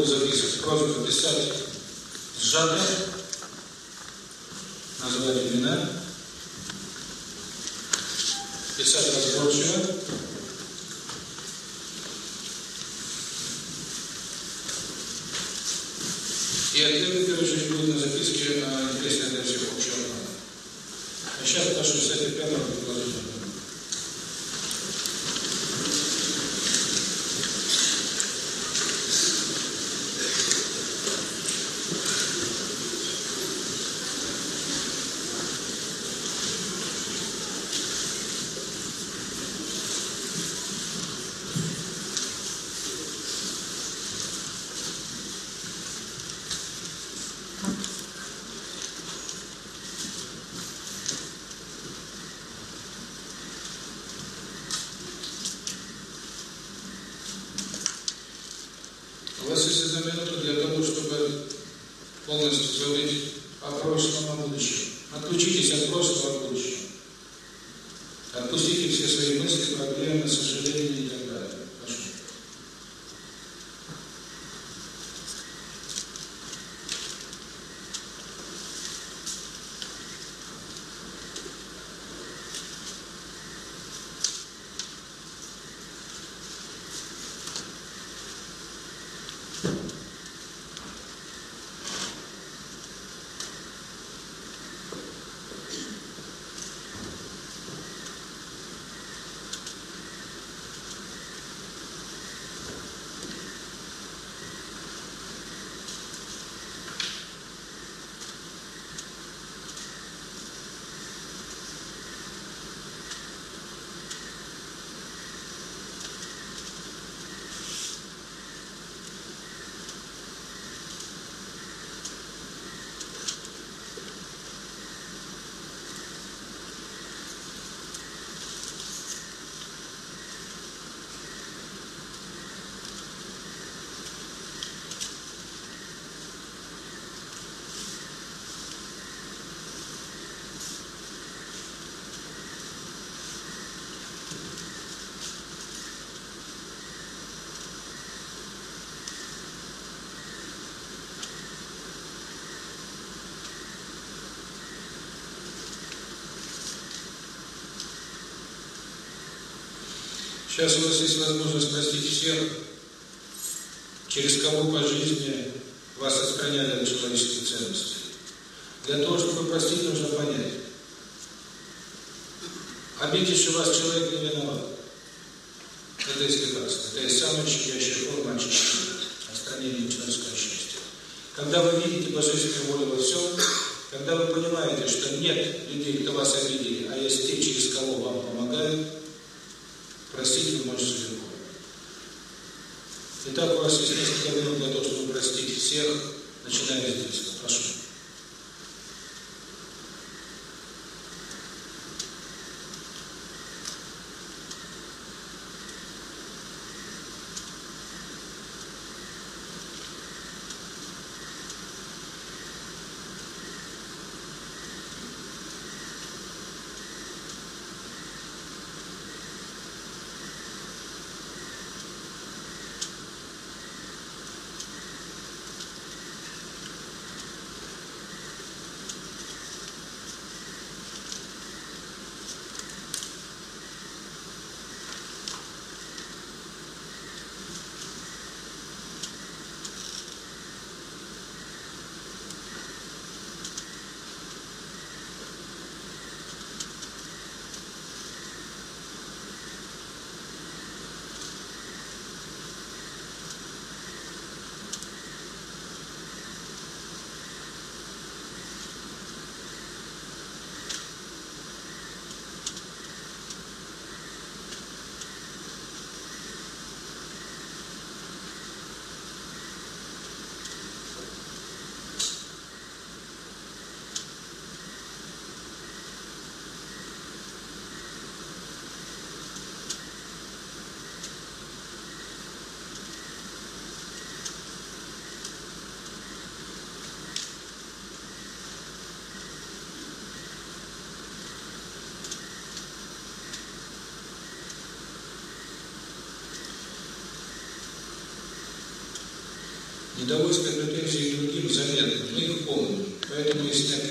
будет записывать, просто писать. Сжато, назвать имена, писать разборчиво. И ответы Сейчас у вас есть возможность простить всех, через кого по жизни вас отстраняли от человеческих ценностей. Для того, чтобы простить, нужно понять. Обидевший вас Недовольство претензий другим заметно, мы их помним, поэтому и снять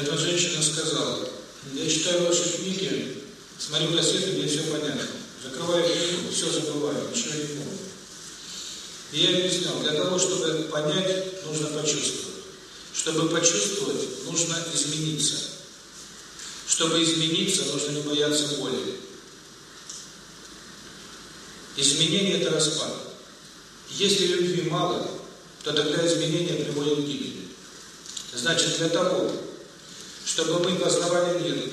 эта женщина сказала, я читаю ваши книги, смотрю кассеты, мне все понятно. Закрываю книгу, все забываю, ничего не помню. И я объяснял, для того, чтобы понять, нужно почувствовать. Чтобы почувствовать, нужно измениться. Чтобы измениться, нужно не бояться боли. Изменение – это распад. Если любви мало, то тогда изменение приводит к гибели. Значит, для того, чтобы мы познавали мир,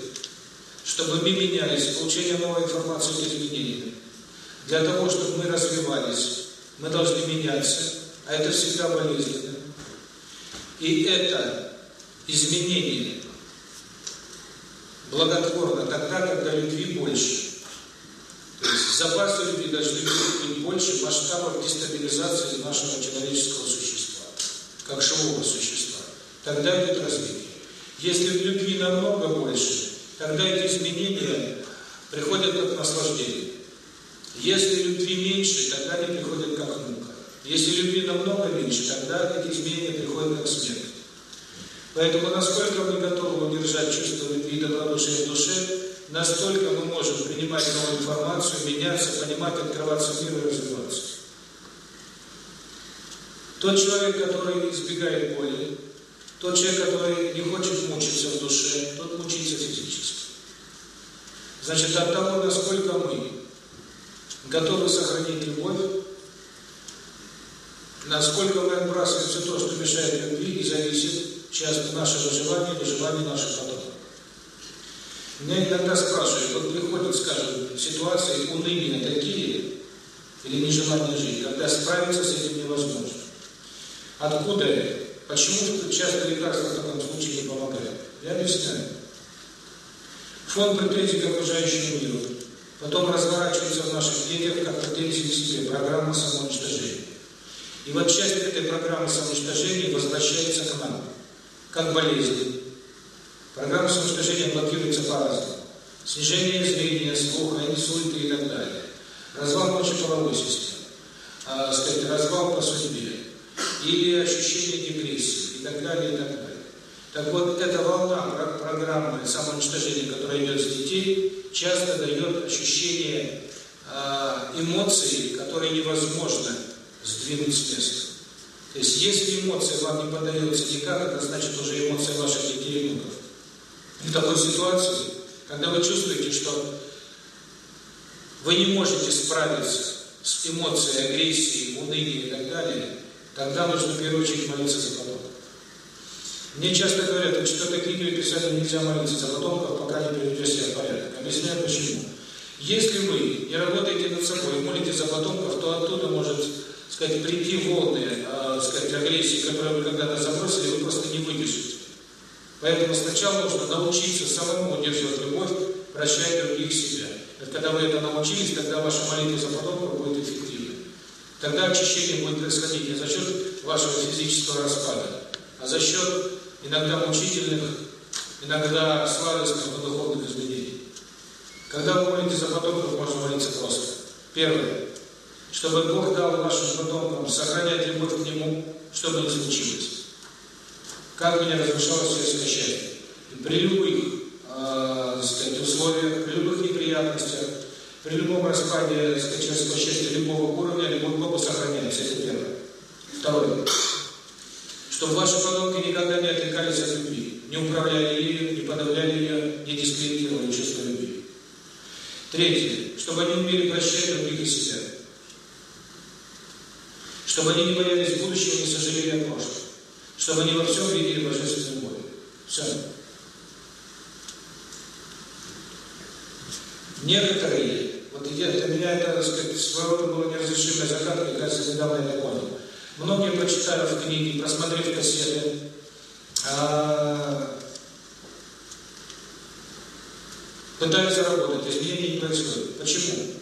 чтобы мы менялись, получение новой информации к изменениям. Для того, чтобы мы развивались, мы должны меняться, а это всегда болезненно. И это изменение благотворно тогда, когда любви больше. То есть запасы любви должны быть больше масштабов дестабилизации нашего человеческого существа, как живого существа. Тогда идет развитие. Если любви намного больше, тогда эти изменения приходят как наслаждение. Если любви меньше, тогда они приходят как мука. Если любви намного меньше, тогда эти изменения приходят как смерть. Поэтому насколько мы готовы удержать чувство любви и добродушия в душе, настолько мы можем принимать новую информацию, меняться, понимать, открываться миру и развиваться. Тот человек, который избегает боли, тот человек, который не хочет мучиться в душе, тот мучится физически. Значит, от того, насколько мы готовы сохранить любовь, насколько мы отбрасываем все то, что мешает любви, и зависит часто нашего желания или желания наших потомков. Меня иногда спрашивают, вот приходят, скажем, ситуации уныния такие, или нежелание жить, когда справиться с этим невозможно. Откуда это? Почему часто лекарства в таком случае не помогают? Я объясняю. Фон претензий к окружающему миру. Потом разворачивается в наших детях как претензии к себе, программа самоуничтожения. И вот часть этой программы самоуничтожения возвращается к нам, как болезнь. Программа самоуничтожения блокируется по-разному. Снижение зрения, слуха, инсульты и так далее. Развал мочеполовой системы. А, сказать, развал по судьбе или ощущение депрессии и так далее, и так далее. Так вот, эта волна программы самоуничтожения, которая идет с детей, часто дает ощущение э, эмоций, которые невозможно сдвинуть с места. То есть, если эмоция вам не поддается никак, это значит уже эмоция ваших детей и внуков. такой ситуации, когда вы чувствуете, что вы не можете справиться с эмоцией агрессии, уныния и так далее, тогда нужно в первую очередь молиться за потомков. Мне часто говорят, что книге писали нельзя молиться за потомков, пока не приведешь себя в порядок. Объясняю почему. Если вы не работаете над собой, молитесь за потомков, то оттуда может сказать, прийти волны э, сказать, агрессии, которые вы когда-то забросили, вы просто не выдержите. Поэтому сначала нужно научиться самому удерживать любовь, прощать других себя. Это когда вы это научились, тогда ваша молитва за потомков будет эффективной. Тогда очищение будет происходить не за счет вашего физического распада, а за счет иногда мучительных, иногда сладостных, но духовных изменений. Когда вы молитесь за потомков, можно молиться просто. Первое. Чтобы Бог дал вашим потомкам сохранять любовь к Нему, чтобы не случилось. Как меня разрушалось счастье. И при любых э, сказать, условиях, при любых неприятностях, при любом распаде сказать, человеческого счастья любого уровня, к Богу сохраняется. Это первое. Второе. Чтобы ваши потомки никогда не отвлекались от любви, не управляли ее, не подавляли ее, не дискредитировали чувство любви. Третье. Чтобы они умели прощать других и себя. Чтобы они не боялись будущего, не сожалели о прошлом чтобы они во всем видели божественную волю. Все. Некоторые, вот для меня это, так сказать, своего рода была неразрешимая загадка, мне кажется, недавно я понял. Многие прочитали в книге, просмотрели кассеты, а, пытаются заработать, изменений не происходит. Почему?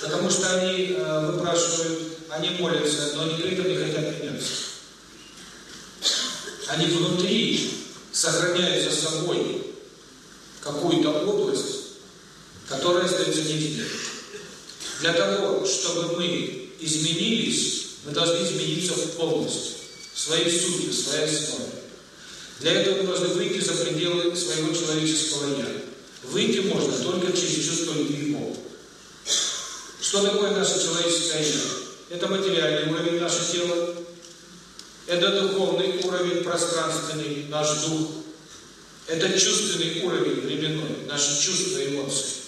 Потому что они э, выпрашивают, они молятся, но они при этом не хотят меняться они внутри сохраняют за собой какую-то область, которая остается невидимой. Для того, чтобы мы изменились, мы должны измениться полностью, в своей сути, в своей основе. Для этого мы должны выйти за пределы своего человеческого «я». Выйти можно только через чувство любви к Богу. Что такое наше человеческое «я»? Это материальный уровень нашего тела, это духовный уровень пространственный, наш дух. Это чувственный уровень временной, наши чувства и эмоции.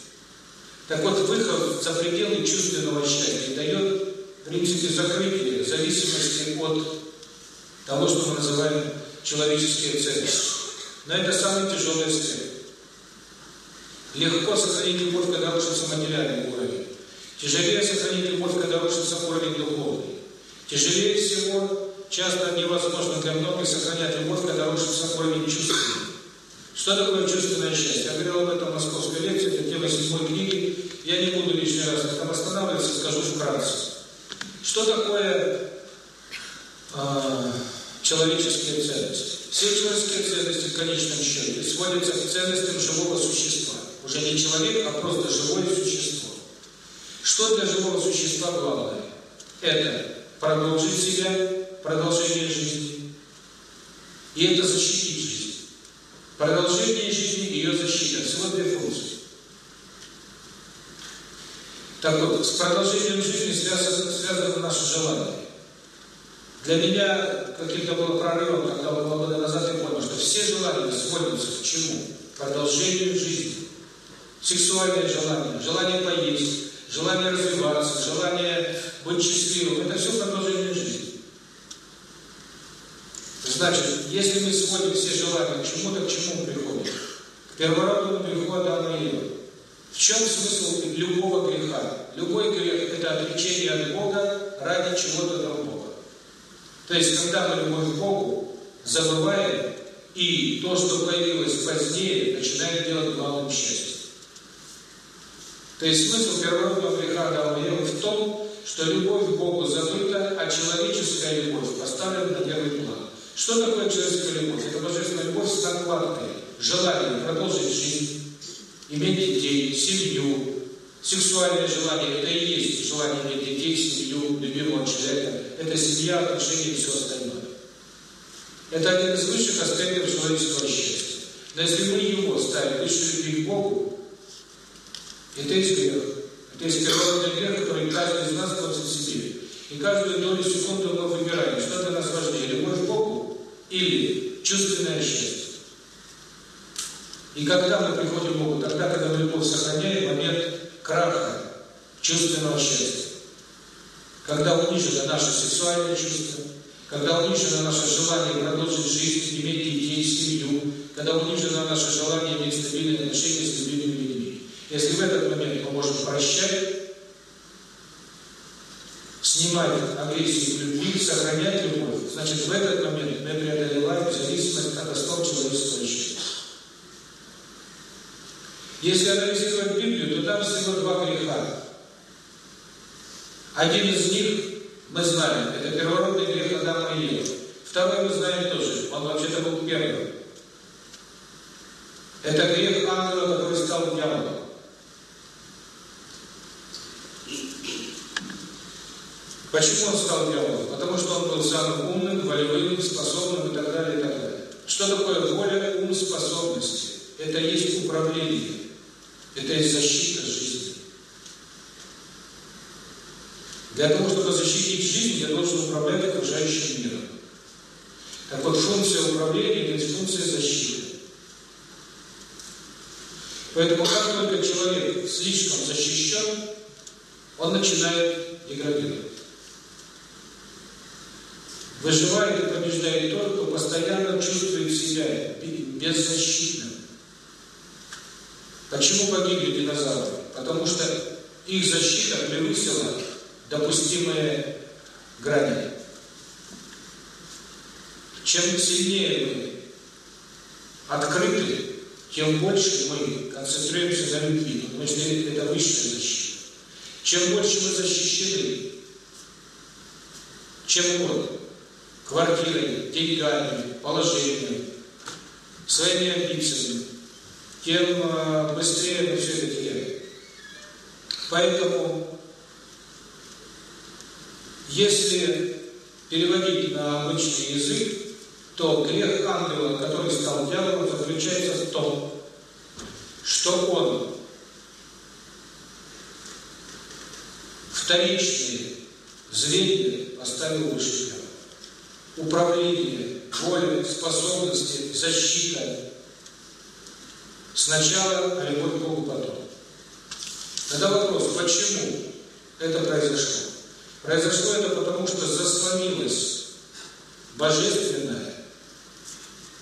Так вот, выход за пределы чувственного счастья дает, в принципе, закрытие зависимости от того, что мы называем человеческие ценности. Но это самый тяжелый аспект. Легко сохранить любовь, когда рушится материальный уровень. Тяжелее сохранить любовь, когда рушится уровень духовный. Тяжелее всего часто невозможно для многих сохранять любовь, когда рушится уровень чувственный. Что такое чувственное счастье? Я говорил об этом в московской лекции, это тема седьмой книги. Я не буду лишний раз этом останавливаться, скажу вкратце. Что такое э, человеческие ценности? Все человеческие ценности в конечном счете сводятся к ценностям живого существа. Уже не человек, а просто живое существо. Что для живого существа главное? Это продолжить себя, продолжение жизни. И это защитить. Продолжение жизни и ее защита. Всего две функции. Так вот, с продолжением жизни связано, связано наше желание. Для меня каким-то было прорывом, когда два года назад я понял, что все желания сводятся к чему? Продолжению жизни. Сексуальное желание, желание поесть, желание развиваться, желание быть счастливым – это все продолжение жизни. Значит, если мы сводим все желания к чему-то, к чему мы приходим? К первородному греху Адама и Ева. В чем смысл любого греха? Любой грех – это отречение от Бога ради чего-то другого. То есть, когда мы любовь к Богу забываем, и то, что появилось позднее, начинаем делать главным счастьем. То есть смысл первородного греха Адама и Евы в том, что любовь к Богу забыта, а человеческая любовь поставлена на первый план. Что такое человеческая любовь? Это божественная любовь с накладкой, желание продолжить жизнь, иметь детей, семью, сексуальное желание. Это и есть желание иметь детей, семью, любимого человека. Это семья, отношения и все остальное. Это один из высших аспектов человеческого счастья. Но если мы его ставим выше любви к Богу, это есть грех. Это есть природный грех, который каждый из нас просит себе. И каждую долю секунды мы выбираем, что для нас важнее, любовь к Богу или чувственное счастье. И когда мы приходим к Богу? Тогда, когда мы любовь сохраняем момент краха чувственного счастья. Когда унижено наше сексуальное чувство, когда унижено наше желание продолжить жизнь, иметь детей, семью, когда унижено наше желание иметь стабильные отношения с любимыми людьми. Если в этот момент мы можем прощать, снимать агрессию любви, сохранять любовь, значит в этот момент мы преодолеваем зависимость от основ человеческого счастья. Если анализировать Библию, то там всего два греха. Один из них мы знаем, это первородный грех Адама и Евы. Второй мы знаем тоже, он вообще-то был первым. Это грех ангела, который стал дьяволом. Почему он стал дьяволом? Потому что он был самым умным, волевым, способным и так далее, и так далее. Что такое воля, ум, способности? Это есть управление. Это есть защита жизни. Для того, чтобы защитить жизнь, я должен управлять окружающим миром. Так вот, функция управления – это функция защиты. Поэтому, как только человек слишком защищен, он начинает деградировать. Выживает и побеждает тот, кто постоянно чувствует себя беззащитным. Почему погибли динозавры? Потому что их защита превысила допустимые грани. Чем сильнее мы открыты, тем больше мы концентрируемся на любви, потому что это высшая защита. Чем больше мы защищены, чем угодно, квартирой, деньгами, положением, своими амбициями, тем быстрее мы все это теряем. Поэтому, если переводить на обычный язык, то грех ангела, который стал дьяволом, заключается в том, что он вторичные звенья поставил выше управление, воля, способности, защита. Сначала, а любовь к Богу потом. Тогда вопрос, почему это произошло? Произошло это потому, что заслонилось божественное,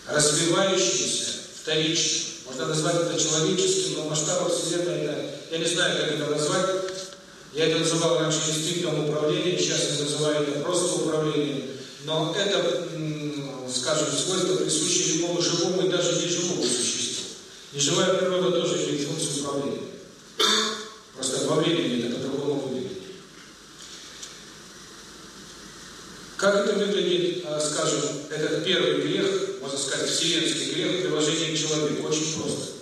развивающееся, вторично. Можно назвать это человеческим, но масштабом Вселенной это, я не знаю, как это назвать. Я это называл раньше инстинктом управления, сейчас я называю это просто управлением. Но это, скажем, свойство присуще любому живому и даже неживому существу. Неживая природа тоже имеет функцию управления. Просто во времени это по-другому выглядит. Как это выглядит, скажем, этот первый грех, можно сказать, вселенский грех, приложение к человеку? Очень просто.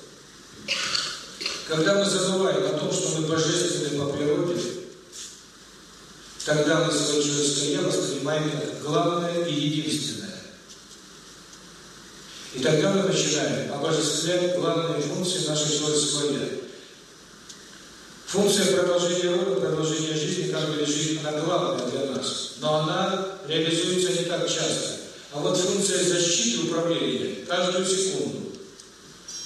Когда мы забываем о том, что мы божественны по природе, Тогда мы свое человеческое «я» воспринимаем как главное и единственное. И тогда мы начинаем обожествлять главные функции нашего человеческого «я». Функция продолжения рода, продолжения жизни, как бы лежит, она главная для нас. Но она реализуется не так часто. А вот функция защиты управления каждую секунду.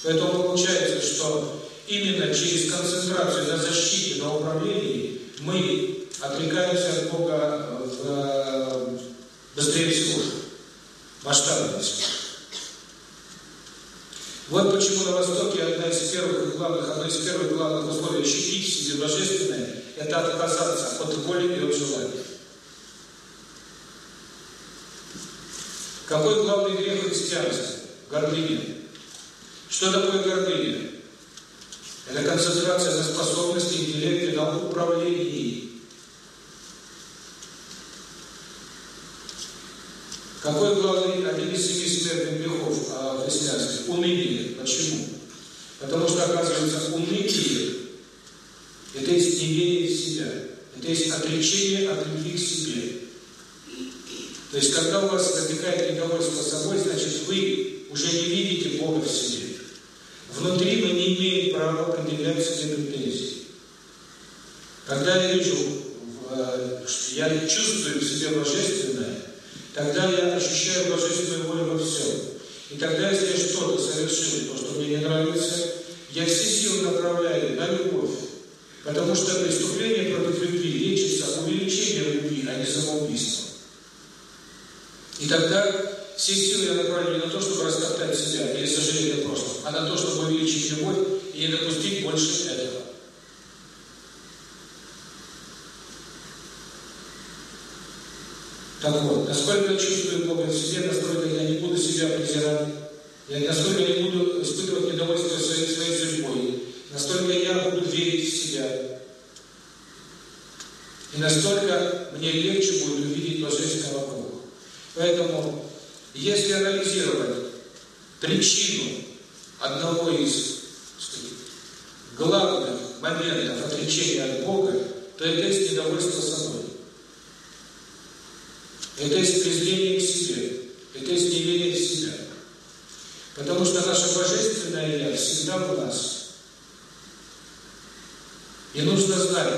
Поэтому получается, что именно через концентрацию на защите, на управлении мы отрекаемся от Бога в, быстрее всего, масштабнее всего. Вот почему на Востоке одна из первых главных, одно из первых главных условий ощутить в себе божественное – это отказаться от воли и от желания. Какой главный грех христианства? Гордыня. Что такое гордыня? Это концентрация на способности, интеллекте, на управлении. Какой главный, один из семи смертных грехов а, в христианстве? Уныние. Почему? Потому что, оказывается, уныние – это есть неверие в себя. Это есть отречение от любви к себе. То есть, когда у вас возникает недовольство собой, значит, вы уже не видите Бога в себе. Внутри мы не имеем права определять себе претензии. Когда я вижу, я чувствую в себе божественное, Тогда я ощущаю божественную волю во всем. И тогда, если я что-то совершил, то, что мне не нравится, я все силы направляю на любовь. Потому что преступление против любви лечится увеличением любви, а не самоубийством. И тогда все силы я направлю не на то, чтобы растоптать себя или сожалеть о прошлом, а на то, чтобы увеличить любовь и не допустить больше этого. Так вот, насколько я чувствую Бога в себе, настолько я не буду себя презирать, я настолько не буду испытывать недовольство своей, своей судьбой, настолько я буду верить в себя. И настолько мне легче будет увидеть Божественного Бога. Поэтому, если анализировать причину одного из главных моментов отречения от Бога, то это есть недовольство собой. Это есть презрение к себе. Это есть неверие в себя. Потому что наша Божественная Я всегда в нас. И нужно знать,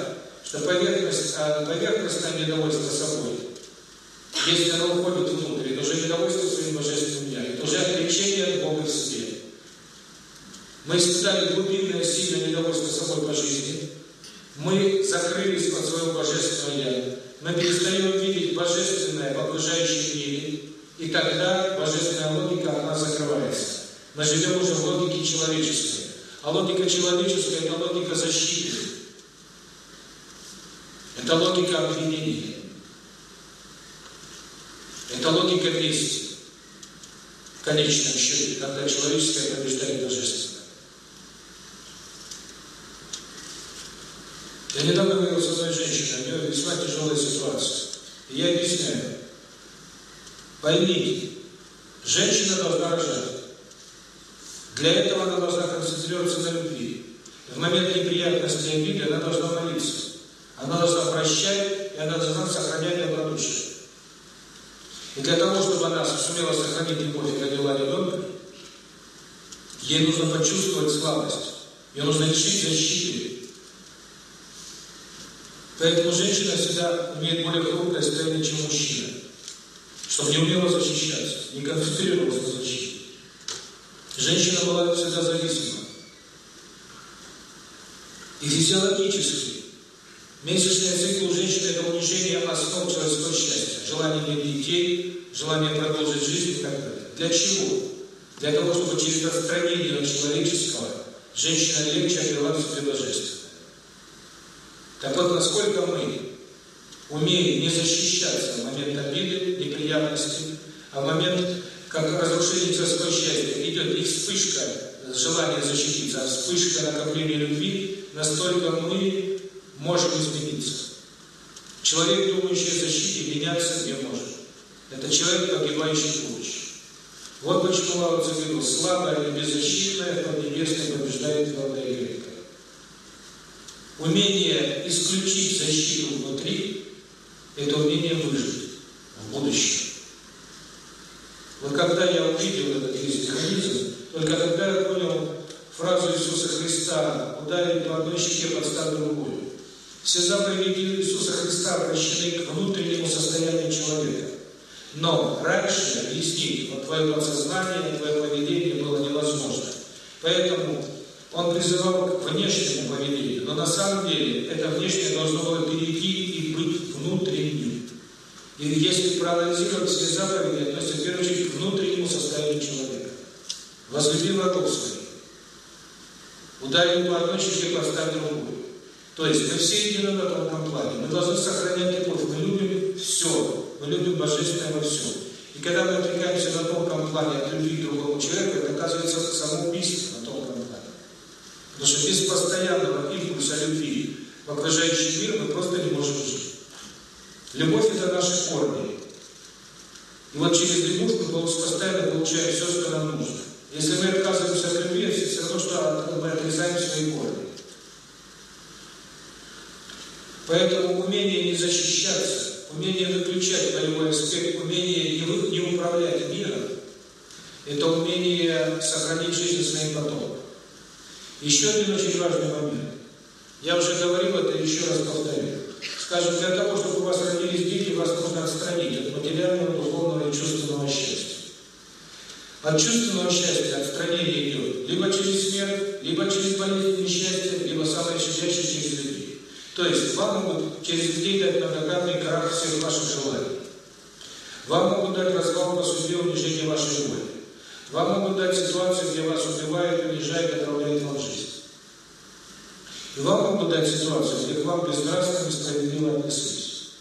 что поверхность, а, поверхностное недовольство собой, если оно уходит внутрь, это уже недовольство своим Божественным Я, это уже отречение от Бога в себе. Мы испытали глубинное, сильное недовольство собой по жизни, мы закрылись под свое Божественное Я, мы перестаем видеть Божественное в окружающем мире, и тогда Божественная логика, она закрывается. Мы живем уже в логике человеческой. А логика человеческая – это логика защиты. Это логика обвинения. Это логика мести. В конечном счете, когда человеческое побеждает божественное. Я недавно говорил с одной женщиной, у нее весьма тяжелая ситуация. И я объясняю. Поймите, женщина должна рожать. Для этого она должна концентрироваться на любви. В момент неприятности и обиды она должна молиться. Она должна прощать, и она должна сохранять добродушие. И для того, чтобы она сумела сохранить любовь и родила ребенка, ей нужно почувствовать слабость. Ей нужно решить защиты. Поэтому женщина всегда имеет более хрупкое состояние, чем мужчина. Чтобы не умела защищаться, не концентрировалась на защите. Женщина была всегда зависима. И физиологически месячный цикл у женщины – это унижение основ человеческого счастья, желание иметь детей, желание продолжить жизнь и так далее. Для чего? Для того, чтобы через отстранение от человеческого женщина легче в себе божественное. Так вот, насколько мы умеем не защищаться в момент обиды, неприятности, а в момент, как разрушение человеческого счастья, идет не вспышка желания защититься, а вспышка накопления любви, настолько мы можем измениться. Человек, думающий о защите, меняться не может. Это человек, погибающий в будущем. Вот почему Лао говорил, слабое и беззащитное под небесной побеждает великое. Умение исключить защиту внутри – это умение выжить в будущем. Вот когда я увидел этот весь механизм, только тогда я понял фразу Иисуса Христа «ударить по одной щеке, подставь другую». Все заповеди Иисуса Христа обращены к внутреннему состоянию человека. Но раньше объяснить вот твое подсознание, твое поведение было невозможно. Поэтому он призывал к внешнему поведению, но на самом деле это внешнее должно было перейти и быть внутренним. И если проанализировать все заповеди, относятся в первую очередь к внутреннему состоянию человека. Возлюби врагов своих. Ударил по одной щеке, поставь другую. То есть мы все едины на тонком плане. Мы должны сохранять любовь. Мы любим все. Мы любим Божественное во всем. И когда мы отвлекаемся на тонком плане от любви другому человеку, это оказывается самоубийство на тонком плане. Потому что без постоянного импульса любви в окружающий мир мы просто не можем жить. Любовь – это наши корни. И вот через любовь мы постоянно получаем все, что нам нужно. Если мы отказываемся от любви, это все равно, что мы отрезаем свои корни. Поэтому умение не защищаться, умение выключать болевой аспект, умение не, не управлять миром, это умение сохранить жизнь своим потоком. Еще один очень важный момент. Я уже говорил это, еще раз повторю. Скажем, для того, чтобы у вас родились дети, вас нужно отстранить от материального, духовного и чувственного счастья. От чувственного счастья отстранение идет либо через смерть, либо через болезнь, несчастье, либо самое щадящее через людей. То есть вам могут через людей дать многократный крах всех ваших желаний. Вам могут дать развал по судьбе унижение вашей воли. Вам могут дать ситуацию, где вас убивают, унижают, отравляют вам жизнь. И вам могут дать ситуацию, где к вам безнравственно справедливо отнеслись.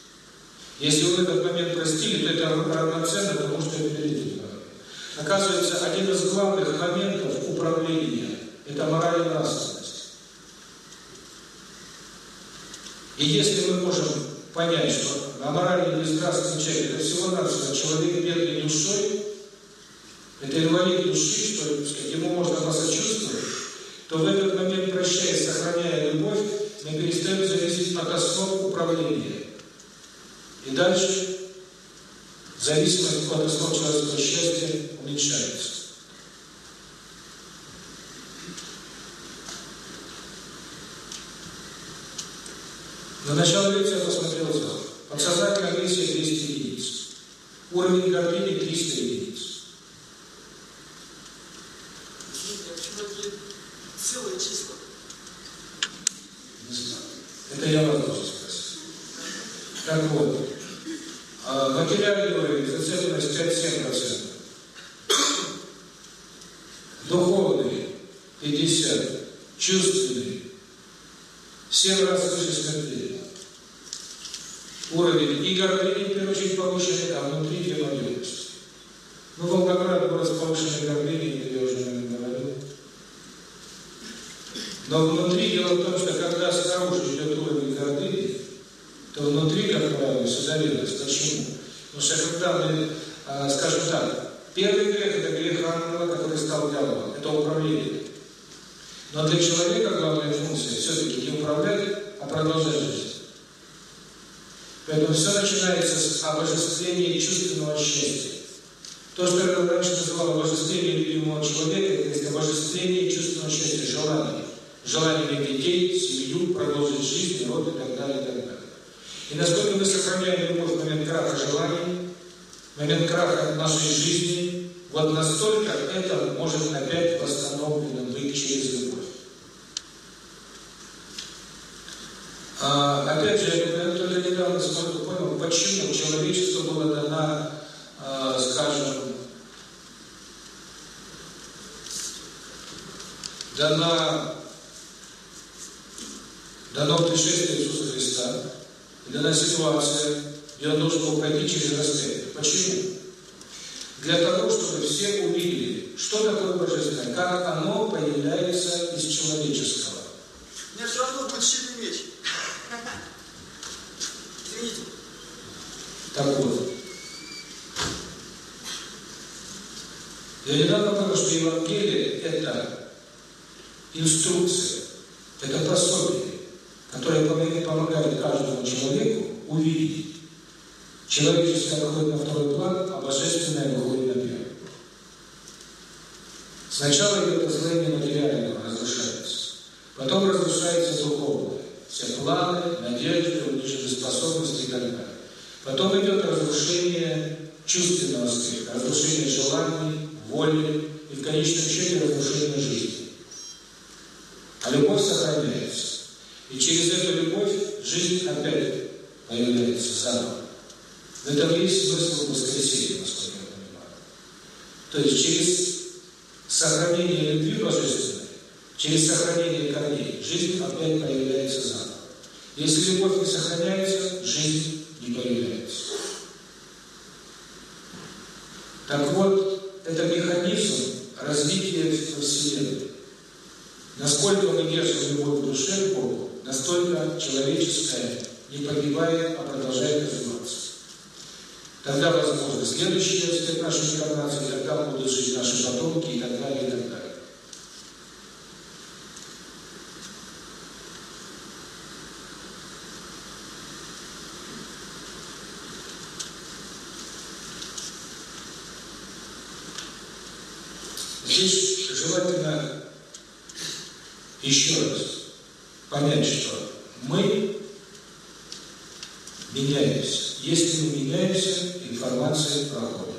Если вы в этот момент простили, то это равноценно тому, что это перед Оказывается, один из главных моментов управления – это мораль и нравственность. И если мы можем понять, что аморальный безнравственный человек – это всего-навсего человек бедный душой, это инвалид души, что ему можно посочувствовать, то в этот момент, прощая, сохраняя любовь, мы перестаем зависеть от основ управления. И дальше зависимость от основ человеческого счастья уменьшается. На начало лекции я посмотрел зал. Подсознательная агрессия 200 единиц. Уровень гордыни 300 единиц. Целые числа. Не знаю. Это я вас должен спросить. Так вот, материальный уровень, зацепленность 5-7%. Духовный 50, чувственный 7 раз выше смертельно. Уровень и гордыни, в первую очередь, повышенный, а внутри демонюность. Ну, Волгоград город с повышенной гордыней, это я уже, наверное, говорил. Но внутри дело в том, что когда снаружи идет уровень гордыни, то внутри, как правило, созавелось. Почему? Потому что когда мы, скажем так, первый грех – это грех ангела, который стал дьяволом, это управление. Но для человека главная функция все-таки не управлять, а продолжать жизнь. Поэтому все начинается с обожествления чувственного счастья. То, что я раньше называл обожествление любимого человека, это есть обожествление чувственного счастья, желания. Желание иметь детей, семью, продолжить жизнь, род и так далее, и так далее. И насколько мы сохраняем любовь в момент краха желаний, в момент краха нашей жизни, вот настолько это может опять восстановлено быть через любовь. А, опять же, я только недавно сколько понял, почему человечеству было дано, а, скажем, дано, дано пришествие Иисуса Христа, и дана ситуация, где он должен был пройти через распятие. Почему? Для того, чтобы все увидели, что такое божественное, как оно появляется из человеческого. Мне все равно будет щитный меч. Извините. Так вот. Я недавно понял, что Евангелие – это инструкция, это пособие, которое помогает каждому человеку увидеть. Человеческое выходит на второй план, а божественное выходит на первый. Сначала идет разложение материального, разрушается. Потом разрушается духовное. Все планы, надежды, униженные способности и так далее. Потом идет разрушение чувственного аспекта, разрушение желаний, воли и в конечном счете разрушение жизни. А любовь сохраняется. И через эту любовь жизнь опять появляется заново. В этом есть смысл воскресения, насколько я понимаю. То есть через сохранение любви божественной, через сохранение корней, жизнь опять появляется заново. Если любовь не сохраняется, жизнь не появляется. Так вот, это механизм развития Вселенной. Насколько мы держим любовь в душе к Богу, настолько человеческое не погибает, а продолжает развиваться. Тогда возможно следующий аспект нашей инкарнации, тогда будут жить наши потомки и так далее, и так далее. Здесь желательно еще раз понять, что мы меняемся. Если мы меняемся, информация проходит.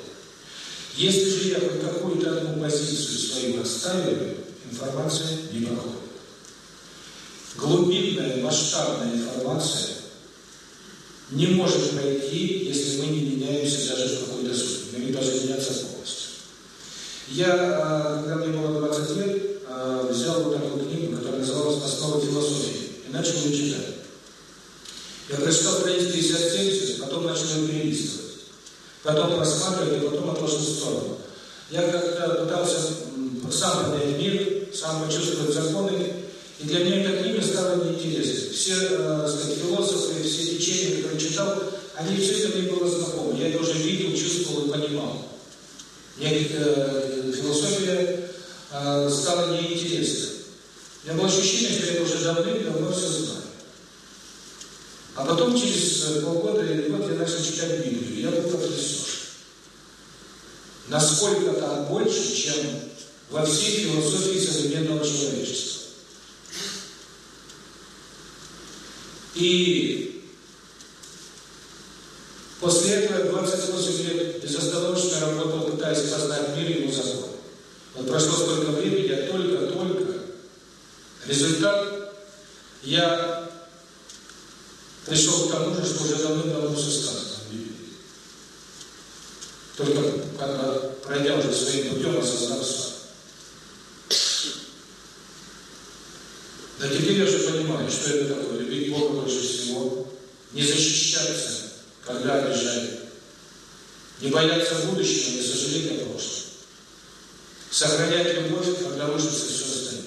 Если же я хоть какую-то одну позицию свою отстаиваю, информация не проходит. Глубинная, масштабная информация не может пройти, если мы не меняемся даже в какой-то сути. Мы не должны меняться полностью. Я, а, когда мне было 20 лет, а, взял вот такую книгу, которая называлась «Основа философии», и начал ее читать. Я прочитал страниц 50-70, потом начал ее перелистывать. Потом просматривать, и потом отложил в сторону. Я как-то пытался сам понять мир, сам почувствовать законы, и для меня эта книга стала неинтересной. Все, э, сказать, философы, все течения, которые читал, они все это мне было знакомо. Я это уже видел, чувствовал и понимал. Мне э, философия э, стала неинтересной. Меня было ощущение, что я уже давным-давно все знаю. А потом, через э, полгода или год, я начал читать Библию. Я был потрясен. Насколько там больше, чем во всей философии современного человечества. И после этого 28 лет безостановочно работал, пытаясь познать мир и его закон. Вот прошло столько времени, я только-только. Результат я пришел к тому же, что уже давным-давно все сказано. Только когда, пройдя уже своим путем, осознав сам. Да теперь я уже понимаю, что это такое, любить Бога больше всего, не защищаться, когда обижают, не бояться будущего, не сожалеть о прошлом, сохранять любовь, когда рушится все остальное.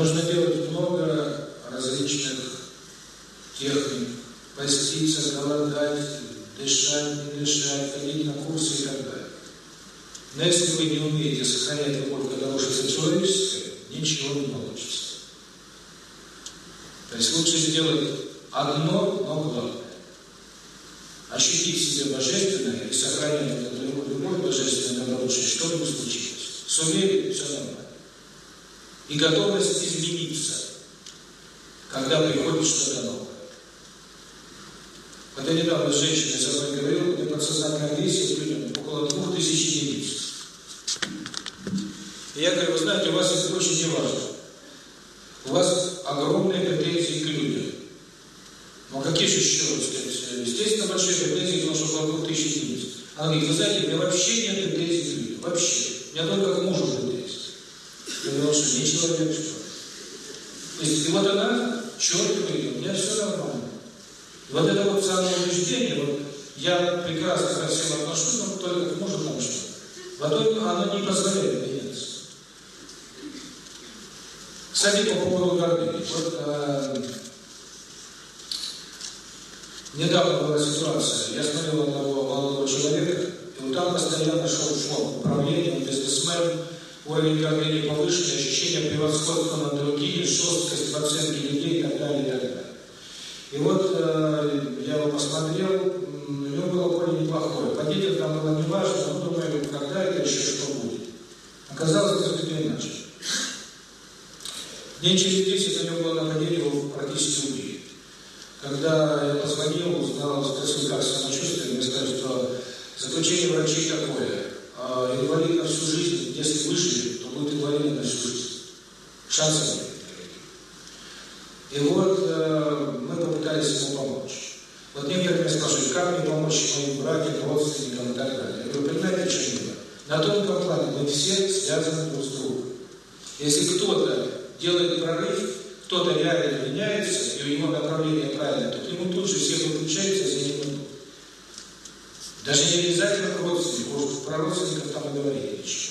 Можно делать много различных техник, поститься, голодать, дышать, не дышать, ходить на курсы и так далее. Но если вы не умеете сохранять любовь, когда рушится человеческое, ничего не получится. То есть лучше сделать одно, но главное. Ощутить в себе божественное и сохранять эту любовь божественную, добродушие, что ни случилось. Сумели, все нормально и готовность измениться, когда приходит что-то новое. Я недавно с женщиной со мной говорил, где подсознательная агрессия людям около двух тысяч единиц. И я говорю, вы знаете, у вас это очень неважно. У вас огромные претензии к людям. Но какие же еще, сказать, естественно, большие претензии, потому что около двух тысяч единиц. Она говорит, вы знаете, у меня вообще нет претензий к людям. Вообще. У меня только к мужу говорил, что не человек, что То есть, и вот она четко говорит, у меня все нормально. Вот это вот самоубеждение, вот я прекрасно ко всем отношусь, но только к мужу там что. Вот оно не позволяет меняться. Кстати, по поводу гордыни. Вот э, недавно была ситуация, я смотрел одного молодого человека, и вот там постоянно шел шло управление, бизнесмен, уровень гордыни повышенный, ощущение превосходства над другими, жесткость в оценке людей и так далее, и так далее. И вот э, я его посмотрел, у него было поле неплохое. По детям там было не важно, но думаю, когда это еще что будет. Оказалось, несколько иначе. День через 10 у него было нападение, его практически убили. Когда я позвонил, узнал, спросил, как самочувствие, мне сказали, что заключение врачей такое – э, инвалид на всю жизнь, если выживет, то будет инвалидом на всю жизнь. Шансов нет. И вот э, мы попытались ему помочь. Вот некоторые спрашивают, как мне помочь моим братьям, родственникам и так далее. Я говорю, понимаете, что дело? На тонком плане мы все связаны друг с другом. Если кто-то делает прорыв, кто-то реально меняется, и у него направление правильное, то к нему тут же все выключаются за ним даже не обязательно к родственнику, про родственников там и говорили еще.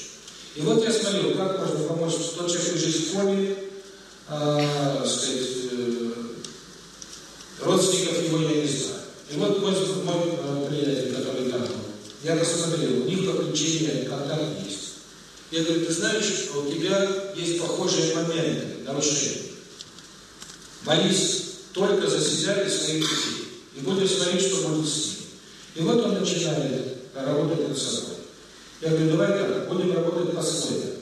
И вот я смотрел, как можно помочь, тот человек лежит в коме, э, сказать, э, родственников его я не знаю. И вот мой, мой э, приятель, который там был, я посмотрел, у них подключение, контакт есть. Я говорю, ты знаешь, у тебя есть похожие моменты нарушения. Молись только за себя и своих детей. И будем смотреть, что будет с ним. И вот он начинает работать над собой. Я говорю, давай так, будем работать по-своему.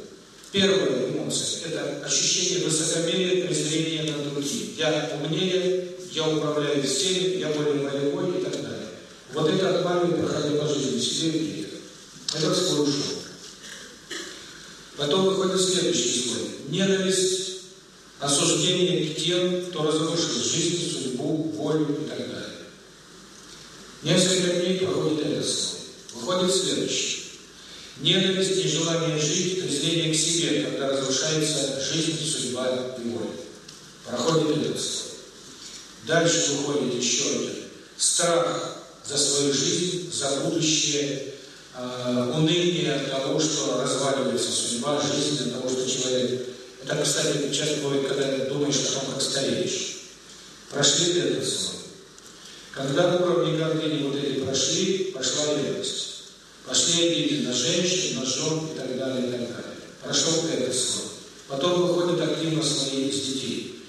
Первая эмоция – это ощущение высокомерия, презрения на других. Я умнее, я управляю всеми, я более волевой и так далее. Вот это отмаливает, проходя по жизни, и детям. Это ушел. Потом выходит следующий слой. Ненависть, осуждение к тем, кто разрушил жизнь, судьбу, волю и так далее. Несколько дней проходит этот слой. Выходит следующий. Ненависть, нежелание жить, презрение к себе, когда разрушается жизнь, судьба и воля. Проходит этот слой. Дальше выходит еще один. Страх за свою жизнь, за будущее, э, уныние от того, что разваливается судьба, жизнь, от того, что человек... Это, кстати, часто бывает, когда думаешь о том, как стареешь. Прошли ли этот слой? Когда уровни гордыни вот эти прошли, пошла ревность. Пошли обиды на женщин, на жен и так далее, и так далее. Прошел этот слой. Потом выходит активно свои из детей.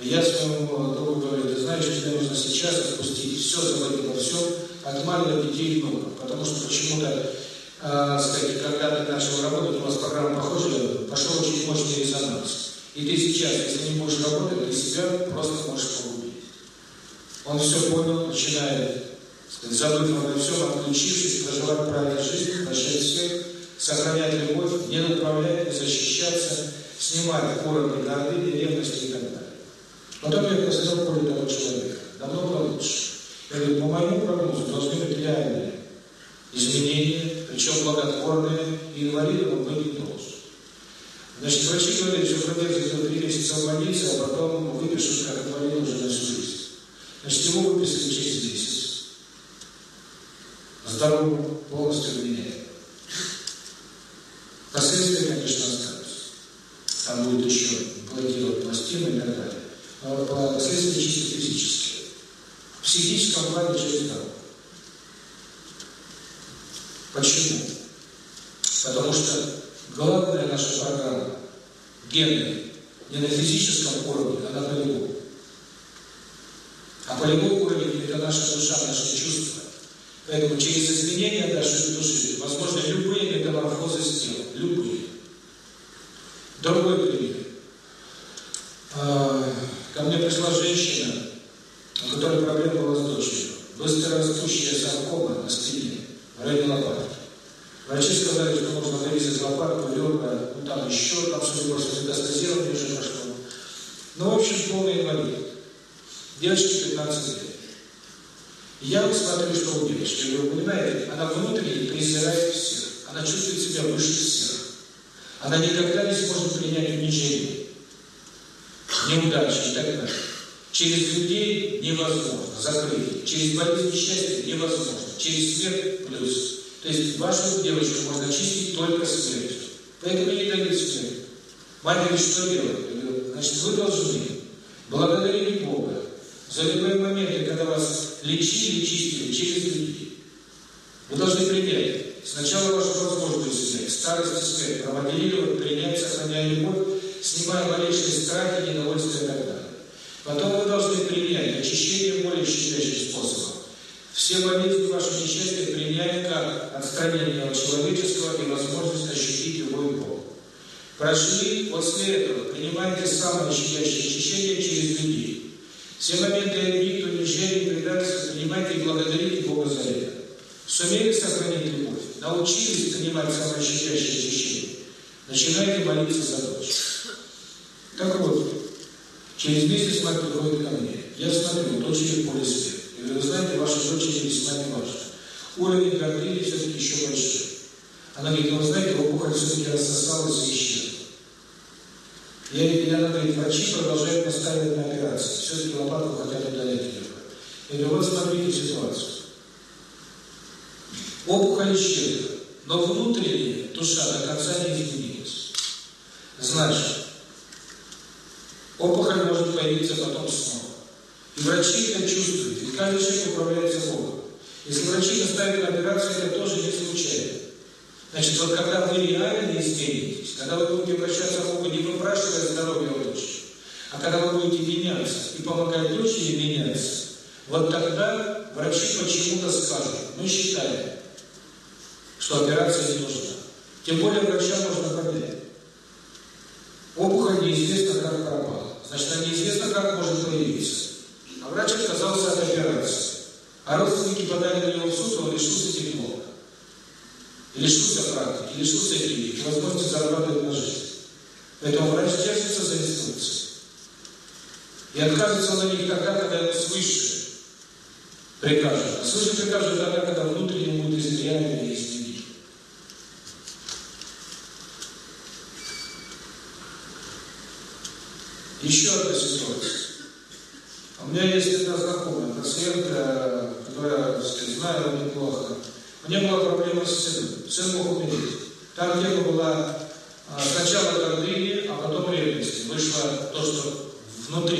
И я своему другу говорю, ты знаешь, тебе нужно сейчас отпустить все, забыть обо всем, отмаливать детей и внуков. Потому что почему-то, э, сказать, когда ты начал работать, у вас программа похожая, пошел очень мощный резонанс. И ты сейчас, если не будешь работать, ты себя просто можешь. Он все понял, начинает забыв обо всем, отключившись, проживать правильную жизнь, прощать всех, сохранять любовь, не направлять, не защищаться, снимать уровни гордыни, ревности и так далее. Потом я посмотрел поле того человека. Намного лучше. Я говорю, по моему прогнозу должны быть реальные изменения, причем благотворные, и инвалидом он быть не должен. Значит, врачи говорят, что продержится три месяца в больнице, а потом выпишут как инвалид уже на всю. Значит, его выписали через месяц. Здоровье полностью меняет.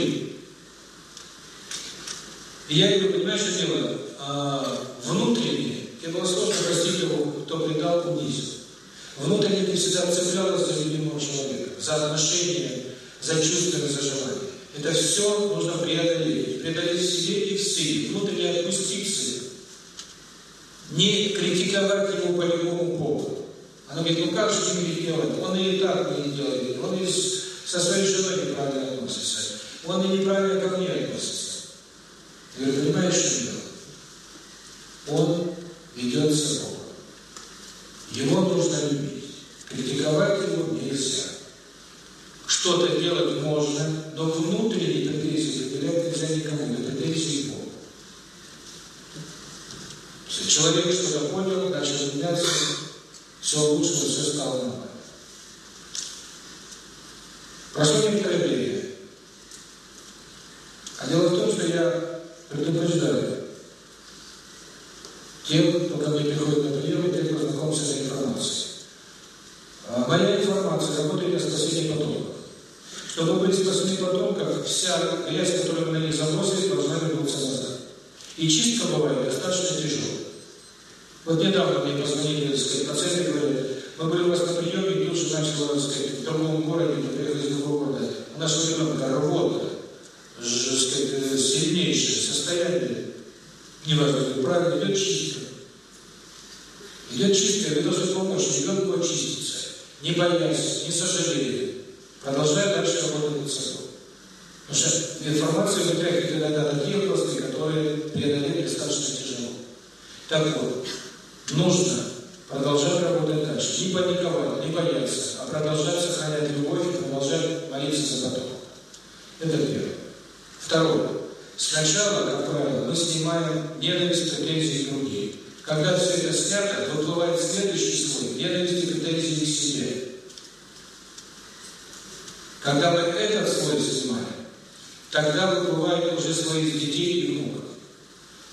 Внутри. И я говорю, понимаешь, что дело? А, внутренне, тебе было сложно простить его, кто предал, унизил. Внутренне ты всегда цеплялась за любимого человека, за отношения, за чувства, за желания. Это все нужно преодолеть. Преодолеть себе и в себе. Внутренне отпустить сына. Не критиковать его по любому поводу. Она говорит, ну как же тебе делать? Он и так не делает. Он и со своей женой неправильно относится. Он и неправильно ко мне относится. Я говорю, понимаешь, что дело? Он ведет себя Богом. Его нужно любить. Критиковать его нельзя. Что-то делать можно, но внутренние претензии предъявлять нельзя никому, это претензии Богу. Человек что-то понял, начал меняться, все лучше, все стало. Прошло некоторое время. А дело в том, что я предупреждаю тех, кто ко мне приходит прием, и тех, кто знакомится с информацией. А моя информация работает на спасение потомков. Чтобы быть спасены потомков, вся грязь, которую мы на них забросили, должна вернуться назад. И чистка бывает достаточно тяжелая. Вот недавно мне позвонили, так сказать, пациенты говорят, мы были у вас на приеме, и тут же начало, так сказать, в другом городе, приехали из другого города, у нашего ребенка рвота, сильнейшее состояние, неважно, правильно, идет чистка. Идет чистка, вы должны помочь ребенку очиститься, не боясь, не сожалея, продолжая дальше работать над собой. Потому что информация вытряхивает иногда такие области, которые преодолеть достаточно тяжело. Так вот, нужно продолжать работать дальше. Не паниковать, не бояться, а продолжать сохранять любовь и продолжать молиться за потом. Это первое. Второе. Сначала, как правило, мы снимаем ненависть, претензии к другим. Когда все это снято, выплывает следующий слой – ненависть и претензии к себе. Когда мы этот слой снимаем, тогда выплывает уже слой детей и внуков.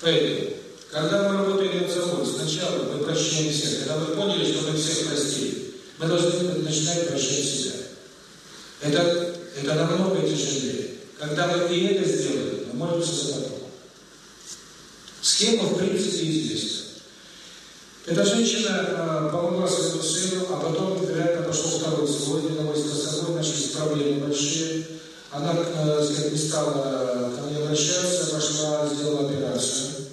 Поэтому когда мы работаем над собой, сначала мы прощаем всех. Когда мы поняли, что мы всех простили, мы должны начинать прощать себя. Это, это намного тяжелее. Когда мы и это сделаем, мы за потом. Схема, в принципе, известна. Эта женщина э, помогла своему сыну, а потом, вероятно, пошел второй слой, войска с собой, начались проблемы большие. Она, э, сказать, не стала ко мне обращаться, пошла, сделала операцию.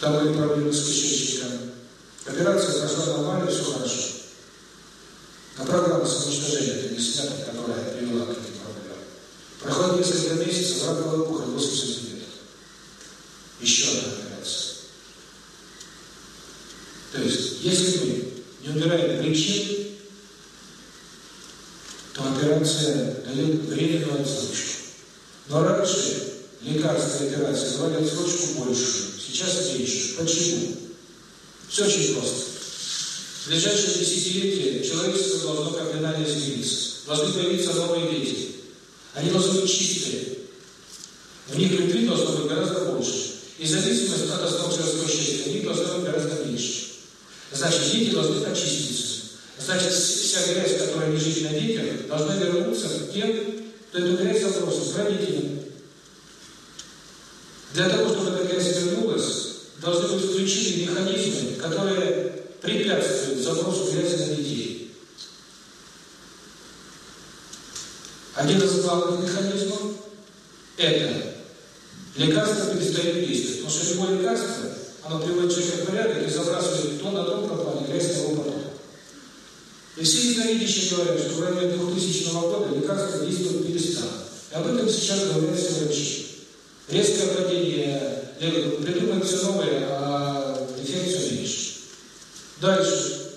Там были проблемы с кишечником. Операция прошла нормально, все хорошо. Но программа самоуничтожения это не снята, которая привела к этим проблемам. Проходит несколько месяцев, раковая опухоль 8 сантиметров. Еще одна операция. То есть, если мы не убираем причин, то операция дает временную отсрочку. Но раньше лекарства и операции давали отсрочку большую. Сейчас меньше. Почему? Все очень просто. В ближайшее десятилетие человечество должно кардинально измениться. Должны появиться новые дети. Они должны быть чистые. В них любви должно быть гораздо больше. И зависимость от основ человеческого счастья в них должно быть гораздо меньше. Значит, дети должны очиститься. Значит, вся грязь, которая лежит на детях, должна вернуться к тем, кто эту грязь забросил, к родителям. Для того, чтобы эта грязь вернулась, должны быть включены механизмы, которые препятствуют забросу грязи на детей. Один из главных механизмов – это лекарство перестает действовать. Потому что любое лекарство, оно приводит человека в порядок и забрасывает то на том пропали, грязь на его потом. И все ясновидящие говорят, что в районе 2000 года лекарства действуют перестало. И об этом сейчас говорят все врачи. Резкое падение, придумают все новое, а эффект все меньше. Дальше.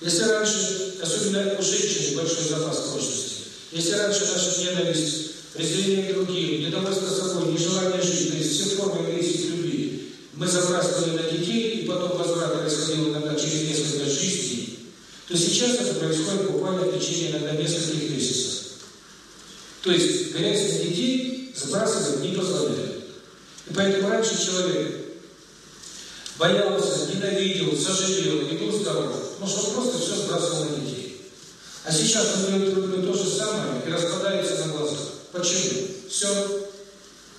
Если раньше, особенно у женщин, большой запас прочности, если раньше наша ненависть, презрение к другим, недовольство собой, нежелание жить, то есть все формы агрессии любви, мы забрасывали на детей, и потом возврат происходил иногда через несколько жизней, то сейчас это происходит буквально в течение иногда нескольких месяцев. То есть грязь детей сбрасывать не позволяют. И поэтому раньше человек боялся, ненавидел, сожалел и был здоров, потому что просто все сбрасывал на детей. А сейчас он делает другу то же самое и распадается на глазах. Почему? Все,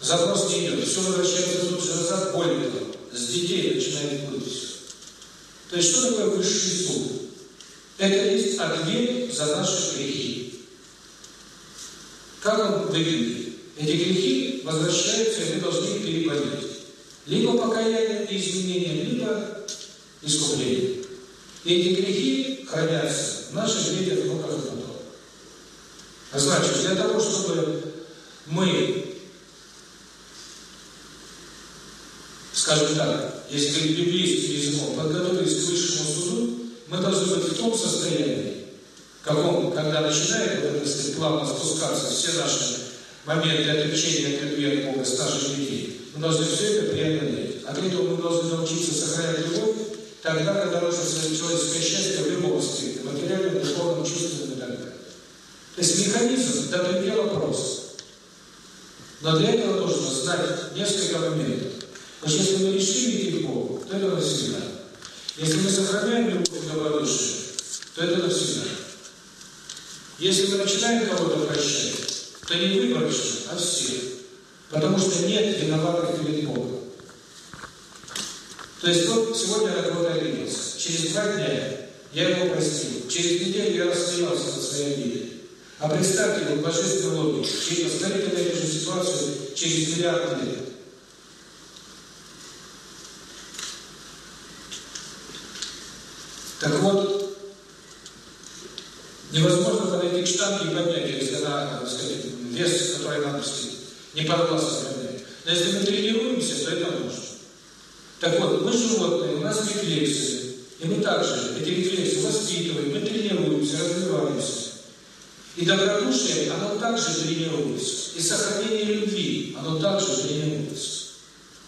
запрос не идет, все возвращается тут же назад, более того, с детей начинает быть все. То есть что такое высший суд? Это есть ответ за наши грехи. Как он выглядит? Эти грехи возвращаются, и мы должны их переподнять. Либо покаяние и изменение, либо искупление. Эти грехи хранятся в наших детях, внуках и потом. А значит, для того, чтобы мы, скажем так, если библейским языком, подготовились к высшему суду, мы должны быть в том состоянии, каком, когда начинает вот это, плавно спускаться все наши моменты отречения от любви от Бога с наших детей, мы должны все это преодолеть. А для этого мы должны научиться сохранять любовь тогда, когда рушится человеческое счастье в любом аспекте, материальном, духовном, чувственном и так далее. То есть механизм до предела прост. Но для этого нужно знать несколько моментов. Потому что если мы решили идти к Богу, то это навсегда. Если мы сохраняем любовь добродушие, то это навсегда. Если мы начинаем кого-то прощать, то не выборочно, а всех. Потому что нет виноватых перед Богом. То есть вот сегодня кого-то обиделся. Через два дня я его простил. Через неделю я рассмеялся над своей обидой. А представьте, вот божественную логику. Посмотрите на эту же ситуацию через миллиард лет. Так вот, невозможно подойти к штанге и поднять если она, так сказать, вес, который надо сказать, не подвластно поднять. Но если мы тренируемся, то это нужно. Так вот, мы животные, у нас рефлексы, и мы также эти рефлексы воспитываем, мы тренируемся, развиваемся. И добродушие, оно также тренируется. И сохранение любви, оно также тренируется.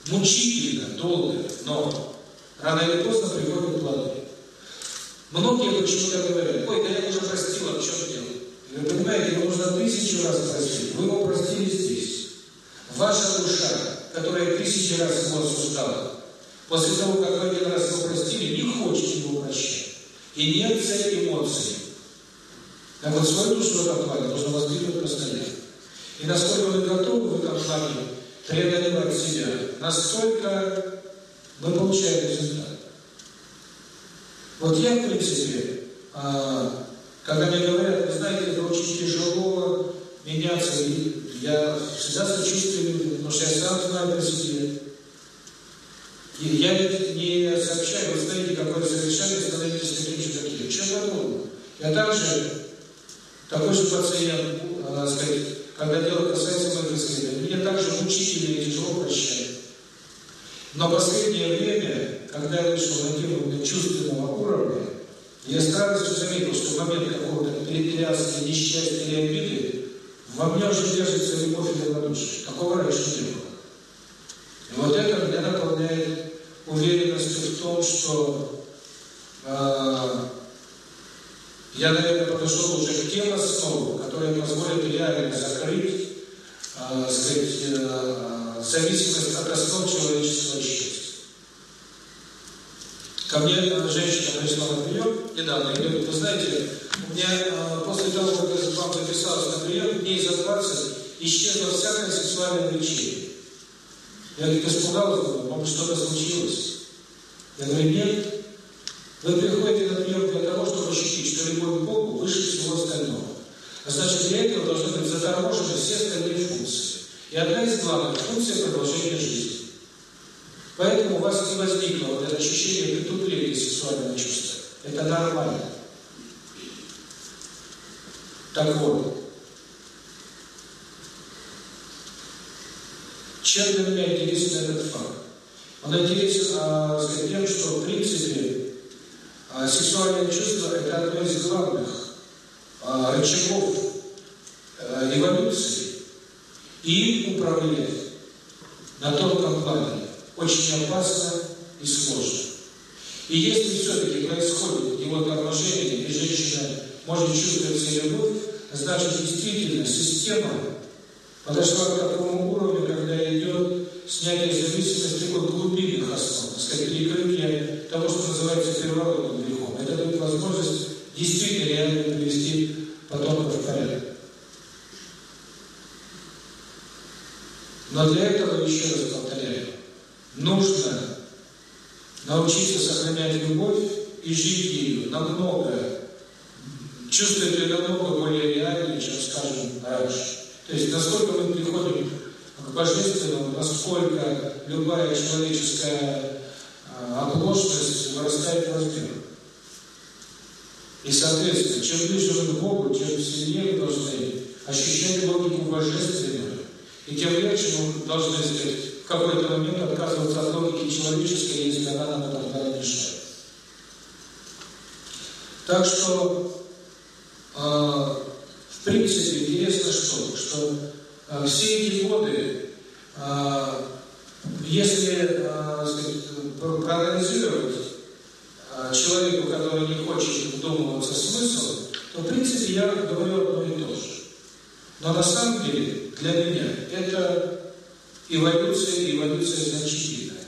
Мучительно, долго, но рано или поздно приходят плоды. Многие почему-то говорят, ой, да я уже простил, а в чем дело? Вы понимаете, его нужно тысячу раз простить. Вы его простили здесь. Ваша душа, которая тысячи раз его осуждала, после того, как вы один раз его простили, не хочет его прощать. И нет цели эмоций. Так вот, свою душу в этом плане нужно воспитывать постоянно. И насколько вы готовы в этом плане преодолевать себя, настолько мы получаем результат. Вот я, в принципе, когда мне говорят, вы знаете, это очень тяжело меняться, я всегда сочувствую людям, потому что я сам знаю про себя. И я не сообщаю, вы знаете, какое совершение становитесь таким же, каким. Чем подобно? Я также такой же пациент, э, сказать, когда дело касается моих исследований, мне также мучительно и тяжело прощать. Но последнее время, когда я вышел на тему чувственного уровня, я с радостью заметил, что в момент какого-то перетряски, несчастья или обиды во мне уже держится любовь и равнодушие. Такого раньше не было. И вот это меня наполняет уверенностью в том, что э, я, наверное, подошел уже к тем основам, которые позволят реально закрыть, э, сказать, э, зависимость от основ человеческого счастья. Ко мне женщина пришла на прием недавно и говорит, вы знаете, у меня э, после того, как записалась на прием, дней за 20 исчезло всякое сексуальное влечение. Я, говорит, испугалась, может, что-то случилось. Я говорю, нет, вы приходите на прием для того, чтобы ощутить, что любовь к Богу выше всего остального. А значит, для этого должны быть заторможены все остальные функции. И одна из главных функций продолжения жизни. Поэтому у вас не возникло вот это ощущение притупления сексуального чувства. Это нормально. Так вот, чем для меня интересен этот факт? Он интересен а, сказать, тем, что в принципе а, сексуальное чувство – это одно из главных а, рычагов а, эволюции. И им управлять на тонком плане очень опасно и сложно. И если все-таки происходит его торможение, и женщина может чувствовать себе любовь, значит действительно система подошла к такому уровню, когда идет снятие зависимости от глубинных основ, так сказать, перекрытие того, что называется первородным грехом. Это дает возможность действительно реально привести потомков в порядок. Но для этого, еще раз повторяю, нужно научиться сохранять любовь и жить ею намного, ее намного более реально, чем, скажем, раньше. То есть, насколько мы приходим к Божественному, насколько любая человеческая оплошность вырастает в размер. И, соответственно, чем ближе мы к Богу, тем сильнее мы должны ощущать логику Божественную, и тем легче мы должны сказать, в какой-то момент отказываться от логики человеческой, если она нам тогда мешает. Так что, в принципе, интересно что, что э, все эти годы, э, если сказать, проанализировать человеку, который не хочет вдумываться в смысл, то, в принципе, я говорю одно и то же. Но на самом деле, для меня это эволюция эволюция значительная.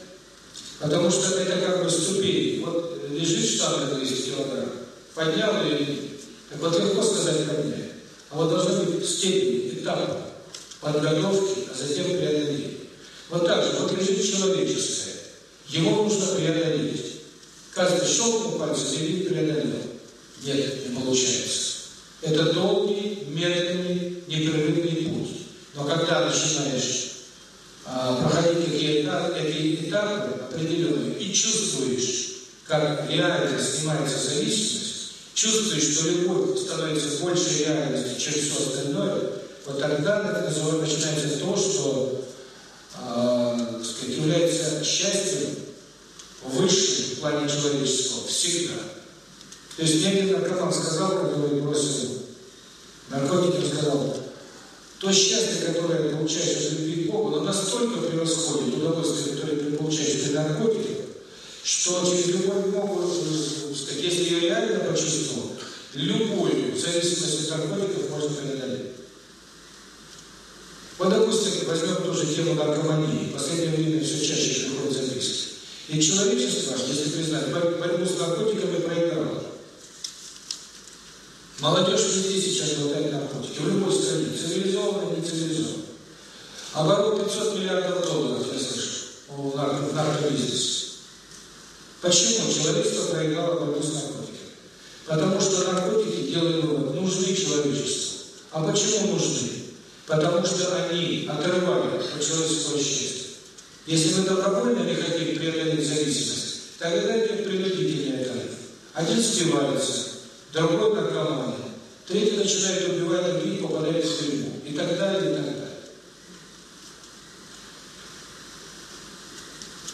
Потому что это как бы ступень. Вот лежит штанга 200 килограмм, поднял ее, так вот легко сказать поднять. А вот должна быть степень, этап подготовки, а затем преодоления. Вот так же, вот лежит человеческое, его нужно преодолеть. Каждый щелкнул пальцем, и преодолел. Нет, не получается. Это долгий, медленный, непрерывный путь. Но когда начинаешь а, проходить какие этапы, какие этапы определенные и чувствуешь, как реально снимается зависимость, чувствуешь, что любовь становится большей реальностью, чем все остальное, вот тогда это начинается то, что э, является счастьем высшим в плане человеческого всегда. То есть один наркоман сказал, который бросил наркотики, он сказал, то счастье, которое получаешь от любви к Богу, оно настолько превосходит удовольствие, которое ты получаешь при наркотиках, что через любой Богу, сказать, если ее реально почувствовал, любую зависимость от наркотиков можно преодолеть. Вот, допустим, возьмем тоже тему наркомании. В последнее время все чаще приходят записки. И человечество, если признать, борьбу с наркотиками проиграло. Молодежь везде сейчас глотает наркотики, в любой стране, цивилизованной, не цивилизованной. Оборот 500 миллиардов долларов, я слышу, в, нарко, в наркобизнесе. Почему человечество проиграло борьбу с наркотиками? Потому что наркотики, делают вывод, нужны человечеству. А почему нужны? Потому что они отрывают от человеческого счастья. Если мы добровольно не хотим преодолеть зависимость, тогда идет принудительный кайф. Один спивается, другой наркоман, третий начинает убивать других, попадает в тюрьму, и так далее, и так далее.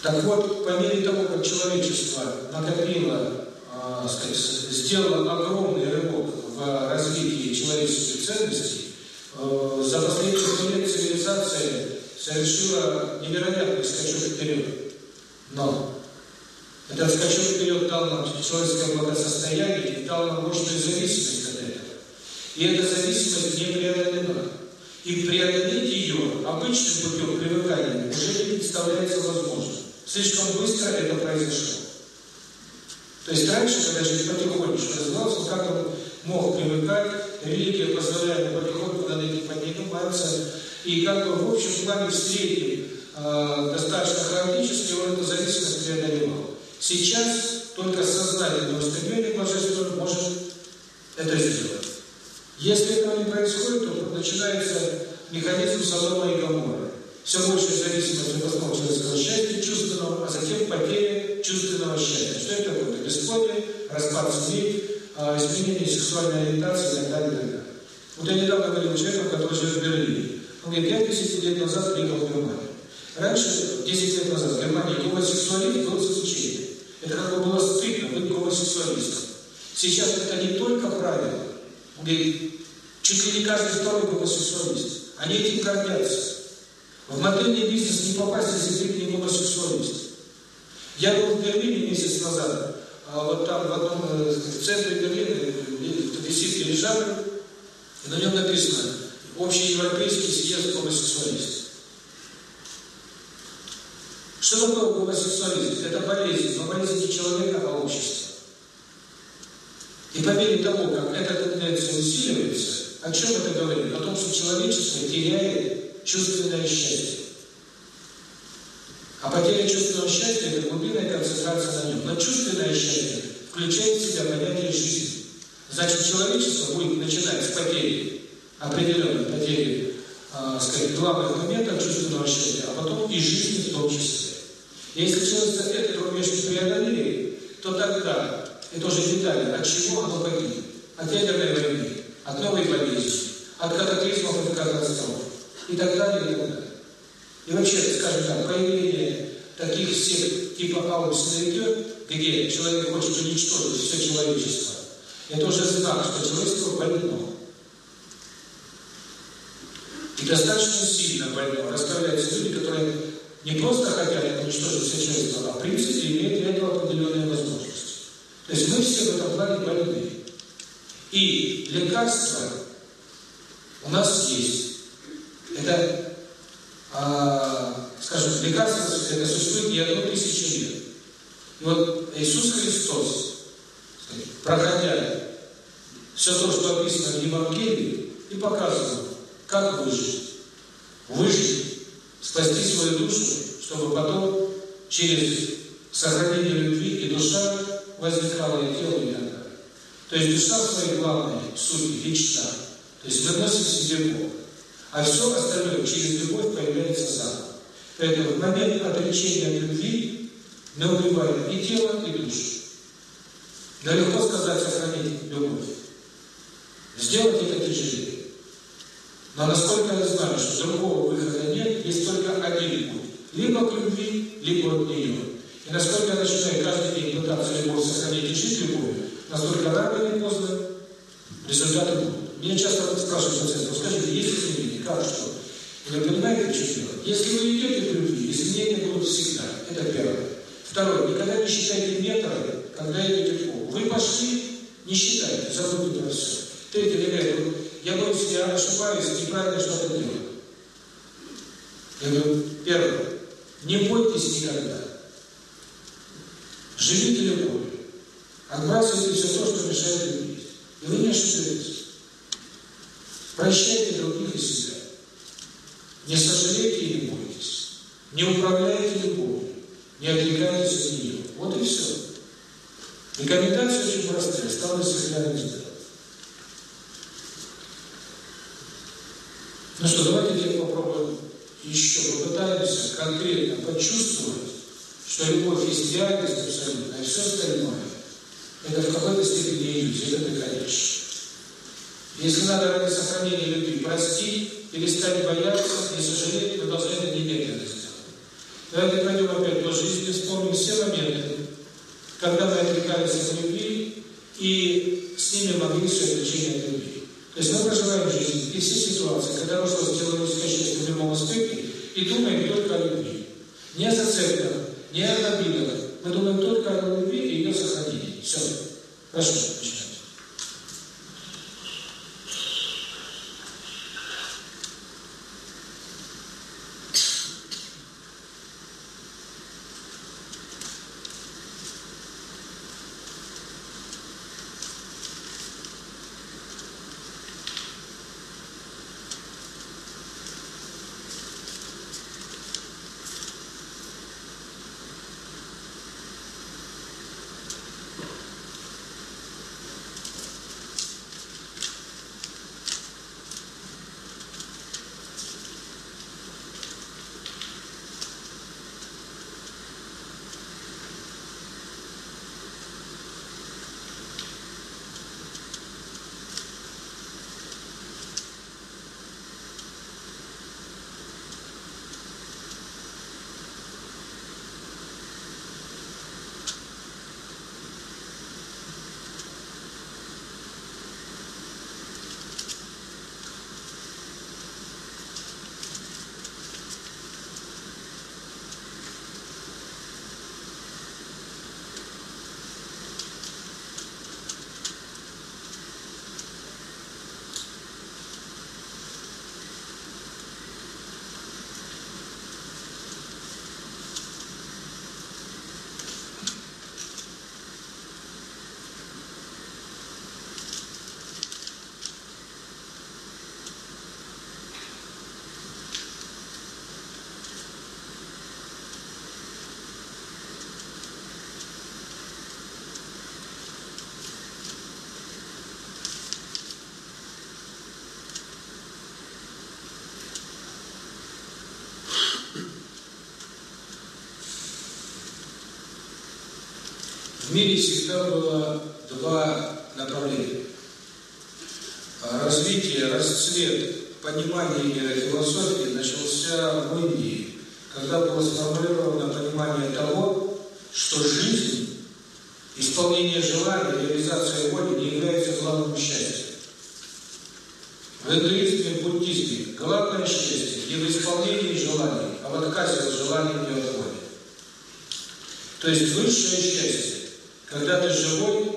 Так вот, по мере того, как человечество накопило, э, сказать, сделало огромный рывок в развитии человеческих ценностей, э, за последние сто лет цивилизация совершила невероятный скачок вперед. Но этот скачок вперед дал нам человеческое благосостояние и дал нам мощную зависимость от этого. И эта зависимость не преодолена. И преодолеть ее обычным путем привыкания уже не представляется возможным. Слишком быстро это произошло. То есть раньше, когда человек потихонечку развивался, как он мог привыкать, религия позволяет потихоньку над этим подниматься, и как бы в общем плане встретив э, достаточно хаотически, он эту зависимость преодолевал. Сейчас только сознательное устремление Божественного может это сделать. Если этого не происходит, то начинается механизм Содома и Гоморры. Все большая зависимость от основного человеческого счастья чувственного, а затем потеря чувственного счастья. Что это? Это бесплодие, распад семьи, а, изменение сексуальной ориентации и так далее, и так далее. Вот я недавно говорил с человеком, который живет в Берлине. Он говорит, я 10 лет назад приехал в Германию. Раньше, 10 лет назад, в Германии гомосексуализм был исключением. Это как бы было стыдно быть гомосексуалистом. Сейчас это не только правило. Он говорит, чуть ли не каждый второй гомосексуалист. Они этим гордятся. В модельный бизнес не попасть, если ты не гомосексуалист. Я был в Берлине месяц назад, а вот там в одном э, в центре Берлина висит дирижабль, и на нем написано «Общеевропейский съезд гомосексуалистов». Что такое гомосексуализм? Это болезнь, но болезнь не человека, а общества. И по мере того, как эта тенденция усиливается, о чем это говорит? О том, что человечество теряет чувственное счастье. А потеря чувственного счастья – это глубинная концентрация на нем. Но чувственное счастье включает в себя понятие жизни. Значит, человечество будет начинать с потери, определенной потери, э, сказать, главных моментов чувственного счастья, а потом и жизни в том числе. Если человек этот рубеж не преодолеет, то тогда, это уже детали, от чего оно погибнет? От ядерной войны, от новой болезни, от катаклизмов и катастроф, и так далее, и так далее. И вообще, скажем так, появление таких сект типа Аус идет, где человек хочет уничтожить все человечество, это уже знак, что человечество больно. И достаточно сильно больно. Расправляются люди, которые не просто хотят уничтожить все человечество, а в принципе имеют для этого определенные возможности. То есть мы все в этом плане больны. И лекарства у нас есть. Это, а, скажем, лекарство это существует не одну тысячу лет. И вот Иисус Христос, проходя все то, что описано в Евангелии, и показывал, как выжить. Выжить спасти свою душу, чтобы потом через сохранение любви и душа возникала и тело, и так далее. То есть душа в своей главной сути вечна. То есть мы носим в себе Бог. А все остальное через любовь появляется заново. Поэтому в момент отречения от любви мы убиваем и тело, и душу. Легко сказать сохранить любовь. Сделать это тяжелее. Но насколько я знаю, что другого выхода нет, есть только один путь. Либо к любви, либо от нее. И насколько я начинаю каждый день пытаться любовь сохранить и жить любовью, настолько рано или поздно результаты будут. Меня часто спрашивают ну скажите, есть изменения? Как, что? Вы понимаете, что делать? Если вы идете к любви, изменения будут всегда. Это первое. Второе. Никогда не считайте методы, когда идете к Богу. Вы пошли, не считайте, забудьте про все. Третье, ребята, я боюсь, я ошибаюсь, неправильно что-то делаю. Я говорю, первое, не бойтесь никогда. Живите любовью. Отбрасывайте все то, что мешает любить. И вы не ошибетесь. Прощайте других и себя. Не сожалейте и не бойтесь. Не управляйте любовью. Не отвлекайтесь от нее. Вот и все. Рекомендация очень простая. Их рядом сделать. Ну что, давайте теперь попробуем еще попытаемся конкретно почувствовать, что любовь есть реальность абсолютно, а все остальное это в какой-то степени иллюзия, это конечно. Если надо ради сохранения любви простить, перестать бояться, не сожалеть, должны это немедленно. Давайте пойдем опять по жизни, вспомним все моменты, когда мы отвлекались от любви и снимем агрессию и отречение от любви. То есть мы проживаем жизнь и все ситуации, когда русло человеческое счастье в любом аспекте, и думаем только о любви. Не о зацепках, не о обидах. Мы думаем только о любви и ее сохранении. Все. Прошу, В мире всегда было два направления. Развитие, расцвет, понимание философии начался в Индии, когда было сформулировано понимание того, что жизнь, исполнение желаний, реализация воли не является главным счастьем. В индуизме и буддизме главное счастье не в исполнении желаний, а в отказе от желаний и от воли. То есть высшее счастье, когда ты живой,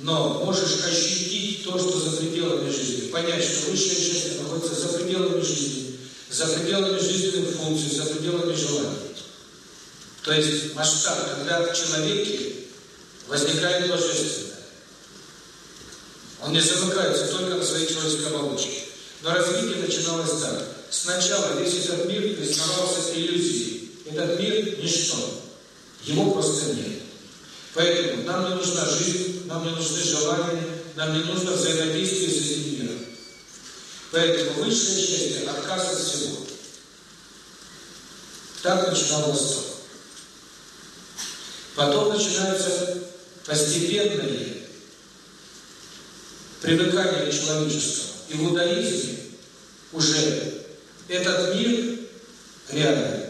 но можешь ощутить то, что за пределами жизни, понять, что высшее счастье находится за пределами жизни, за пределами жизненных функций, за пределами желаний. То есть масштаб, когда в человеке возникает божественное. Он не замыкается только на своей человеческой оболочке. Но развитие начиналось так. Сначала весь этот мир признавался иллюзией. Этот мир – ничто. Его просто нет. Поэтому нам не нужна жизнь, нам не нужны желания, нам не нужно взаимодействие с этим миром. Поэтому высшее счастье – отказ от всего. Так начинал Восток. Потом начинается постепенное привыкание к человеческому. И в иудаизме уже этот мир реальный,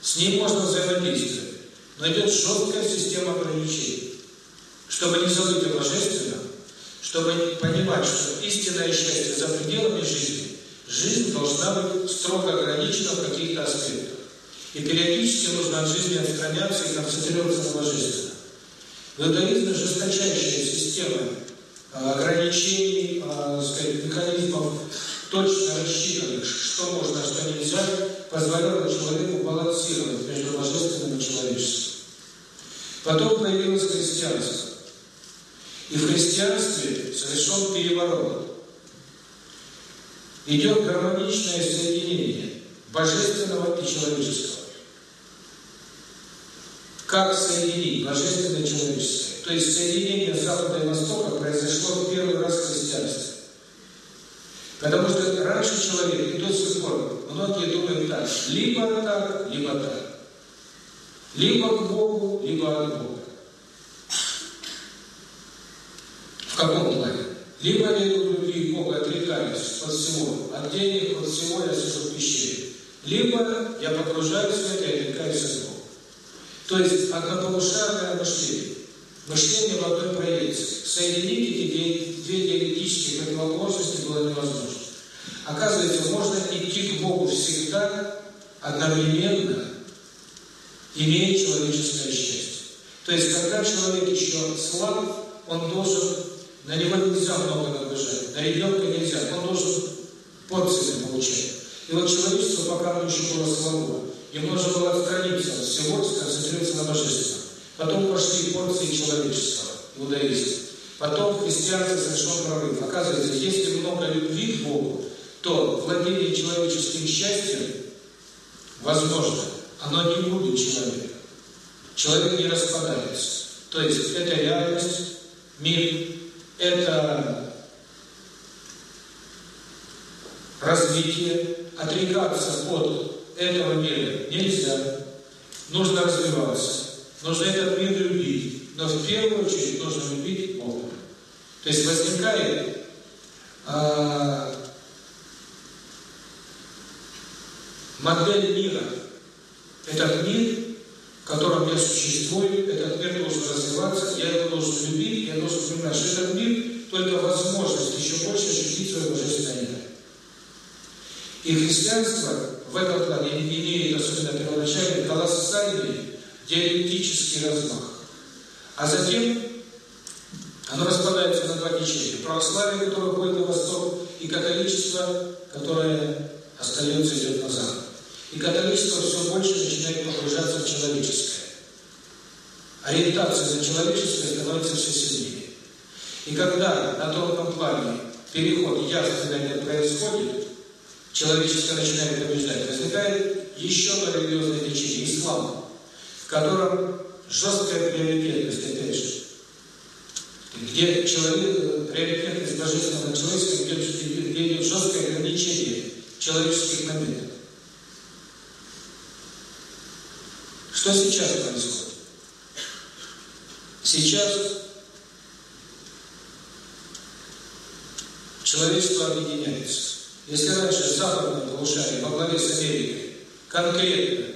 с ним можно взаимодействовать. Но идет жесткая система ограничений. Чтобы не забыть о Божественном, чтобы понимать, что истинное счастье за пределами жизни, жизнь должна быть строго ограничена в каких-то аспектах. И периодически нужно от жизни отстраняться и концентрироваться на Божественном. В иудаизме жесточайшая система ограничений, сказать, механизмов, точно рассчитанных, что можно, а что нельзя, позволяла человеку балансировать между божественным и человеческим. Потом появилось христианство. И в христианстве совершен переворот. Идет гармоничное соединение божественного и человеческого. Как соединить божественное и человеческое? То есть соединение Запада и Востока произошло в первый раз в христианстве. Потому что раньше человек и до сих пор многие думают так, либо так, либо так. Либо к Богу, либо от Бога. В каком плане? Либо иду в любви к Богу, отрекаюсь от всего, от денег, от всего я сижу в пещере. Либо я погружаюсь в это и отрекаюсь от Бога. То есть однополушарное мышление. Мышление в одной проекции. Соединить эти две диалектические противоположности было невозможно. Оказывается, можно идти к Богу всегда одновременно, имея человеческое счастье. То есть, когда человек еще слаб, он должен, на него нельзя много нагружать, на ребенка нельзя, он должен порциями получать. И вот человечество, пока оно еще было слабо, ему нужно было отстраниться от всего, сконцентрироваться на божественном. Потом пошли порции человеческого, иудаизма. Потом христианство совершил прорыв. Оказывается, если много любви к Богу, то владение человеческим счастьем возможно. Оно не будет человека. Человек не распадается. То есть это реальность, мир, это развитие. Отрекаться от этого мира нельзя. Нужно развиваться. Нужно этот мир любить. Но в первую очередь нужно любить Бога. То есть возникает э, модель мира. Этот мир, в котором я существую, этот мир должен развиваться, я его должен любить, я должен понимать, что этот мир только возможность еще больше ощутить свое божественное я. И христианство в этом плане имеет, особенно первоначальный, колоссальный диалектический размах. А затем оно распадается на два течения. Православие, которое уходит на восток, и католичество, которое остается, идет на запад. И католичество все больше начинает погружаться в человеческое. Ориентация на человеческое становится все сильнее. И когда на тонком плане переход явственно происходит, человеческое начинает побеждать, возникает еще одно религиозное течение – ислам, в котором жесткая приоритетность, опять же, где человек, приоритетность божественного человеческого, где, где идет жесткое ограничение человеческих моментов. Что сейчас происходит? Сейчас человечество объединяется. Если раньше западное полушарие во главе с Америкой конкретно,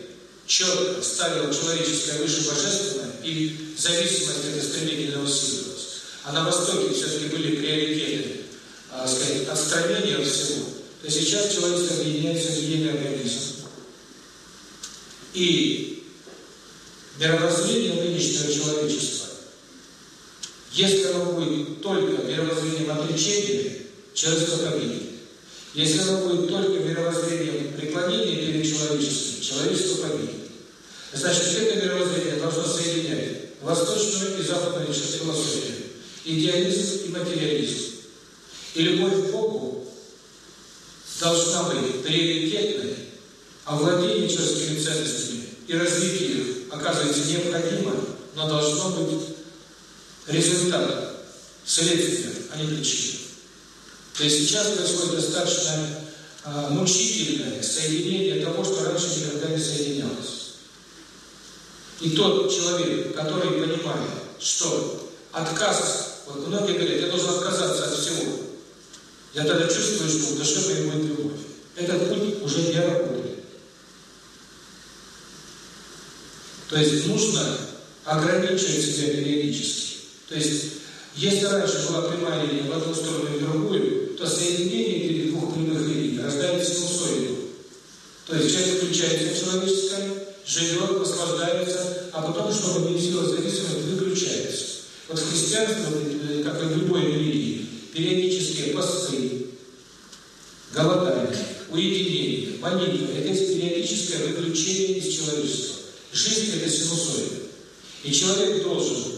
четко ставило человеческое выше божественное и зависимость это стремительно усиливалась, а на Востоке все-таки были приоритеты, а, сказать, отстранения от всего, то сейчас человечество объединяется в единый организм. И мировоззрение нынешнего человечества, если оно будет только мировоззрением отречения, человечество погибнет. Если оно будет только мировоззрением преклонения перед человечеством, человечество погибнет. Значит, это мировоззрение должно соединять восточную и западную философию, идеализм и материализм. И любовь к Богу должна быть приоритетной, а владение человеческими ценностями и развитие их, оказывается, необходимо, но должно быть результатом, следствием, а не причиной. То есть сейчас происходит достаточно э, мучительное соединение того, что раньше никогда не соединялось. И тот человек, который понимает, что отказ, вот многие говорят, я должен отказаться от всего, я тогда чувствую, что в душе приходит любовь. Этот путь уже не работает. То есть нужно ограничивать себя периодически. То есть, если раньше была прямая линия в одну сторону и в другую, то соединение этих двух прямых линий рождает синусоиду. То есть человек включается в человеческое, живет, наслаждается, а потом, чтобы не сила зависимость, выключается. Вот в христианстве, э, как и в любой религии, периодические посты, голодание, уединение, молитва – это периодическое выключение из человечества. Жизнь – это синусоида. И человек должен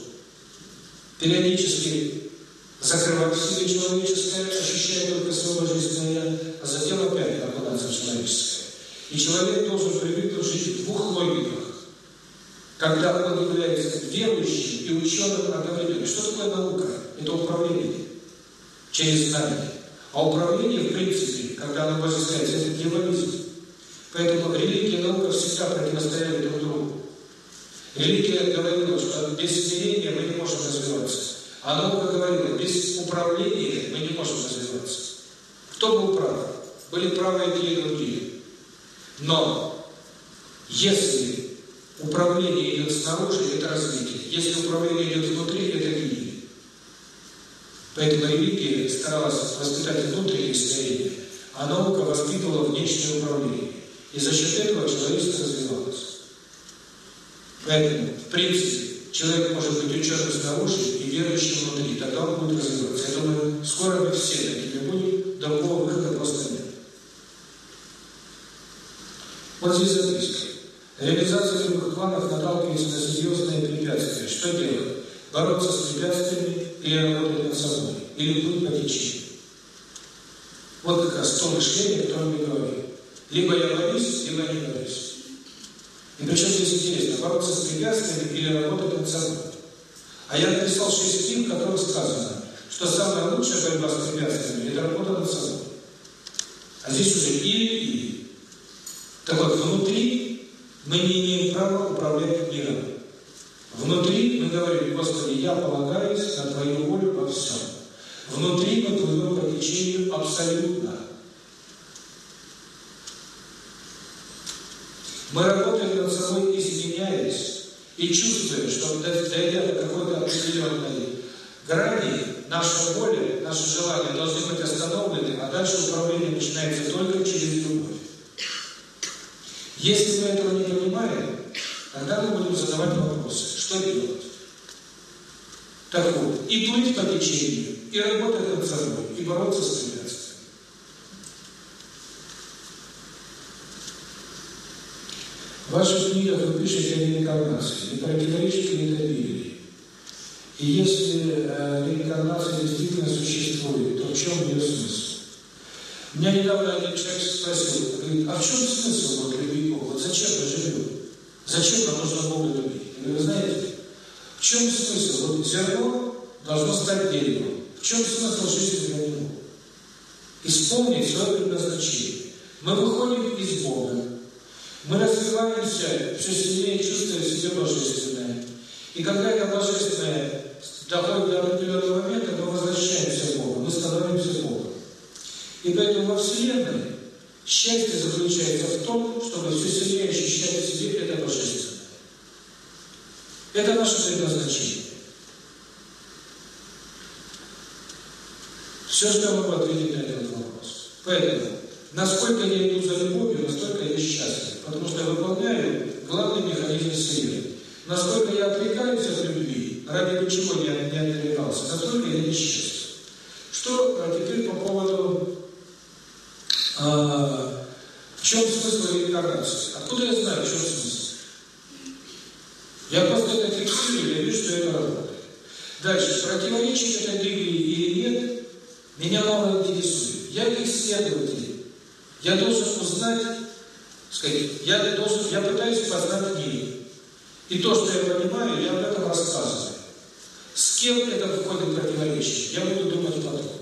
периодически закрывать себе человеческое, ощущая только свое божественное а затем опять окунаться в человеческое. И человек должен привыкнуть жить в двух логиках. Когда он является верующим и ученым одновременно. Что такое наука? Это управление через знание. А управление, в принципе, когда оно божественное, это дьяволизм. Поэтому религия и наука всегда противостояли друг другу. Религия говорила, что без смирения мы не можем развиваться. А наука говорила, без управления мы не можем развиваться. Кто был прав? Были правы и те, и другие. Но если управление идет снаружи, это развитие. Если управление идет внутри, это гибель. Поэтому религия старалась воспитать внутреннее состояние, а наука воспитывала внешнее управление. И за счет этого человечество развивалось. Поэтому, в принципе, человек может быть ученым снаружи и верующим внутри, тогда он будет развиваться. Я думаю, скоро мы все такими будем, другого выхода просто нет. Вот здесь записка. Реализация любых планов наталкивается на серьезные препятствия. Что делать? Бороться с препятствиями или работать над собой? Или быть по течению? Вот как раз то мышление, о котором я говорил. Либо я борюсь, либо я не борюсь. И причем здесь интересно, бороться с препятствиями или работать над собой. А я написал шесть книг, в которых сказано, что самая лучшая борьба с препятствиями – это работа над собой. А здесь уже или-или. Так вот, внутри мы не имеем права управлять миром. Внутри мы говорим, Господи, я полагаюсь на Твою волю во всем. Внутри мы плывем по течению абсолютно. Мы работаем над собой, изменяясь, и чувствуем, что дойдя до какой-то определенной грани, наша воля, наши желания должны быть остановлены, а дальше управление начинается только через любовь. Если мы этого не понимаем, тогда мы будем задавать вопросы, что делать? Так вот, и плыть по течению, и работать над собой, и бороться с препятствиями. В ваших книгах вы пишете о реинкарнации, не противоречите ли это Библии? И если э, реинкарнация действительно существует, то в чем ее смысл? Меня недавно один человек спросил, говорит, а в чем смысл вот любви зачем мы живем? Зачем нам нужно Бога любить? Говорю, знаете, в чем смысл? Вот зерно должно стать деревом. В чем смысл жизни для него? Исполнить свое предназначение. Мы выходим из Бога, мы развиваемся, все сильнее чувствуя себе божественное. И когда это Божественное доходит до определенного момента, мы возвращаемся к Богу, мы становимся Богом. И поэтому во Вселенной счастье заключается в том, чтобы все сильнее ощущать в себе это Божественное. Это наше предназначение. Все, что я могу ответить на этот вопрос. Поэтому, насколько я иду за любовью, настолько я счастлив. Потому что я выполняю главный механизм Вселенной. Насколько я отвлекаюсь от любви, ради чего я не отвлекался, настолько я несчастлив. Что а теперь по поводу а, в чем смысл реинкарнации? Откуда я знаю, в чем смысл? Я просто это фиксирую, я вижу, что это работает. Дальше, противоречит это Библии или нет, меня мало интересует. Я исследователь. Я должен узнать, сказать, я должен, я пытаюсь познать мир. И то, что я понимаю, я об этом рассказываю. С кем это входит в противоречие, я буду думать потом.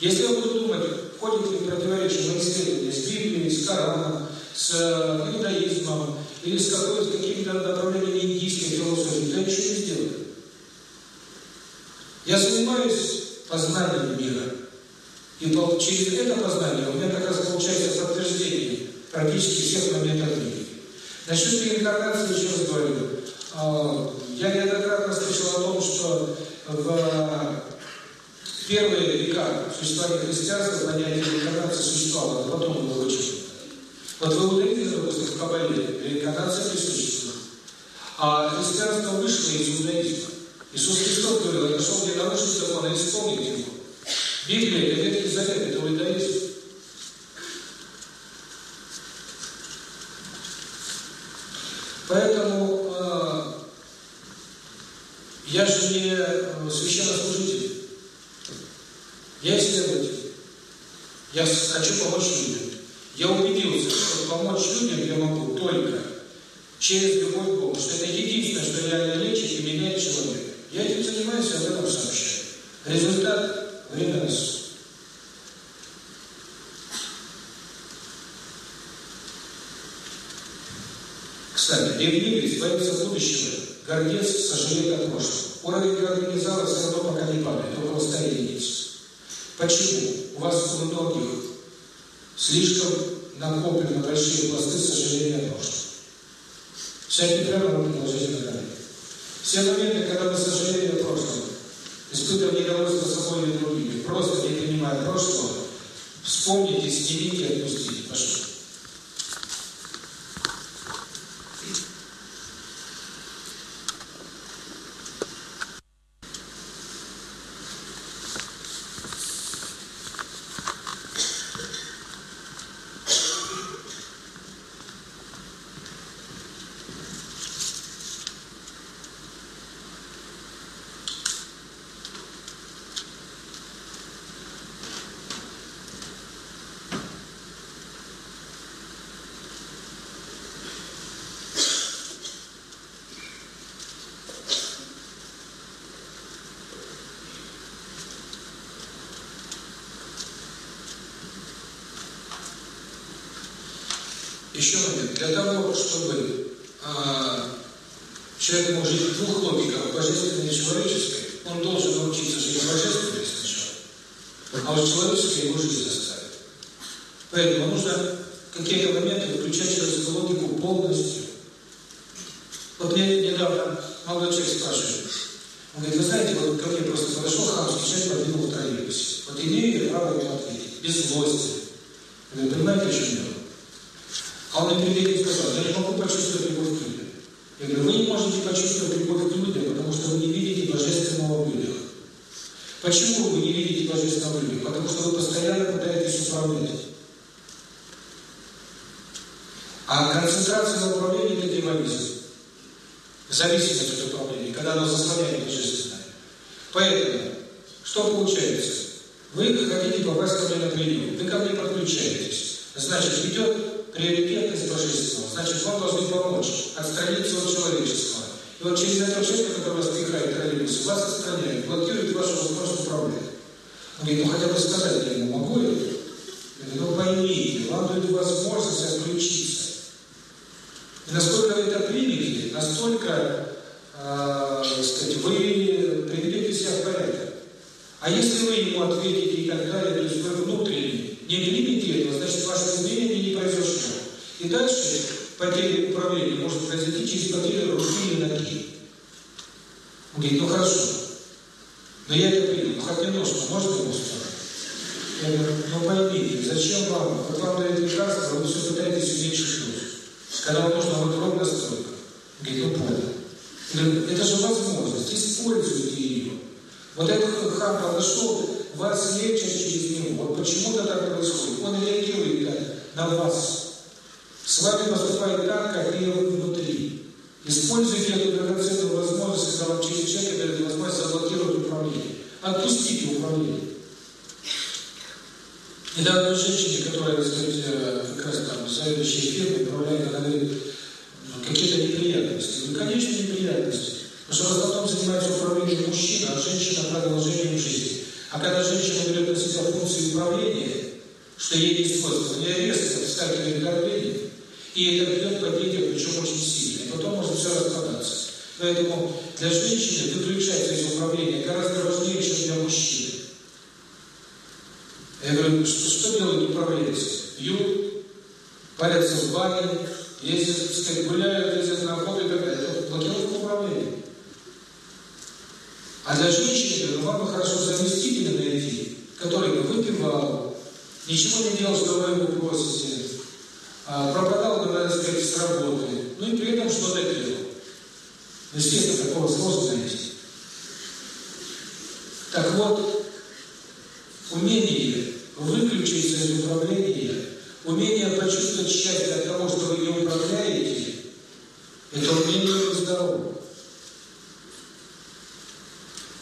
Если я буду думать, входит в противоречие исследования с Библией, с Кораном, с э, иудаизмом или с какими-то направлениями индийской философии, то ничего не сделаю. Я занимаюсь познанием мира. И через это познание у меня как раз получается подтверждение практически всех моментов мира. Насчет реинкарнации еще раз говорю. А, я неоднократно слышал о том, что в первые века существования христианства понятие реинкарнации существовало, а потом было вычеркнуто. Вот в иудаизме, допустим, в Кабале реинкарнация присутствует. А христианство вышло из иудаизма. Иисус Христос говорил, я пришел не нарушить закон, а исполнить его. Библия – это Ветхий Завет, это иудаизм. Поэтому э, я же не э, священнослужитель. Я исследователь. Я хочу помочь людям. Я убедился, что помочь людям я могу только через любовь к Богу, что это единственное, что реально лечит и меняет человека. Я этим занимаюсь, я об этом сообщаю. Результат – время на суд. Кстати, ревнивец боится будущего, гордец сожалеет о прошлом. Уровень гармонизала все равно пока не падает, около 100 единиц. Почему? У вас у многих слишком накоплены большие пласты сожаления о прошлом. Прямо, руки положите на колени. Все моменты, когда вы сожалеете о прошлом, испытывая недовольство собой или другими, просто не понимая прошлого, вспомните, снимите, отпустите. Пошли.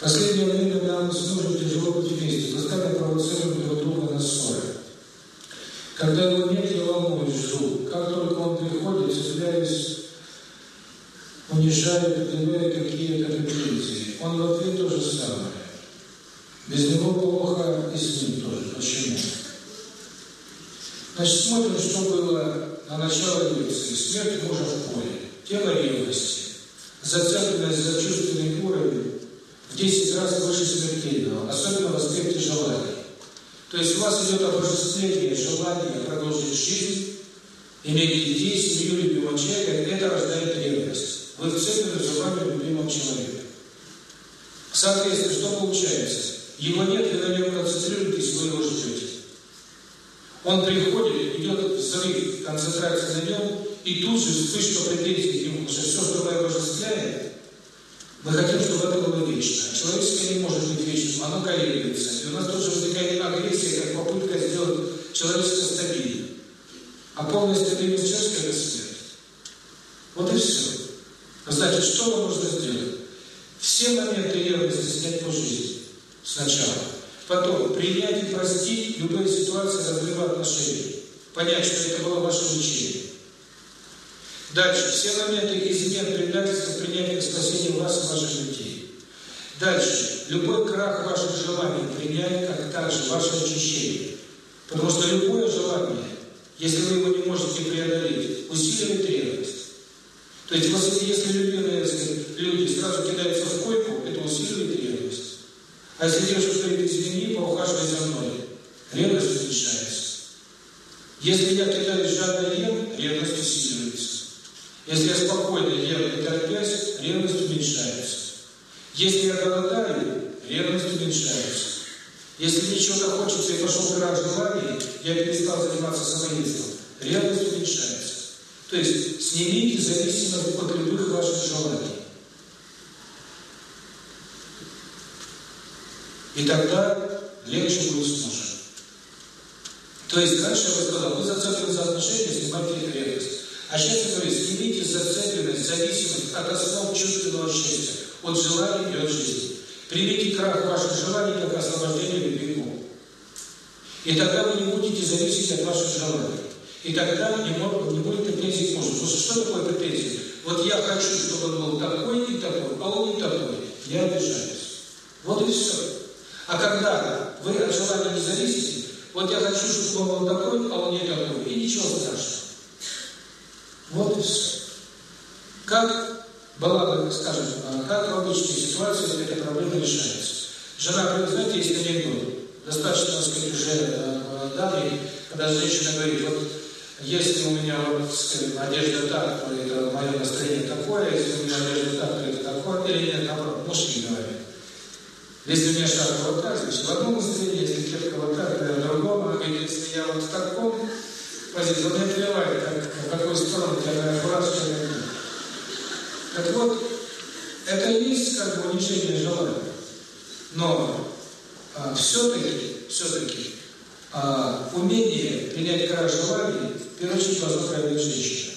Последнее время нам с мужем тяжело быть вместе, постоянно провоцируем друг друга на ссоры. Когда его нет, я волнуюсь, жду. Как только он приходит, цепляюсь, унижаю, предъявляю какие-то претензии. Он в ответ то же самое. Без него плохо и с ним тоже. Почему? Значит, смотрим, что было на начало лекции. Смерть мужа в поле. Тело ревности. Зацепленность за чувственный уровень в 10 раз выше смертельного, особенно в аспекте желания. То есть у вас идет обожествление желания продолжить жизнь, иметь детей, семью, любимого человека, это рождает ревность. Вы вцеплены зубами любимого человека. Соответственно, что получается? Его нет, вы на нем концентрируетесь, вы его ждете. Он приходит, идет взрыв концентрации на нем, и тут же вспышка претензий к нему, что все, что мы обожествляем, мы хотим, чтобы это было вечно. Человеческое не может быть вечным, оно колеблется. И у нас тоже возникает агрессия, как попытка сделать человеческое стабильным. А полная стабильность человеческая – это смерть. Вот и все. Значит, что вам нужно сделать? Все моменты ревности снять по жизни. Сначала. Потом принять и простить любые ситуации разрыва отношений. Понять, что это было ваше лечение. Дальше. Все моменты измен, предательства, принятия спасения вас и ваших детей. Дальше. Любой крах ваших желаний принять как также ваше очищение. Потому что любое желание, если вы его не можете преодолеть, усиливает ревность. То есть, если любимые люди сразу кидаются в койку, это усиливает ревность. А если девушка говорит, извини, поухаживай за мной, ревность уменьшается. Если я кидаюсь жадно ем, ревность усиливается. Если я спокойно ем и торопясь, ревность уменьшается. Если я голодаю, ревность уменьшается. Если мне чего-то хочется и пошел крах желаний, я перестал заниматься самоедством, ревность уменьшается. То есть снимите зависимость от любых ваших желаний. И тогда легче будет с мужем. То есть раньше я бы сказал, вы зацеплены за отношения, снимайте ревность. А сейчас я говорю, снимите зацепленность, зависимость от основ чувственного счастья, от желаний и от жизни. Примите крах ваших желаний как освобождение любви Богу. И тогда вы не будете зависеть от ваших желаний. И тогда не, не будет претензий к. Потому что что такое претензии? Вот я хочу, чтобы он был такой и такой, а он не такой. Я обижаюсь. Вот и все. А когда вы от желания не зависите, вот я хочу, чтобы он был такой, а он не такой, и ничего страшного. Вот и все. Как была бы, скажем, а как в обычной ситуации эта проблема решается. Жена говорит, знаете, есть анекдот, достаточно, так сказать, уже э, данный, когда женщина говорит, вот если у меня вот, сказать, одежда так, то это мое настроение такое, если у меня одежда так, то это такое, или нет, наоборот, мужчины говорят. Если у меня шапка вот так, значит, в одном настроении, если кепка вот так, то в другом, а если я вот в таком позиции, вот мне плевать, как, в какую сторону тебя аккурат, что я Так вот, это и есть как бы унижение желания. Но а, все-таки, все-таки, а, умение принять край желаний, в первую очередь, должна проявить женщина.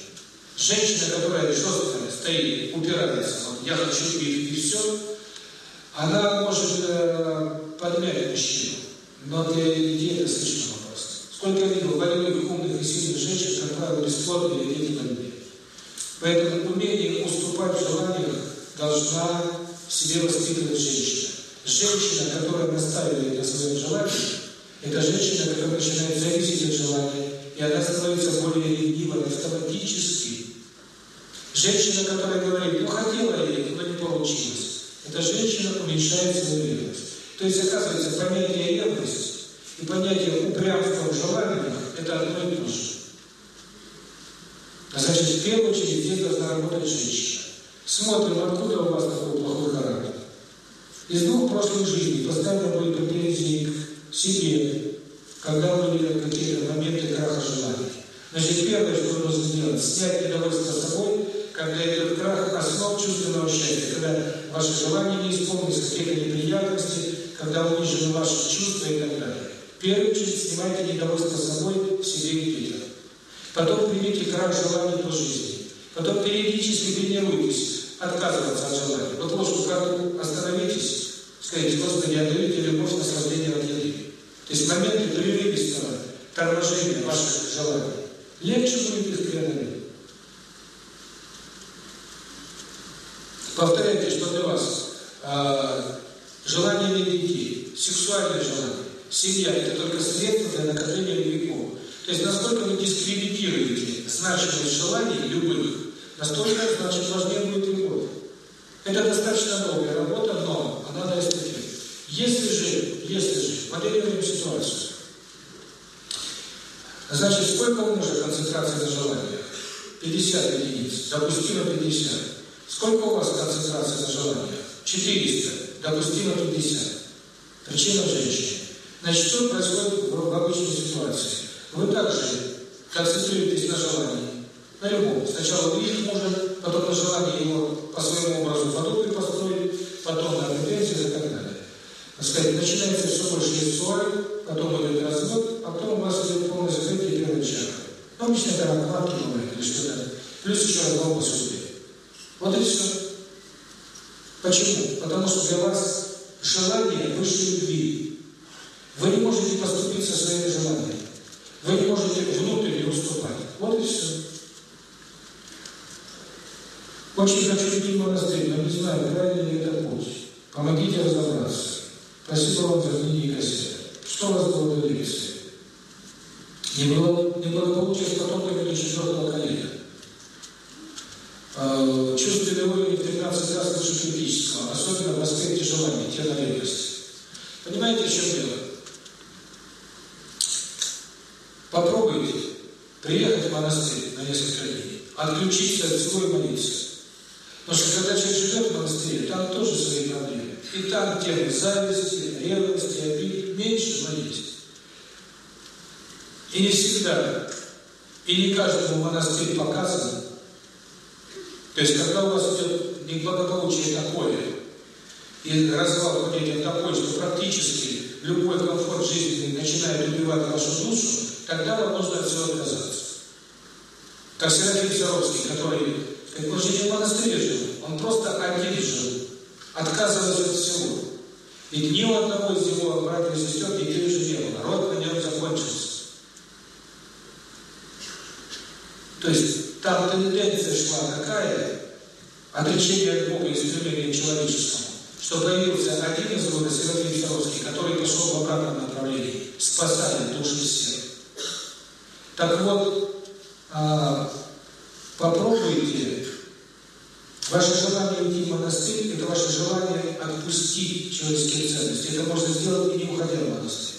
Женщина, которая жестко стоит, упирается, вот, я хочу и, и все, она может э, подмять мужчину, но для людей это слишком. Сколько я видел волевых, умных и сильных женщин, как правило, бесплодные дети подмять. Поэтому умение уступать в желаниях должна в себе воспитывать женщина. Женщина, которая настаивает на своем желании, это женщина, которая начинает зависеть от желания, и она становится более ревнивой автоматически. Женщина, которая говорит, ну хотела я, но не получилось. Эта женщина уменьшает свою ревность. То есть, оказывается, понятие ревности и понятие упрямства в желаниях – это одно и то же. А значит, в первую очередь здесь должна работать женщина. Смотрим, откуда у вас такой плохой характер. Из двух прошлых жизней постоянно были претензии к себе, когда были какие-то моменты краха желаний. Значит, первое, что нужно сделать, снять недовольство собой, когда идет крах основ чувственного счастья, когда ваши желания не исполнились, какие-то неприятности, когда унижены ваши чувства и так далее. В первую очередь снимайте недовольство собой в себе и детях. Потом примите крах желаний по жизни. Потом периодически тренируйтесь отказываться от желания. Вот ложку в остановитесь, скажите, я даю тебе любовь, наслаждение от еды. То есть моменты прерывистого торможения ваших желаний. Легче будет их преодолеть. Повторяйте, что для вас э, желание иметь детей, сексуальное желание, семья – это только средство для накопления веков. То есть насколько вы дискредитируете значимость желаний любых, настолько, значит, важнее будет любовь. Это достаточно долгая работа, но она даст эффект. Если же, если же, моделируем ситуацию, значит, сколько у мужа концентрация на желаниях? 50 единиц, допустимо 50. Сколько у вас концентрация на желаниях? 400, допустимо 50. Причина в женщине. Значит, что происходит в обычной ситуации? Вы также концентрируетесь на желании, на любом. Сначала увидеть мужа, потом на желание его по своему образу подобию построить, потом на претензии и так далее. Так сказать, начинается все больше сексуально, потом идет развод, а потом у вас идет полное закрытие первой чакры. Ну, обычно это рак или что-то. Плюс еще развал по судьбе. Вот и все. Почему? Потому что для вас желание выше любви. Вы не можете поступить со своими желаниями. Вы не можете внутренне уступать. Вот и все. Очень хочу в монастырь, но не знаю, правильно ли это путь. Помогите разобраться. Спасибо вам за книги и. Что вас было до лекции? Не было, не было получилось потомками до четвертого колена. Э, чувственный уровень в 13 раз выше критического, особенно в аспекте желания, тела ревности. Понимаете, в чем дело? Попробуйте приехать в монастырь на несколько дней, отключиться от всего и молиться. Потому что когда человек живет в монастыре, там тоже свои проблемы. И там темы зависти, ревности, обид меньше, но есть. И не всегда, и не каждому монастырь показан. То есть, когда у вас идет неблагополучие такое, и развал понятия такой, что практически любой комфорт жизни начинает убивать вашу душу, тогда вам нужно от всего отказаться. Как Серафим Саровский, который, как он же не в монастыре жил, он просто один жил, отказываясь от всего. Ведь ни у одного из его братьев и сестер детей уже не было, род на нем закончился. То есть там тенденция шла какая? Отречение от Бога и стремление к человеческому. Что появился один из рода Серафим Саровский, который пошел в обратном направлении, спасая души всех. Так вот, а, попробуйте Ваше желание уйти в монастырь – это ваше желание отпустить человеческие ценности. Это можно сделать и не уходя в монастырь.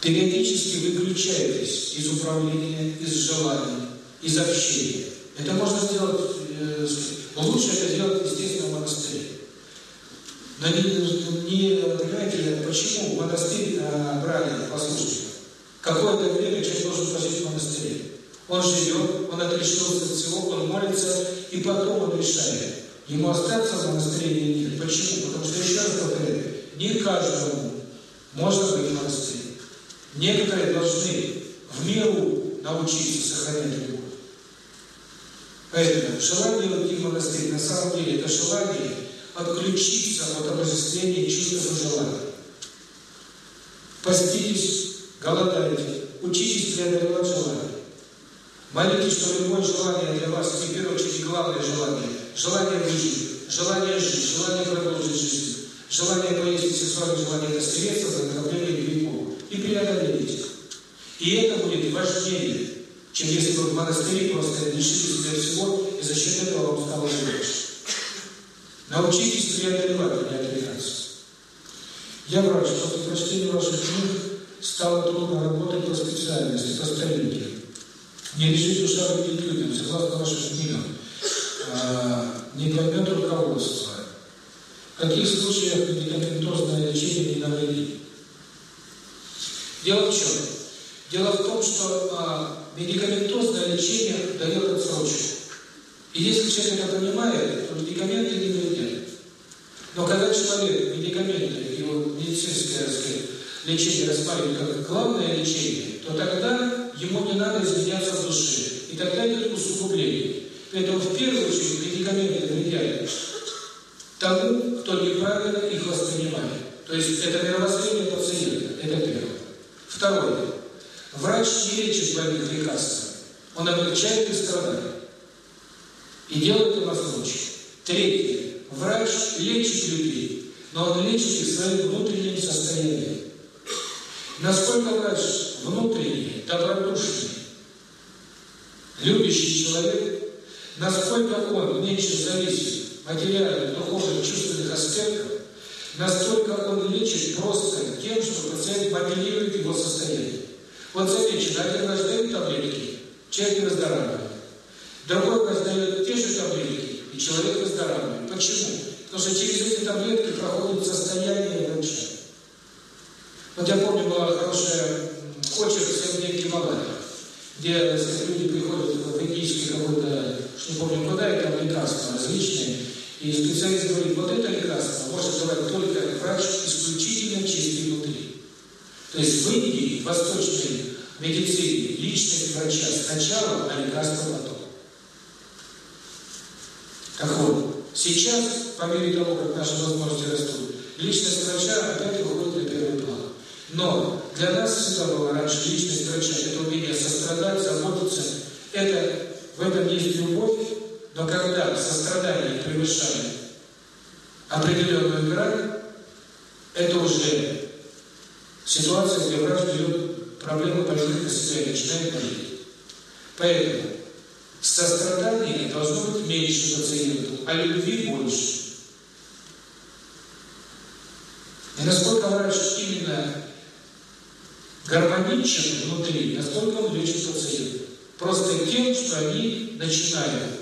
Периодически выключайтесь из управления, из желаний, из общения. Это можно сделать, э, лучше это делать, естественно, в монастыре. Но не, не понимаете, почему в послушников? Какое-то время человек должен пожить в монастыре. Он живет, он отрешился от всего, он молится, и потом он решает, ему остаться в монастыре или нет. Почему? Потому что, еще раз повторяю, не каждому можно быть в монастыре. Некоторые должны в меру научиться сохранять любовь. Поэтому желание уйти в монастырь, на самом деле, это желание отключиться от обожествления чувств и желаний. Поститесь, голодайте, учитесь преодолевать желания. Молитесь, что любое желание для вас, в первую очередь, главное желание, желание выжить, желание жить, желание продолжить жизнь, желание поесть сексуальное желание это средство за накопление грехов. И преодолеете. И это будет важнее, чем если бы в монастыре просто лишили себя всего, и за счет этого вам стало легче. Научитесь преодолевать, не отрекаться. Я врач, после прочтения ваших книг стало трудно работать по специальности, по старинке. Не лежит душа в людям, согласно вашим книгам. Не поймет руководство. В каких случаях медикаментозное лечение не навредит? Дело в чем? Дело в том, что а, медикаментозное лечение дает отсрочку. И если человек это понимает, то медикаменты не вредят. Но когда человек медикаменты, его медицинское сказать, лечение рассматривает как главное лечение, то тогда ему не надо изменяться в душе. И тогда идет усугубление. Поэтому в первую очередь медикаменты вредят тому, кто неправильно их воспринимает. То есть это мировоззрение пациента. Это первое. Второе. Врач не лечит больных лекарствами. Он облегчает их страдания. И делает им отсрочку. Третье. Врач лечит людей, но он лечит их своим внутренним состоянием. Насколько врач внутренний, добродушный, любящий человек, насколько он меньше зависит материальных, духовных, чувственных аспектов, настолько он лечит просто тем, что пациент моделирует его состояние. Вот замечено, один раздает таблетки, человек выздоравливает. Другой раздает те же таблетки, и человек выздоравливает. Почему? Потому что через эти таблетки проходит состояние врача. Вот я помню, была хорошая очередь в Сергея Гималая, где люди приходят в индийский какой-то, не помню куда, и там лекарства различные, и специалист говорит, вот это лекарство может давать только врач исключительно чистый внутри. То есть в Индии, в восточной медицине, личность врача сначала, а лекарство потом. Так вот, сейчас, по мере того, как наши возможности растут, личность врача опять выходит на первый план. Но для нас всегда была раньше личность врача, это умение сострадать, заботиться, это в этом есть любовь, но когда сострадание превышает определенную грань, это уже ситуация, где врач берет проблему себя и начинает болеть. Поэтому сострадание должно быть меньше пациенту, а любви больше. И насколько врач именно гармоничен внутри, настолько он лечит пациента. Просто тем, что они начинают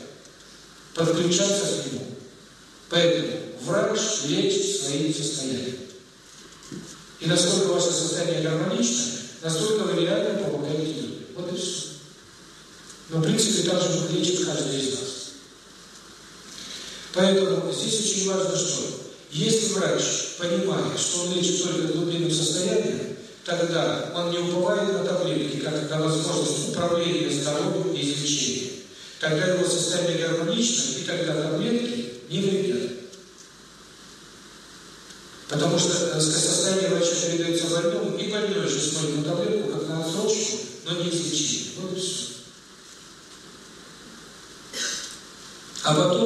подключаться к нему. Поэтому врач лечит свои состояния. И насколько ваше состояние гармонично, настолько вы реально помогаете людям. Вот и все. Но в принципе так же лечит каждый из нас. Поэтому здесь очень важно что? Если врач понимает, что он лечит только глубинным состоянием, тогда он не уповает на таблетки, как на возможность управления здоровьем и излечением. Тогда его состояние гармонично, и тогда таблетки не вредят. Потому что состояние врача передается больному, и больной же смотрит на таблетку, как на отсрочку, но не излечение. Вот и все. А потом,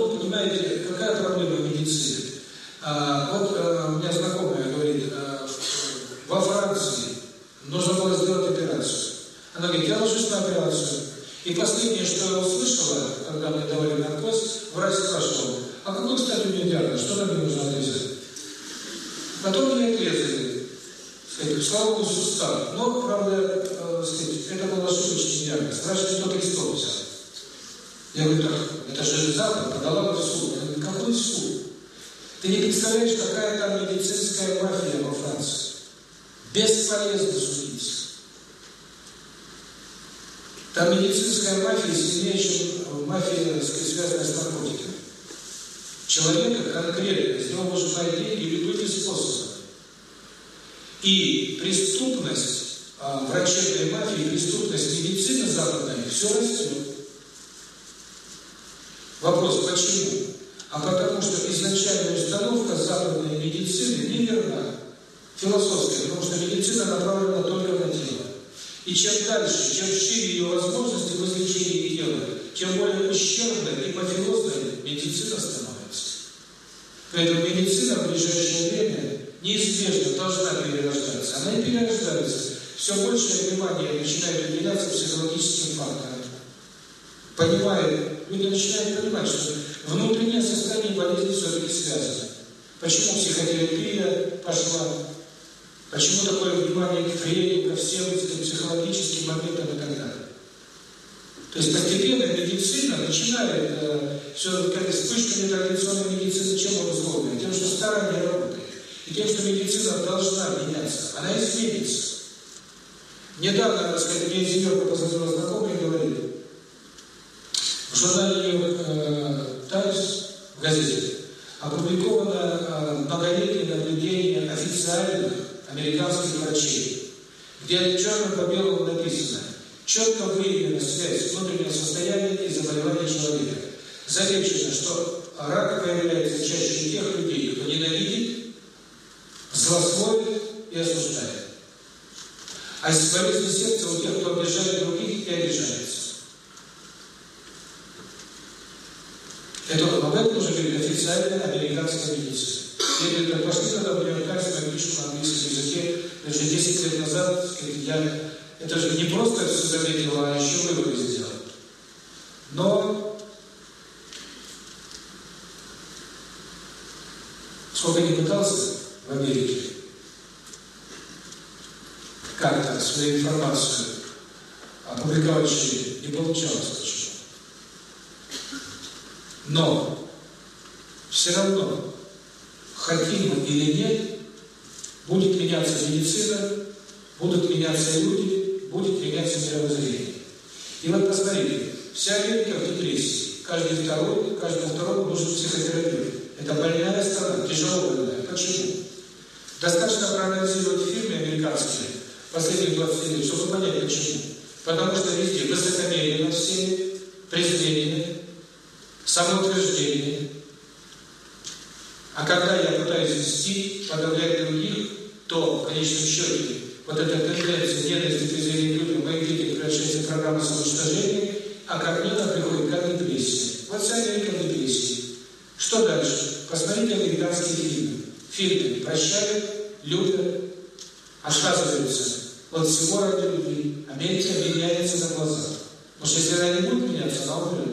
Америка меняется за глаза. Потому что если она не будет меняться, она умрет.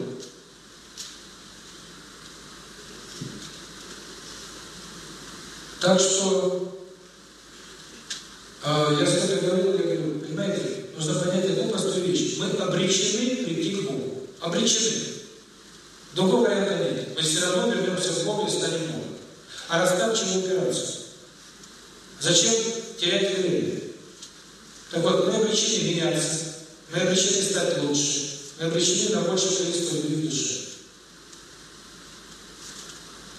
Так что, э, я с тобой говорил, я говорю, понимаете, нужно понять одну простую вещь. Мы обречены прийти к Богу. Обречены. Другого варианта нет. Мы все равно вернемся в Бога и станем Богом. А раз так, чему упираться? Зачем терять время? Так вот, мы обречены меняться, мы обречены стать лучше, мы обречены на больше количество любви в душе.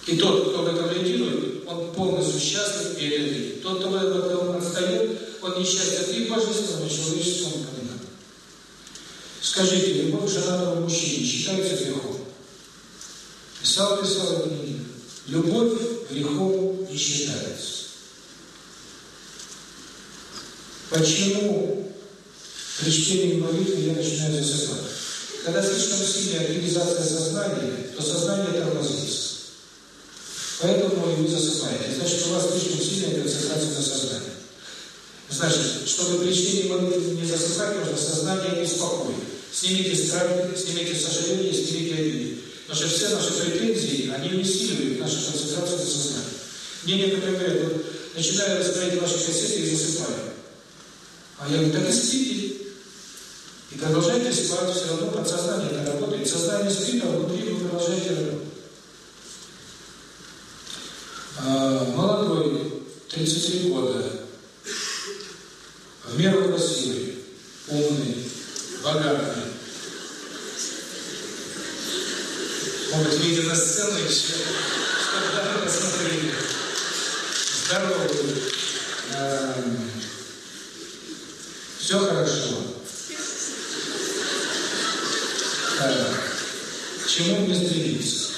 И тот, кто в этом ориентирует, он полностью счастлив и энергии. Тот, кто в этом отстает, он несчастлив и божественному, и человеческому координату. Скажите, любовь женатого мужчины, считается грехом? Писал, писал книги. Любовь грехом не считается. Почему при чтении молитвы я начинаю засыпать? Когда слишком сильная активизация сознания, то сознание тормозится. Поэтому вы засыпаете. Значит, у вас слишком сильная концентрация на сознании. Значит, чтобы при чтении молитвы не засыпать, нужно сознание успокоить. Снимите страх, снимите сожаление, снимите обиды. Потому что все наши претензии, они усиливают нашу концентрацию на сознании. Мне некоторые говорят, вот, начинаю смотреть ваши кассеты и засыпаю. А я говорю, так и спите. И продолжайте спать, все равно подсознание это работает. Сознание спит, а внутри вы продолжаете работать. А, молодой, 33 года, в меру красивый, умный, богатый. Может, видя на сцену еще, чтобы посмотрели. Здоровый. Все хорошо. К чему мне стремиться?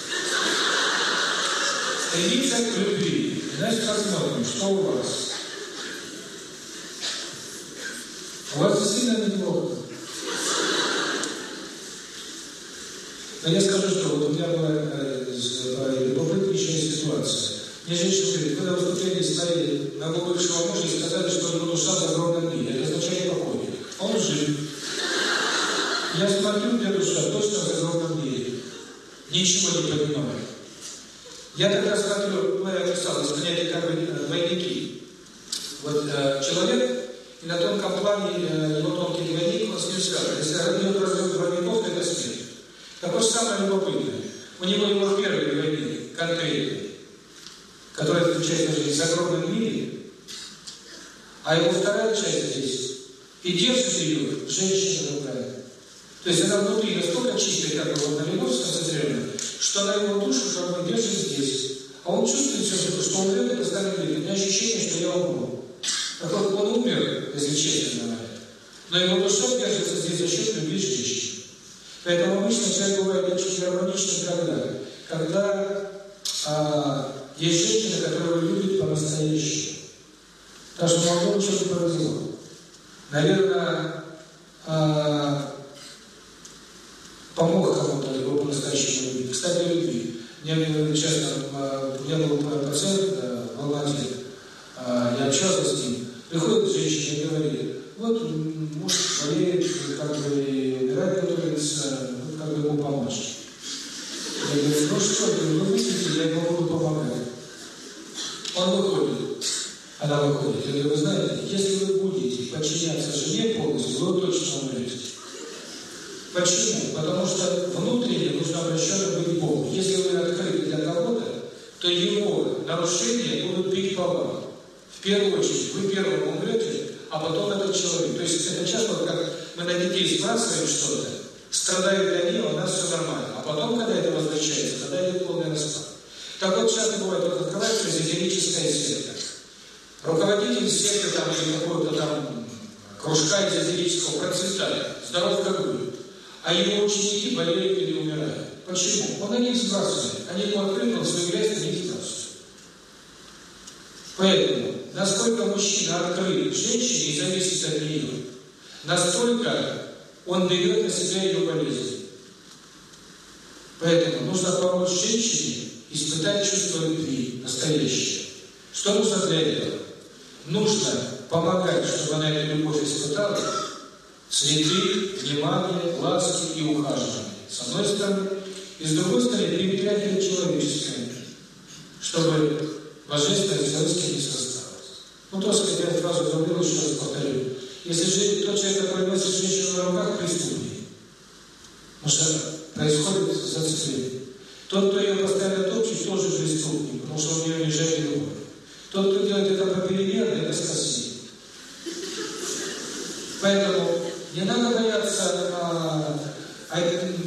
Стремиться к любви. Значит, посмотрим, что у вас. У вас действительно неплохо. Но я скажу, что вот у меня была э, любопытнейшая ситуация. Мне женщина говорит, когда выступление стояли на бывшего мужа и сказали, что его душа в огромном мире. Это означает покой. Он жив. Я смотрю, где душа, точно в загробном мире. Ничего не понимаю. Я тогда смотрю, я писал, из понятия как э, двойники. Вот э, человек, и на тонком плане э, его тонкий двойник, он с ним связан. Если один разрыв двойников, то это смерть. Такое самое любопытное. У него его первый двойник, конкретный, который отвечает в загробном мире, а его вторая часть здесь, и держит ее женщина руками. То есть она внутри настолько чистая, как вот на любовь сконцентрирована, что она его душу как бы держит здесь. А он чувствует все, что он умрет и постоянно говорит, у меня ощущение, что я умру. Так вот, он умер, если честно. Но его душа держится здесь за счет любви женщины. Поэтому обычно человек бывает очень гармоничным когда? Когда а, есть женщина, которая любит по-настоящему. Так что молодому человеку повезло. Наверное, а, помог кому-то его по-настоящему любить. Кстати, любви. Мне честно, у меня был пациент в Алмате, я общался с ним, приходит женщина и говорит, вот муж болеет, как бы умирает, готовится, как бы ему помочь. Я говорю, ну что ну видите, я ему буду помогать. Он выходит, она выходит. Я говорю, вы знаете, если вы будете подчиняться жене полностью, вы точно умрете. Почему? Потому что внутренне нужно обращенно быть Богу. Если вы открыты для кого-то, то его нарушения будут бить по вам. В первую очередь, вы первым умрете, а потом этот человек. То есть это часто, как мы на детей сбрасываем что-то, страдают они, а у нас все нормально. А потом, когда это возвращается, тогда идет полный распад. Так вот, часто бывает, вот открывается эзотерическая секта. Руководитель секты там или какого-то там кружка эзотерического процветает, здоров как будет. А его ученики болеют или умирают. Почему? Он на них сбрасывает. Они ему открыли, он свою грязь на них сбрасывает. Поэтому, насколько мужчина открыт женщине и зависит от нее, настолько он берет на себя ее болезнь. Поэтому нужно помочь женщине испытать чувство любви, настоящее. Что нужно для этого? Нужно помогать, чтобы она эту любовь испытала, цветы, внимание, ласки и ухаживание. С одной стороны. И с другой стороны, перетряхивать человеческое, чтобы божественное с человеческим не срасталось. Ну, то, сказать, я фразу забыл, еще раз повторю. Если же тот человек, который носит женщину на руках, преступник. Потому что происходит зацепление. Тот, кто ее постоянно топчет, тоже преступник, потому что у нее не жаль любовь. Тот, кто делает это попеременно, это спасибо. Поэтому не надо бояться а, а,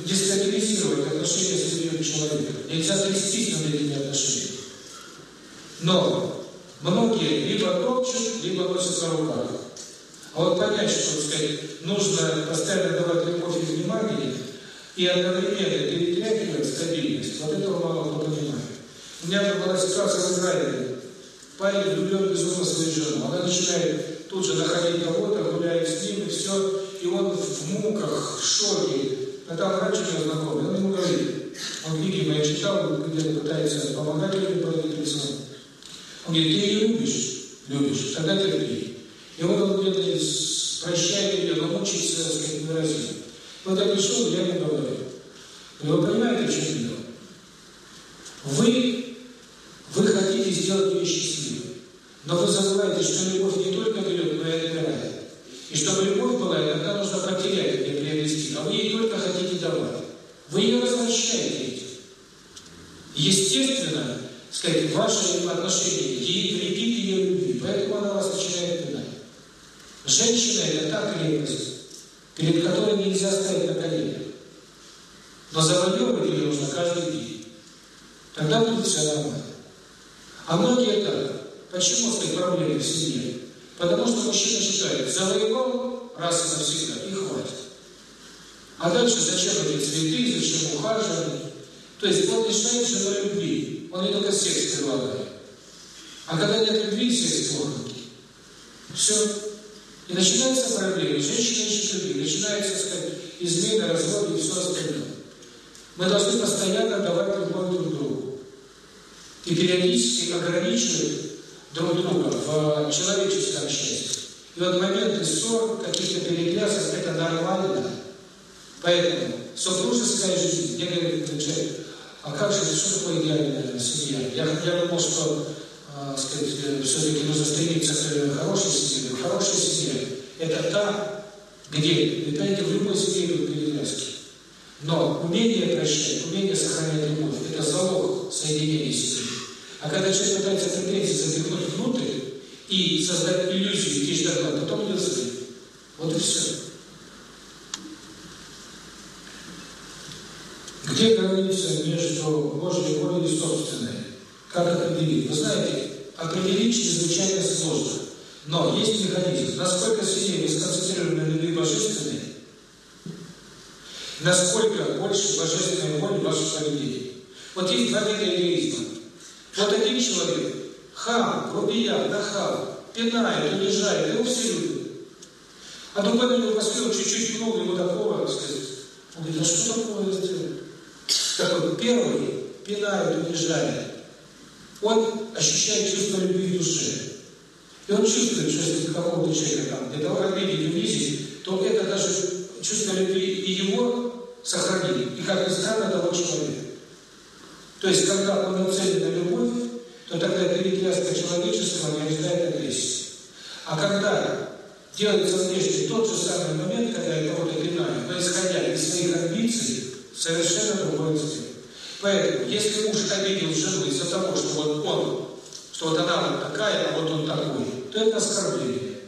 дестабилизировать отношения с другим человеком. Нельзя трястись над этими отношениями. Но многие либо топчут, либо носят на руках. А вот понять, что, так сказать, нужно постоянно давать любовь и внимание, и одновременно перетряхивать стабильность, вот этого мало кто понимает. У меня была ситуация в Израиле. Парень влюблен безумно свою жену. Она начинает тут же находить кого-то, гуляет с ним, и все. И он в муках, в шоке. А там раньше не знакомый. Он ему говорит, он книги мои читал, где пытается помогать людям по этой. Он говорит, ты ее любишь? Любишь. Тогда терпи. И вот он где-то прощает ее, но мучается, так сказать, невыразимо. Вот я пришел, я ему говорю. И вы понимаете, в чем дело? Вы, вы хотите сделать ее счастливой. Но вы забываете, что любовь не только берет, но и отбирает. И чтобы любовь была, иногда нужно потерять, а не приобрести. А вы ей только хотите давать. Вы ее возвращаете. Естественно, сказать, ваше отношение ей крепит ее любви, поэтому она вас начинает пинать. Женщина – это та крепость, перед которой нельзя стоять на коленях. Но завоевывать ее нужно каждый день. Тогда будет все нормально. А многие так. Почему сказать, проблемы в семье? Потому что мужчина считает, завоевал раз и навсегда, и хватит. А дальше зачем эти цветы, зачем ухаживать? То есть он лишает жену любви. Он не только секс предлагает. А когда нет любви, секс плохонький. Все. И начинаются проблемы. Женщина ищет любви. Начинается, так сказать, измена, развод и все остальное. Мы должны постоянно давать любовь друг другу. И периодически ограничивать друг друга в человеческом счастье. И вот моменты ссор, каких-то перетрясок, это нормально. Поэтому супружеская жизнь, мне говорит человек, а как же, что такое идеальная семья? Я, я думал, что э, сказать, все-таки нужно стремиться к хорошей семье. Хорошая семья – это та, где, вы понимаете, в любой семье идут перетряски. Но умение прощать, умение сохранять любовь – это залог соединения семьи. А когда человек пытается претензии запихнуть внутрь и создать иллюзию Кишдарга, потом идет взрыв. Вот и все. Где граница между Божьей волей и собственной? Как определить? Вы знаете, определить чрезвычайно сложно. Но есть механизм. Насколько сильнее вы сконцентрированы на любви божественной, насколько больше божественной воли в вашем поведении. Вот есть два вида эгоизма. Вот один человек, хам, грубиян, нахал, пинает, унижает, его все любят. А другой на него посмотрел, чуть-чуть пнул ему такого, сказать. Он говорит, а что такое я сделал? Такой первый пинает, унижает. Он ощущает чувство любви в душе. И он чувствует, что если какого-то человека там, для того, как видеть, унизить, то это даже чувство любви и его сохранит, и, как ни странно, того человека. То есть, когда он нацелен на любовь, то тогда перетряска человеческого не рождает агрессии. А когда делается внешне тот же самый момент, когда я кого-то пинаю, но исходя из своих амбиций, совершенно другой цвет. Поэтому, если муж обидел жену из-за того, что вот он, что вот она вот такая, а вот он такой, то это оскорбление.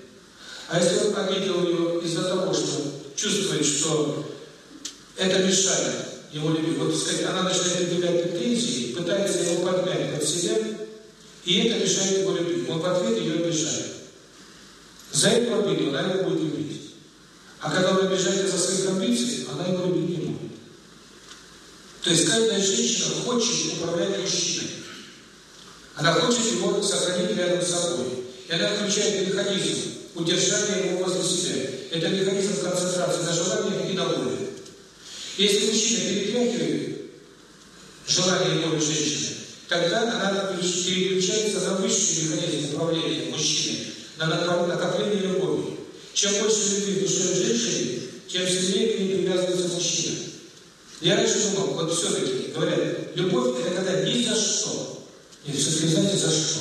А если он обидел ее из-за того, что чувствует, что это мешает его любви, вот, сказать, она начинает предъявлять претензии, пытается его подмять под себя, и это мешает его любви. Он в ответ ее обижает. За эту обиду она его будет любить. А когда он обижает из-за своих амбиций, она его любить не. То есть каждая женщина хочет управлять мужчиной. Она хочет его сохранить рядом с собой. И она включает механизм удержания его возле себя. Это механизм концентрации на желаниях и на воле. Если мужчина перетряхивает желание воли женщины, тогда она переключается на высший механизм управления мужчиной, на накопление любови. Чем больше любви в душе женщины, тем сильнее к ней привязывается мужчина. Я раньше думал, вот все-таки, говорят, любовь – это когда ни за что. И все-таки знаете, за что?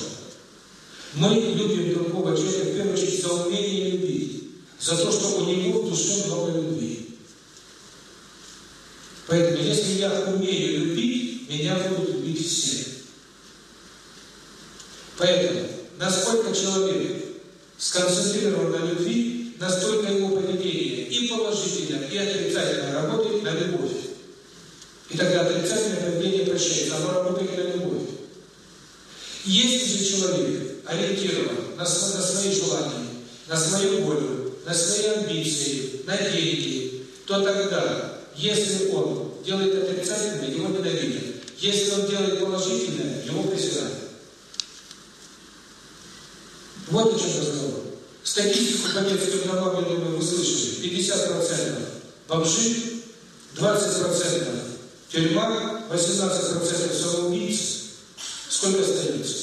Мы любим другого человека, в первую очередь, за умение любить. За то, что у него в душе много любви. Поэтому, если я умею любить, меня будут любить все. Поэтому, насколько человек сконцентрирован на любви, настолько его поведение и положительное, и отрицательное работает на любовь. И тогда отрицательное поведение прощается, оно работает на любовь. Если же человек ориентирован на, на свои желания, на свою волю, на свои амбиции, на деньги, то тогда, если он делает отрицательное, его ненавидят. Если он делает положительное, его презирают. Вот о чем разговор. Статистику по детским думаю, вы слышали. 50% бомжи, 20% тюрьма, 18% самоубийц. Сколько остается?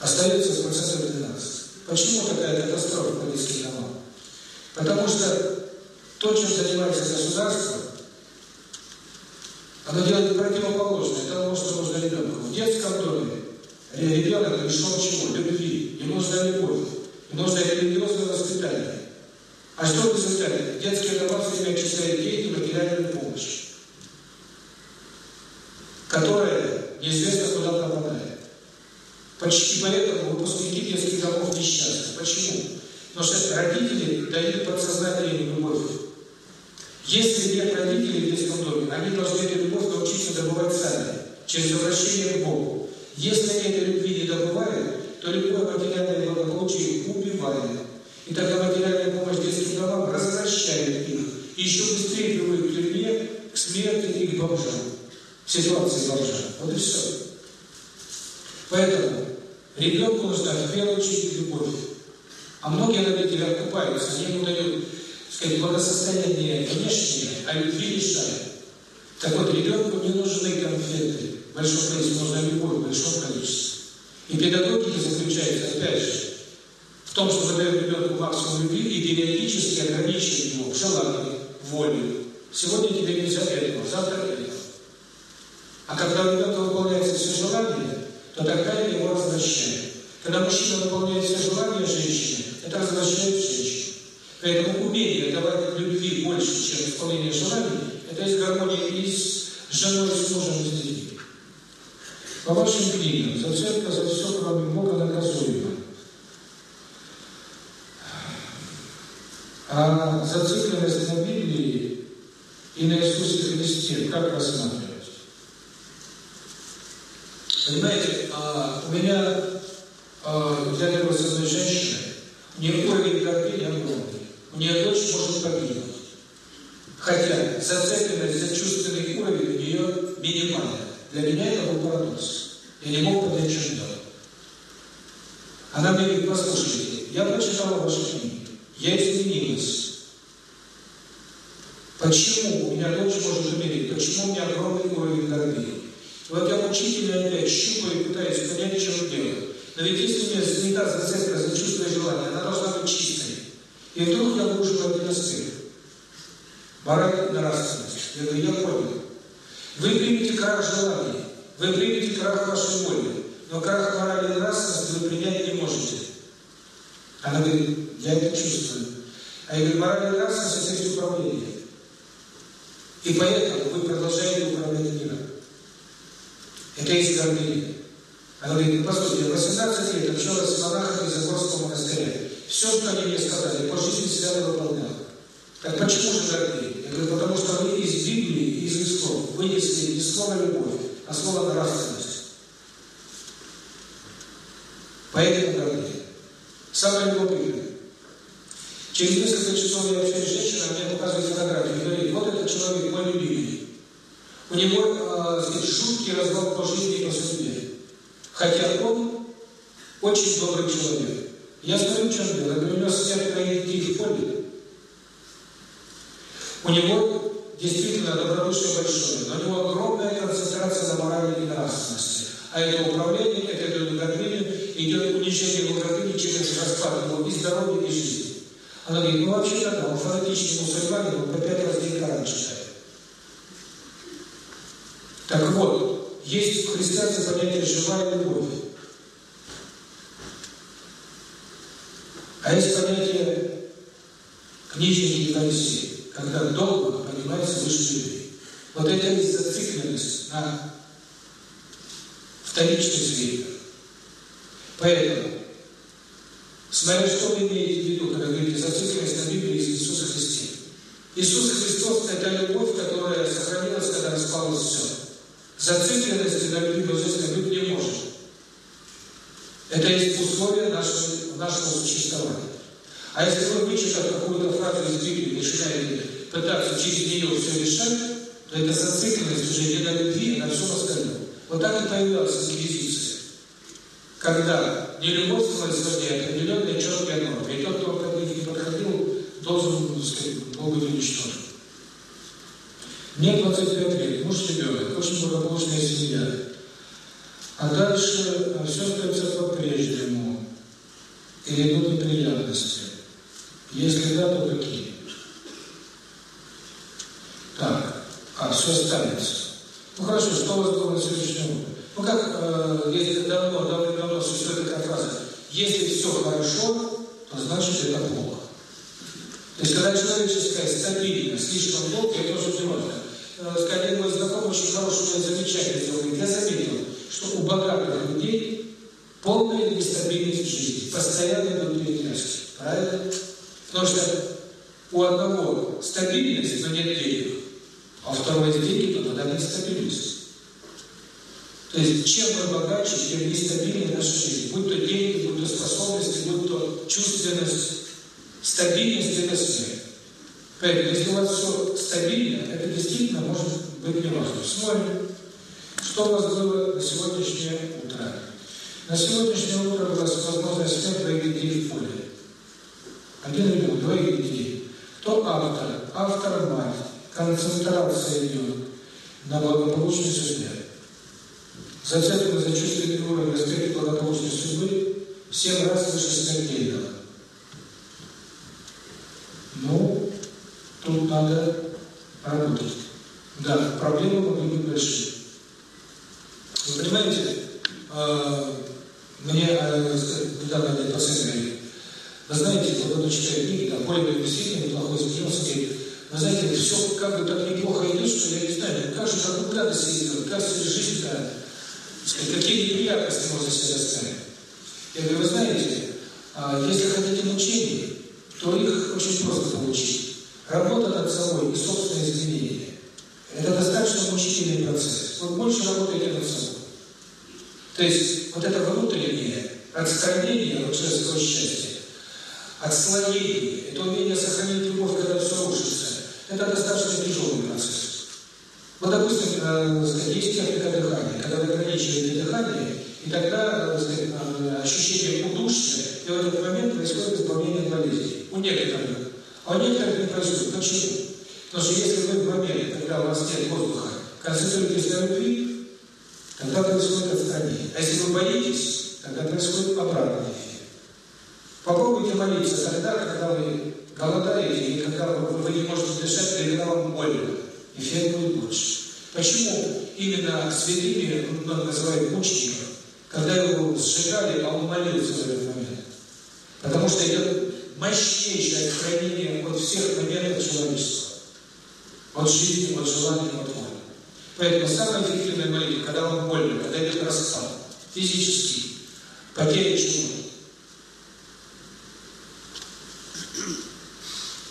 Остается с процентом 12. Почему такая катастрофа по домам? Потому что то, чем занимается государство, оно делает противоположное тому, что нужно ребенку. В детском доме Ребенок лишен чего? Любви. Ему нужна любовь. Ему нужно религиозное воспитание. А что в результате? Детские дома все время отчисляют деньги материальную помощь, которая неизвестно куда пропадает. Почти поэтому выпускники детских домов несчастны. Почему? Потому что родители дают подсознательную любовь. Если нет родителей в детском доме, они должны эту любовь научиться добывать сами, через обращение к Богу. Если они этой любви не добывают, то любое материальное благополучие убивает. И тогда материальная помощь детским домам развращает их. И еще быстрее приводит к тюрьме, к смерти и к бомжам. Ситуации бомжа. Вот и все. Поэтому ребенку нужна в первую очередь любовь. А многие родители окупаются, они ему дают, сказать, благосостояние внешнее, а любви лишают. Так вот, ребенку не нужны конфеты в большом количестве, нужна любовь в большом. И педагогика заключается, опять же, в том, что мы даем ребенку максимум любви и периодически ограничиваем его в желании, воле. Сегодня тебе нельзя этого, завтра этого. А когда у ребенка выполняется все желания, то тогда его возвращают. Когда мужчина выполняет все желания женщины, это возвращает женщину. Поэтому умение давать любви больше, чем исполнение желаний, это из гармонии и с женой, с мужем, с детьми. По вашим книгам, зацепка за все, кроме Бога, наказуема. А зацикленность на Библии и на Иисусе Христе как рассматривать? Понимаете, а, у меня, а, я говорю с одной женщиной, у нее уровень гордыни огромный. У нее дочь может погибнуть. Хотя зацепленность за чувственный уровень у нее минимальная. Для меня это был парадокс. Я не мог понять, что. Она мне говорит, послушайте, я прочитала ваши книги. Я изменилась. Почему у меня дочь может умереть? Почему у меня огромный уровень гордыни? Вот я мучительно опять щупаю и пытаюсь понять, что делать. Но ведь если у меня снята зацепка за чувство желания, она должна быть чистой. И вдруг я вышел один аспект. Мораль нравственность. Я говорю, я понял. Вы примете крах желаний, вы примете крах вашей воли, но крах морали и нравственности вы принять не можете. Она говорит, я это чувствую. А я говорю, мораль и нравственность – это есть управление. И поэтому вы продолжаете управлять миром. Это есть гордыня. Она говорит, ну, послушайте, 18 лет общалась с монахами из Загорского монастыря. Все, что они мне сказали, по жизни не выполнял. Так почему же гордыня? Я говорю, потому что вы из Библии, из Истов вынесли не слово «любовь», а слово «нравственность». Поэтому гордыня. Самое любопытное. Через несколько часов я общаюсь с женщиной, мне показывает фотографию и говорит, вот этот человек мой любимый. У него, э, сказать, жуткий развал по жизни и по судьбе. Хотя он очень добрый человек. Я смотрю, что он делает. У него на детей в поле. У него действительно добродушие большое, но у него огромная концентрация на морали и нравственности. А это управление, это идет идет уничтожение его гордыни через распад его и здоровья, и жизни. Она говорит, ну вообще-то да, он фанатичный мусульманин, он по пять раз день Коран читает. Так вот, есть в христианстве понятие «живая любовь». А есть понятие книжники и когда догма понимается выше любви. Вот это есть зацикленность на вторичных сферах. Поэтому, смотря что вы имеете в виду, когда говорите зацикленность на Библии Иисуса Христа. Иисус Христос – это любовь, которая сохранилась, когда распалось все. Зацикленности на любви божественной быть не может. Это есть условие нашего, нашего существования. А если вы, вычитав какую-то фразу из Библии, начинаете пытаться через нее все решать, то это зацикленность уже не на любви, а на всем остальном. Вот так и появилась инквизиция. Когда не любовь становится важнее, а определенные четкие нормы. И тот, кто к них не подходил, должен, сказать, был быть уничтожен. Мне 25 лет, муж ребенок, очень благополучная семья. А дальше все остается по-прежнему. И идут неприятности. Если да, то какие? Так, а, все останется. Ну хорошо, что у вас было на сегодняшнем утро? Ну как, э, если давно, давно что это как фраза. Если все хорошо, то значит это плохо. То есть, когда человеческая стабильность слишком долго, это тоже неважно. Сказать, один мой знакомый очень хорошее замечание сделал. Я заметил, что у богатых людей полная нестабильность в жизни, постоянно идут перетряски. Правильно? Потому что у одного стабильность, но нет денег, а у второго есть деньги, то тогда нет стабильности. То есть, чем мы богаче, тем нестабильнее наша жизнь. Будь то деньги, будь то способности, будь то чувственность, стабильность – это смерть. Поэтому, если у вас все стабильно, это действительно может быть неважно. Смотрим, что у вас было на сегодняшнее утро. На сегодняшнее утро была возможность снять двоих детей в поле. Один ребенок, двоих детей. Кто автор? Автор мать. Концентрация идет на благополучной судьбе. Зацеплены за чувственный уровень аспект благополучной судьбы в 7 раз выше смертельного. Ну, тут надо работать. Да, проблемы могут быть большие. Вы понимаете, э, мне э, недавно один пациент говорит, вы знаете, вот он читает книги, там, более действительно неплохой Спиновский, вы знаете, все как бы так неплохо идет, что я не знаю, как же какую гадость идет, как жизнь-то, какие неприятности можно себе доставить. Я говорю, вы знаете, если хотите мучений, то их очень просто получить. Работа над собой и собственное изменение – это достаточно мучительный процесс. Вы больше работаете над собой. То есть вот это внутреннее отстранение от женского счастья, отслоение, это умение сохранить любовь, когда все рушится, это достаточно тяжелый процесс. Вот, допустим, э, есть техника дыхания, когда вы ограничиваете дыхание, и тогда э, сказать, э, ощущение удушья, и в этот момент происходит от болезни. У некоторых. А у некоторых не происходит. Почему? Потому что если вы в момент, когда у вас нет воздуха, концентрируетесь на любви, тогда происходит отстранение. А если вы боитесь, тогда происходит обратный эффект. Попробуйте молиться тогда, когда вы голодаете, или когда вы не можете дышать, или когда вам больно. Эффект будет больше. Почему именно святыми называют мучеников, когда его сжигали, а он молился в этот момент? Потому что идет мощнейшее отстранение от всех моментов человечества. От жизни, от желания, от воли. Поэтому самая эффективная молитва, когда вам больно, когда идет распад, физический, потеря чего.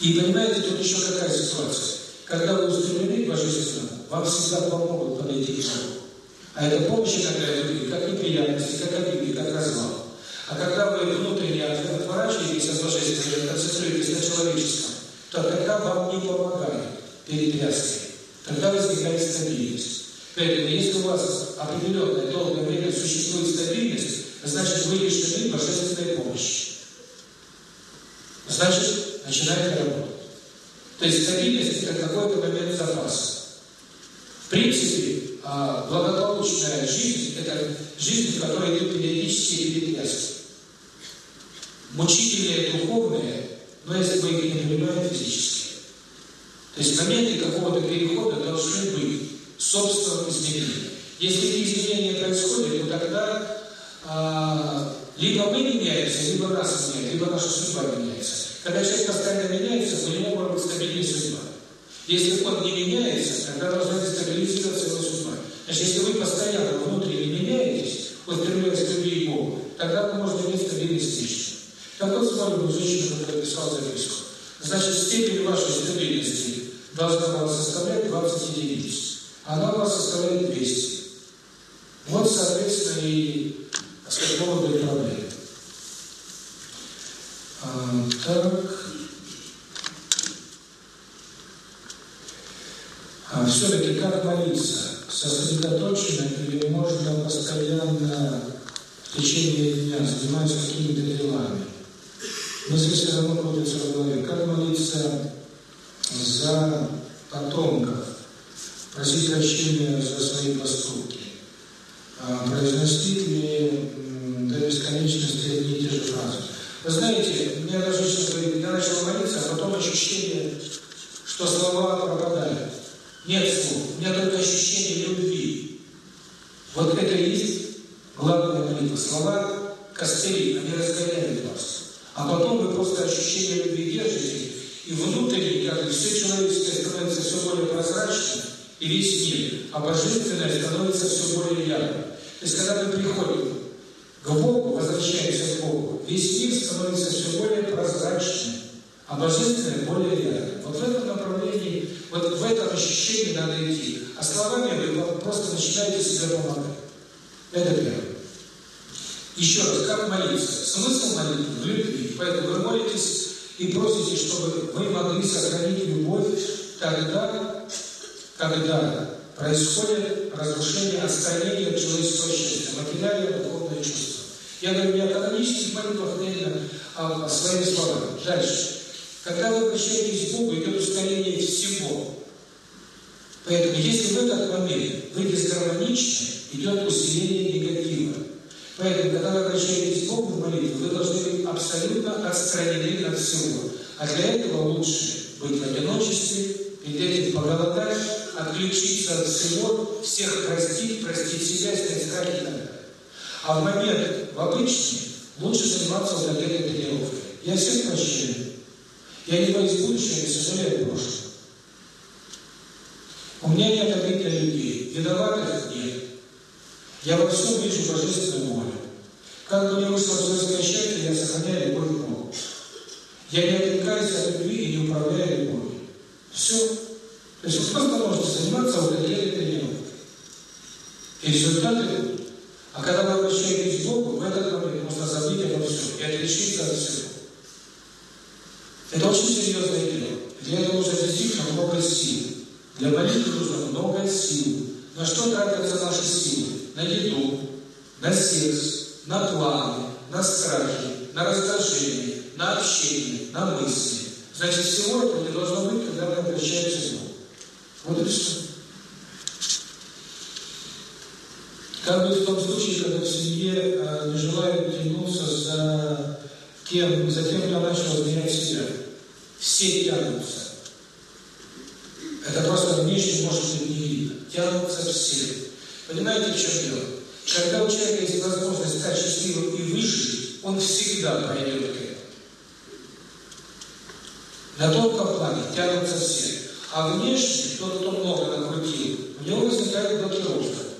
И понимаете, тут еще какая ситуация. Когда вы устремлены к Божественному, вам всегда помогут подойти к Богу. А это помощь иногда выглядит как неприятности, как обиды, как развал. А когда вы внутренне отворачиваетесь от Божественного, концентрируетесь на человеческом, то тогда вам не помогает перетряски. Тогда возникает стабильность. Поэтому, если у вас определенное долгое время существует стабильность, значит, вы лишены божественной помощи. Значит, начинает работать. То есть стабильность – это какой-то момент запаса. В принципе, благополучная жизнь – это жизнь, в которой идут периодические перетряски. Мучительные, духовные, но если мы их не понимаем физически. То есть моменты какого-то перехода должны быть собственным изменением. Если эти изменения происходят, то тогда а, либо мы меняемся, либо нас меняет, либо наша судьба меняется. Когда человек постоянно меняется, у него может быть стабильная судьба. Если он не меняется, тогда должна быть стабилизироваться его судьба. Значит, если вы постоянно внутренне меняетесь, устремляясь к любви Богу, тогда вы можете иметь стабильность личную. Так вот, смотрим, женщина, которая писала записку. Значит, степень вашей стабильности должна была составлять 20 единиц. Она у вас составляет 200. Вот, соответственно, и с какого быть проблемы. Так. А все-таки как молиться? Сосредоточенно или можно постоянно в течение дня заниматься какими-то делами? Мысли все равно крутятся в голове. Как молиться за потомков? Просить прощения за свои поступки? А произносить ли до бесконечности одни и те же фразы? Вы знаете, мне даже женщина говорит, я начал молиться, а потом ощущение, что слова пропадают. Нет слов, у меня только ощущение любви. Вот это и есть главная молитва. Слова костыли, они разгоняют вас. А потом вы просто ощущение любви держите, и внутренне, как бы, все человеческое становится все более прозрачным, и весь мир, а божественное становится все более ярким. То есть, когда мы приходим к Богу, возвращаемся к Богу, весь мир становится все более прозрачным, а божественное более ярким. Вот в этом направлении, вот в этом ощущении надо идти. А словами вы просто начинаете себе помогать. Это первое. Еще раз, как молиться? Смысл молитвы в любви. Поэтому вы молитесь и просите, чтобы вы могли сохранить любовь тогда, когда происходит разрушение, отстранение от человеческого счастья, материальное, духовное чувство. Я говорю не о канонических молитвах, а о своих словах. Дальше. Когда вы обращаетесь к Богу, идет ускорение всего. Поэтому, если в этот момент вы дисгармоничны, идет усиление негатива. Поэтому, когда вы обращаетесь к Богу в молитву, вы должны быть абсолютно отстранены от всего. А для этого лучше быть в одиночестве, перед этим поголодать, отключиться от всего, всех простить, простить себя, снять страхи и так далее. А в момент, в обычный, лучше заниматься этой тренировкой. Я всех прощаю. Я не боюсь будущего, не сожалею прошлого. У меня нет обид для людей. Виноватых нет. Я во всем вижу божественную волю. Как бы мне вышло свойское счастье, я сохраняю любовь к Богу. Я не отрекаюсь от любви и не управляю любовью. Все. То есть вы просто можете заниматься вот тренировкой. И результаты. А когда вы обращаетесь к Богу, в этот момент можно забыть обо всем и отличиться от всего. Это очень серьезное дело. Для этого нужно действительно много сил. Для молитвы нужно много сил. На что тратятся наши силы? На еду, на секс, на планы, на страхи, на раздражение, на общение, на мысли. Значит, всего этого не должно быть, когда мы обращаемся к Богу. Вот и все. Как быть в том случае, когда в семье э, не желают тянуться за кем, за тем, кто начал изменять себя? Все тянутся. Это просто внешне может быть не видно. Тянутся все. Понимаете, в чем дело? Когда у человека есть возможность стать счастливым и выжить, он всегда пойдет к этому. На тонком плане тянутся все. А внешне, тот, кто много накрутил, у него возникает блокировка.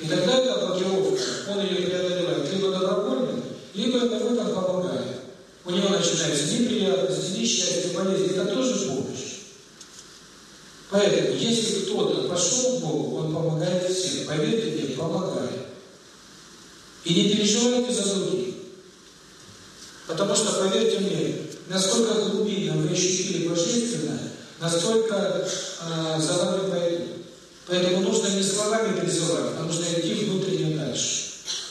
И тогда эта блокировка, он ее преодолевает либо добровольно, либо это в этом помогает. У него начинаются неприятности, несчастья, болезни. Это тоже помощь. Поэтому, если кто-то пошел к Богу, он помогает всем. Поверьте мне, помогает. И не переживайте за других. Потому что, поверьте мне, насколько глубинно вы ощутили Божественное, настолько э, за вами пойдут. Поэтому нужно не словами призывать, а нужно идти внутренне дальше.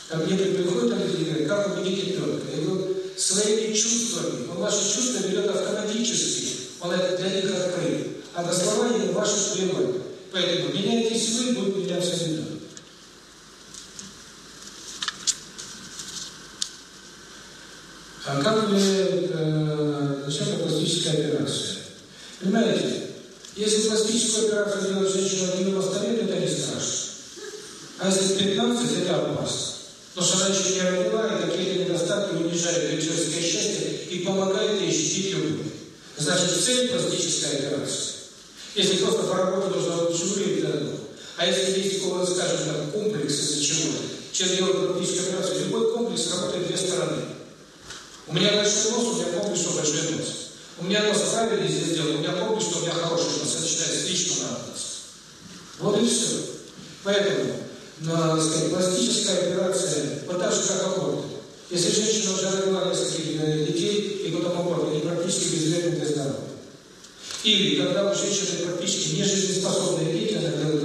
Ко мне приходят люди и говорят, как убедить ребенка? Я говорю, своими чувствами. Он ваши чувства берет автоматически, он для них открыт. А на слова не ваши природы. Поэтому меняйтесь вы, будет меняться ребенок. А как вы э, зачем пластическая операция? Понимаете, если пластическую операцию делает женщина в 90 лет, это не страшно. А если 15, это опасно. Потому что она еще не родила, и какие-то недостатки унижают ее человеческое счастье и помогает ей ощутить любовь. Значит, цель пластическая операция. Если просто поработать, нужно лучше выглядеть для этого. А если есть какого-то, скажем, там, комплекс из-за чего-то, человек делает пластическую операцию, любой комплекс работает две стороны. У меня большой нос, у меня комплекс, что большой нос. У меня нос правильно здесь сделал, у меня комплекс, что у меня хороший нос, начинает слишком радоваться. Вот и все. Поэтому, на, сказать, пластическая операция, вот так же, как аборт. Если женщина уже родила нескольких детей, и потом аборт, они практически безвредны для здоровья. Или, когда у женщины практически нежизнеспособные дети, она делает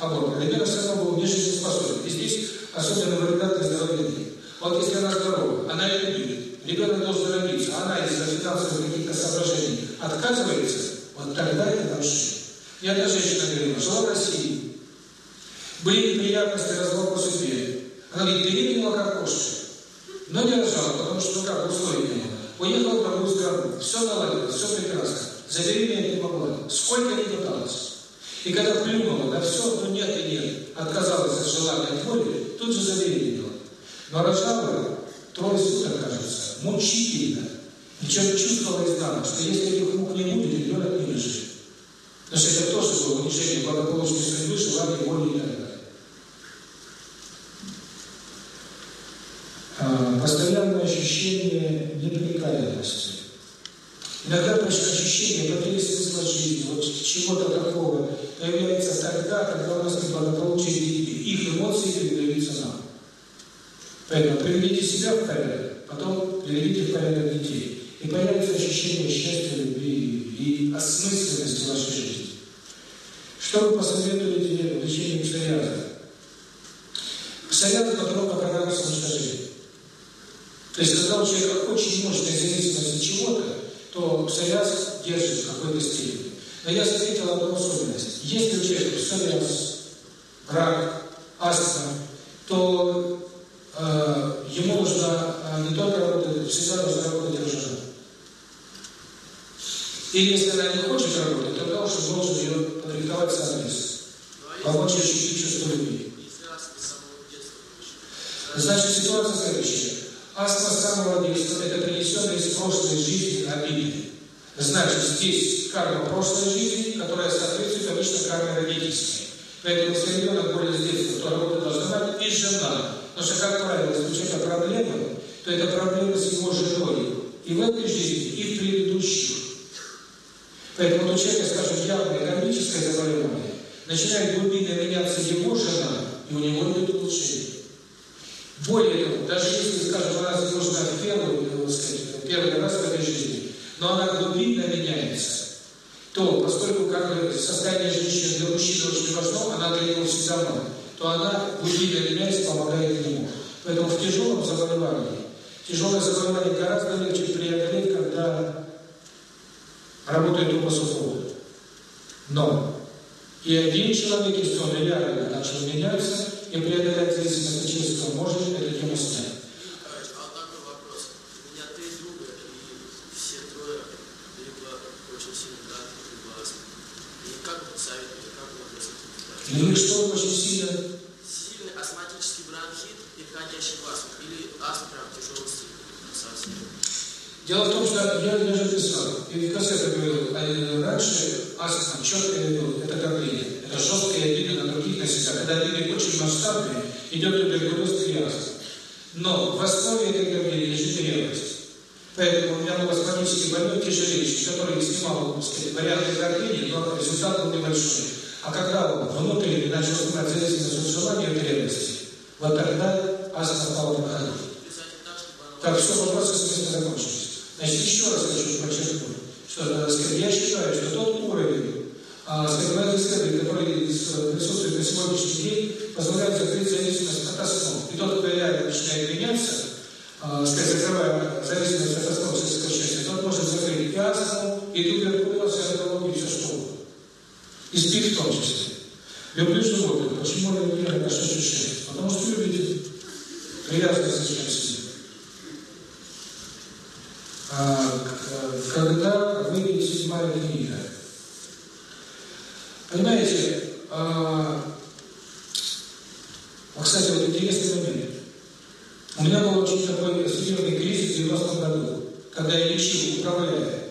аборт, ребенок все равно был нежизнеспособен. И здесь особенно вреда для здоровья детей. Вот если она здорова, она это любит, ребенок должен она из-за финансовых каких-то соображений отказывается, вот тогда это нарушение. И одна женщина говорила, жила в России, были неприятности, разговор по судьбе. Она говорит, беременела как кошка, но не рожала, потому что ну как, условий не было. Уехала в другую страну, все наладилось, все прекрасно. Забеременеть не могла, сколько не пыталась. И когда плюнула на все, ну нет и нет, отказалась от желания от воли, тут же забеременела. Но рожала трое суток, кажется, мучительно. Причем чувствовалось нам, что если этих мук не будет, ребенок не выживет. Потому что это тоже было унижение благополучной судьбы, желание воли и так далее. А, постоянное ощущение неприкаянности. Иногда ощущение потери смысла жизни, вот чего-то такого появляется тогда, когда у нас неблагополучие. Их эмоции передаются нам. Поэтому приведите себя в порядок, потом приведите в порядок детей. И появится ощущение счастья, любви и осмысленности вашей жизни. Что вы посоветуете в лечении псориаза? Псориаз – потом программа самоуничтожения. То есть, когда у человека очень мощная зависимость от чего-то, то псориаз держит в какой-то степени. Но я заметил одну особенность. Если у человека псориаз, рак, астма, то э, ему нужно э, не только работать, всегда нужно работать рожена. И если она не хочет работать, тогда уж должен ее подрихтовать соответственно. Помочь ей ощутить чувство любви. Значит, ситуация следующая. Астма самого детства – это принесенные из прошлой жизни обиды. Значит, здесь карма прошлой жизни, которая соответствует обычно карме родительской. Поэтому, если ребенок более с детства, то работа должна быть и жена. Потому что, как правило, если у человека проблемы, то это проблемы с его женой. И в этой жизни, и в предыдущих. Поэтому у человека, скажем, явное кармическое заболевание, начинает глубинно меняться его жена, и у него идет улучшение. Более того, даже если, скажем, она заложена в так сказать, первый раз в этой жизни, но она глубинно меняется, то, поскольку как состояние женщины для мужчины очень важно, она для него всегда много, то она глубинно меняется, помогает ему. Поэтому в тяжелом заболевании, тяжелое заболевание гораздо легче преодолеть, когда работает оба супруга. Но и один человек, если он реально начал меняться, и преодолеть зависимость от человеческого может эту тему снять. Такой вопрос. У меня три друга, и. И что очень сильно Сильный астматический бронхит, переходящий в астму, или астма прям тяжелый стиль совсем. Дело в том, что я, я же писал, и Кассета говорил, а раньше астма четкое ну, это давление, это жесткие обиды на других на себя. Когда обиды очень масштабные, идет туберкулез и астма. Но в основе этой давления лежит ревность. Поэтому у меня был астматический больной тяжелейший, который снимал, варианты давления, но результат был небольшой. А когда он начал снимать зависимость от желания от ревности, вот тогда на ходу. Писать так, все, вопросы места закончились. Значит, еще раз хочу подчеркнуть, что сказать, я считаю, что тот уровень а, сказать, исследований, который присутствует на сегодняшний день, позволяет закрыть зависимость от основ. И тот, кто реально начинает меняться, а, сказать, закрывая зависимость от основ сельского счастья, тот может закрыть и астму, и туберкулез, и онкологию, все что угодно. И спит в том числе. Люблю животных. Почему я не отношусь к? Потому что любите привязанность к. А, когда выйдет седьмая книга. Понимаете, а, кстати, вот интересный момент. У меня был очень такой серьезный кризис в 90 году, когда я лечил, управляя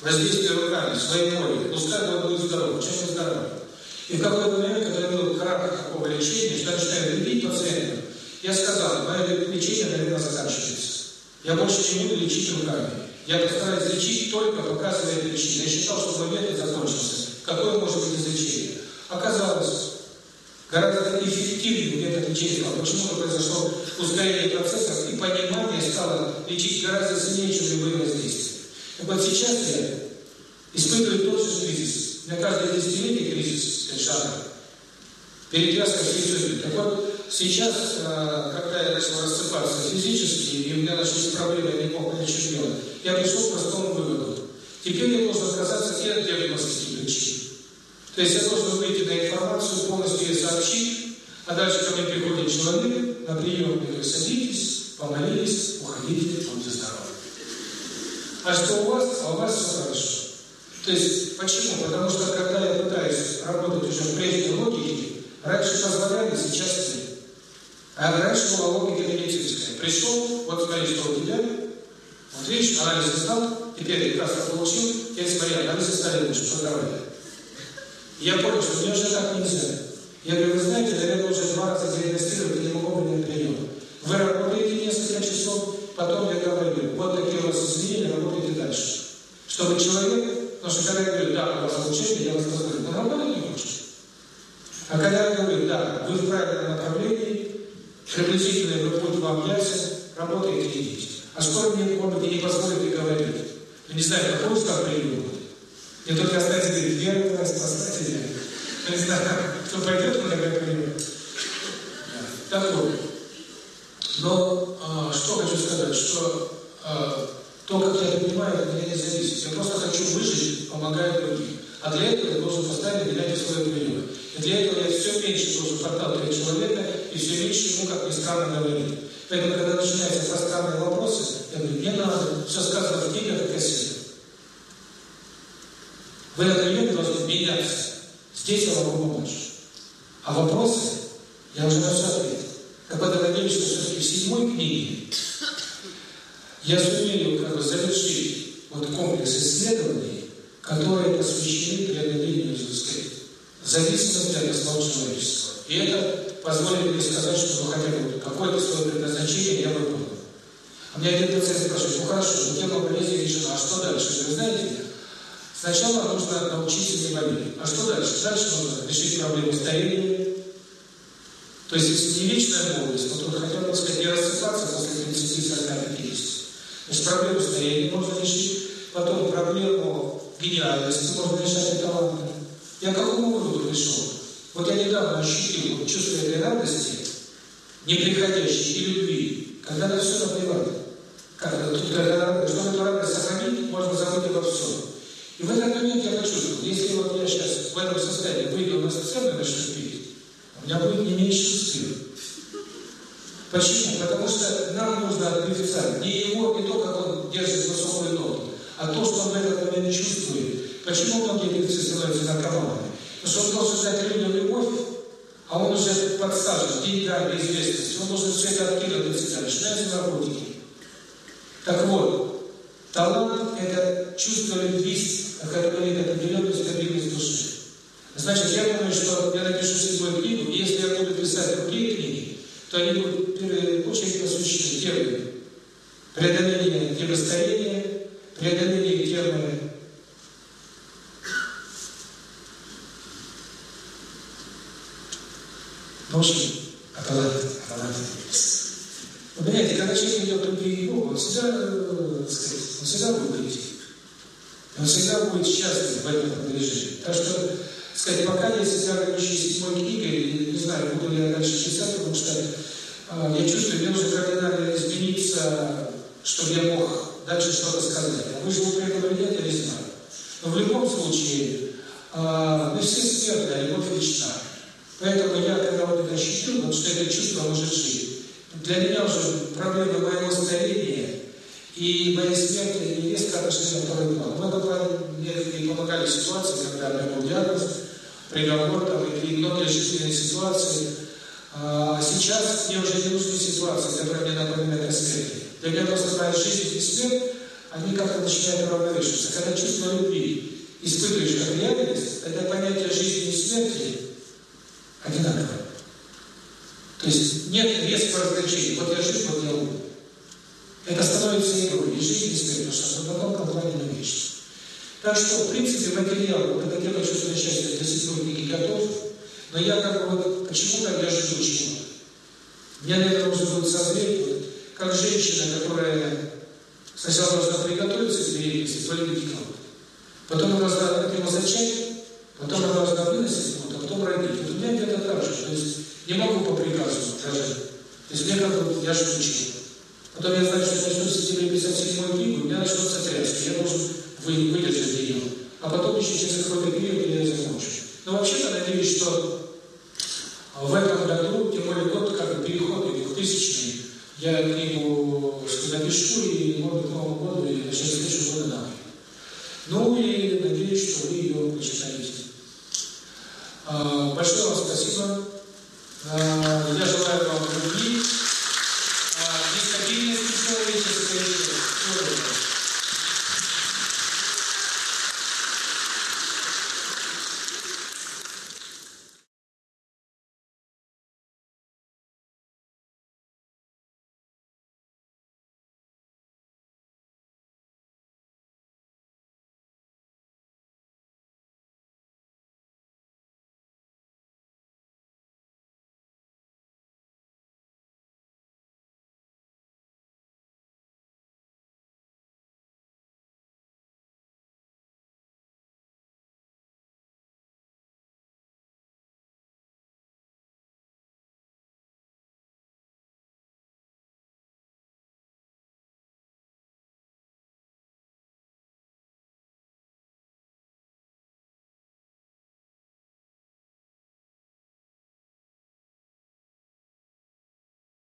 воздействие руками, своей волей, пускай он будет здоров, чем он здоров. И в какой-то момент, когда я видел характер такого лечения, что я начинаю вредить пациентам, я сказал, мое лечение, наверное, заканчивается. Я больше не буду лечить руками. Я постараюсь лечить только показывая причины. Я считал, что метод закончился. Какое может быть излечение? Оказалось, гораздо эффективнее метод лечения. Почему-то произошло ускорение процессов, и понимание стало лечить гораздо сильнее, чем любые воздействия. Вот сейчас я испытываю тот же кризис. Меня каждое десятилетие кризис жанра. Перетряска всей судьбы. Так вот, сейчас, когда я начал рассыпаться физически, и у меня начались проблемы, я не мог что делать, я пришел к простому выводу. Теперь я должен отказаться и от диагностики причин. То есть я должен выйти на информацию, полностью ее сообщить, а дальше ко мне приходит человек на прием, и говорит, садитесь, помолились, уходите, будьте здоровы. А что у вас? А у вас все хорошо. То есть, почему? Потому что, когда я пытаюсь работать уже в прежней логике, раньше позволяли, сейчас нет. А раньше была логика медицинская. Пришел, вот смотри, что у тебя, вот видишь, анализы сдал, теперь лекарство получил, теперь смотри, анализы стали лучше, здоровье. Я понял, что мне уже так нельзя. Я говорю, вы знаете, наверное, уже два раза диагностировать не прием. Вы работаете несколько часов, потом я говорю, вот такие у вас изменения, работайте дальше. Чтобы человек, потому что когда я говорю, да, у вас обучение, я вас говорю, ну работать не можете. А когда я говорю, да, вы в правильном направлении, приблизительный вы путь вам ясен, работаете, идите. А скоро мне, может быть, не позволите говорить. Я не знаю, какой устав будет. Мне только остается говорить, первый раз поставьте я. Я не знаю, кто пойдет на такой прием. Так вот. Но а, что хочу сказать, что а, то, как я понимаю, от меня не зависит. Я просто хочу выжить, помогая другим. А для этого я должен постоянно менять условия приема. И для этого я все меньше должен подталкивать человека, и все меньше ему, как ни странно, говорить. Поэтому, когда начинаются пространные вопросы, я говорю, не надо, все сказано в книгах и кассетах. Вы на приеме должны меняться. Здесь я могу помочь. А вопросы я уже на все ответил. Когда надеюсь, что все-таки в седьмой книге я сумею как бы завершить вот комплекс исследований, которые посвящены преодолению, так сказать, зависимости от основ человечества. И это позволит мне сказать, что ну, хотя бы какое-то свое предназначение я выполнил. А меня один пациент спрашивает, ну хорошо, ну тема болезни решена, а что дальше? Вы знаете, сначала нужно научиться не болеть. А что дальше? Дальше нужно решить проблему старения. То есть, если не вечная молодость, но тут хотя бы, сказать, не рассыпаться после 30, 40, 50. Значит, проблему старения можно решить, потом проблему гениальности можно решать и таланта. Я к какому выводу пришел? Вот я недавно ощутил вот, чувство этой радости, неприходящей и любви, когда на все наплевать. Когда, тут, когда, чтобы эту радость сохранить, можно забыть обо всем. И в этот момент я почувствовал, если вот я сейчас в этом состоянии выйду на сцену и начну петь, у меня будет не меньше сил. Почему? Потому что нам нужно от певца не его, не то, как он держит высокую ноту, а то, что он в этот момент чувствует. Почему многие певцы становятся наркоманами? Потому что он должен дать людям любовь, а он уже подсажен деньгами, известностью, он должен все это откидывать от себя, начиная с наркотики. Так вот, талант – это чувство любви, которое имеет определенную стабильность души. Значит, я думаю, что я напишу седьмую книгу, и если я буду писать другие книги, то они будут очень посвящены теме преодоления темы старения, ножки, аппарат, аппарат. Вы понимаете, когда человек идет к Богу, он всегда, э, сказать, он всегда будет прийти. Он всегда будет счастлив в этом продвижении. Так что, сказать, пока я себя ограничу седьмой книгой, не знаю, буду ли я дальше писать, потому что э, я чувствую, мне нужно кардинально измениться, чтобы я мог дальше что-то сказать. А выживу при этом или нет, я не знаю. Но в любом случае, э, мы все смертны, а любовь вечна. Поэтому я, когда вот это ощутил, вот что это чувство может жить, для меня уже проблема моего старения и моей смерти не резко отошли на второй план. В мне помогали ситуации, когда у меня был диагноз, приговор там, и многие жизненные ситуации. А сейчас мне уже не нужны ситуации, которые мне напоминают о смерти. Для меня просто моя жизнь и смерть, они как-то начинают равновешиваться. Когда чувство любви испытываешь как реальность, это понятие жизни и смерти одинаково. То есть нет резкого разграничения. Вот я жив, вот я умер. Это становится игрой. И жизнь, и смерть, потому что потом компания не вечно. Так что, в принципе, материал, вот это дело чувство счастья для седьмой книги готов, но я как бы вот, почему-то я жду чего-то. Мне, наверное, нужно будет созреть, вот, как женщина, которая сначала должна приготовиться к беременности, полюбить кого-то. Потом она должна от зачать, потом она должна выносить его, потом родить. Вот у меня где-то так же. То есть не могу по приказу рожать. То есть мне как бы, я же учил. Потом я знаю, что я начну с сентября писать седьмую книгу, у меня начнутся тряски, я должен вы, выдержать ее. А потом еще через какой-то период я закончу. Но вообще-то надеюсь, что в этом году, тем более год как переход двухтысячный, я книгу напишу и, может быть, к Новому году или на следующий года дам. Ну и надеюсь, что вы ее прочитаете. Э, большое вам спасибо. Э, я желаю вам любви.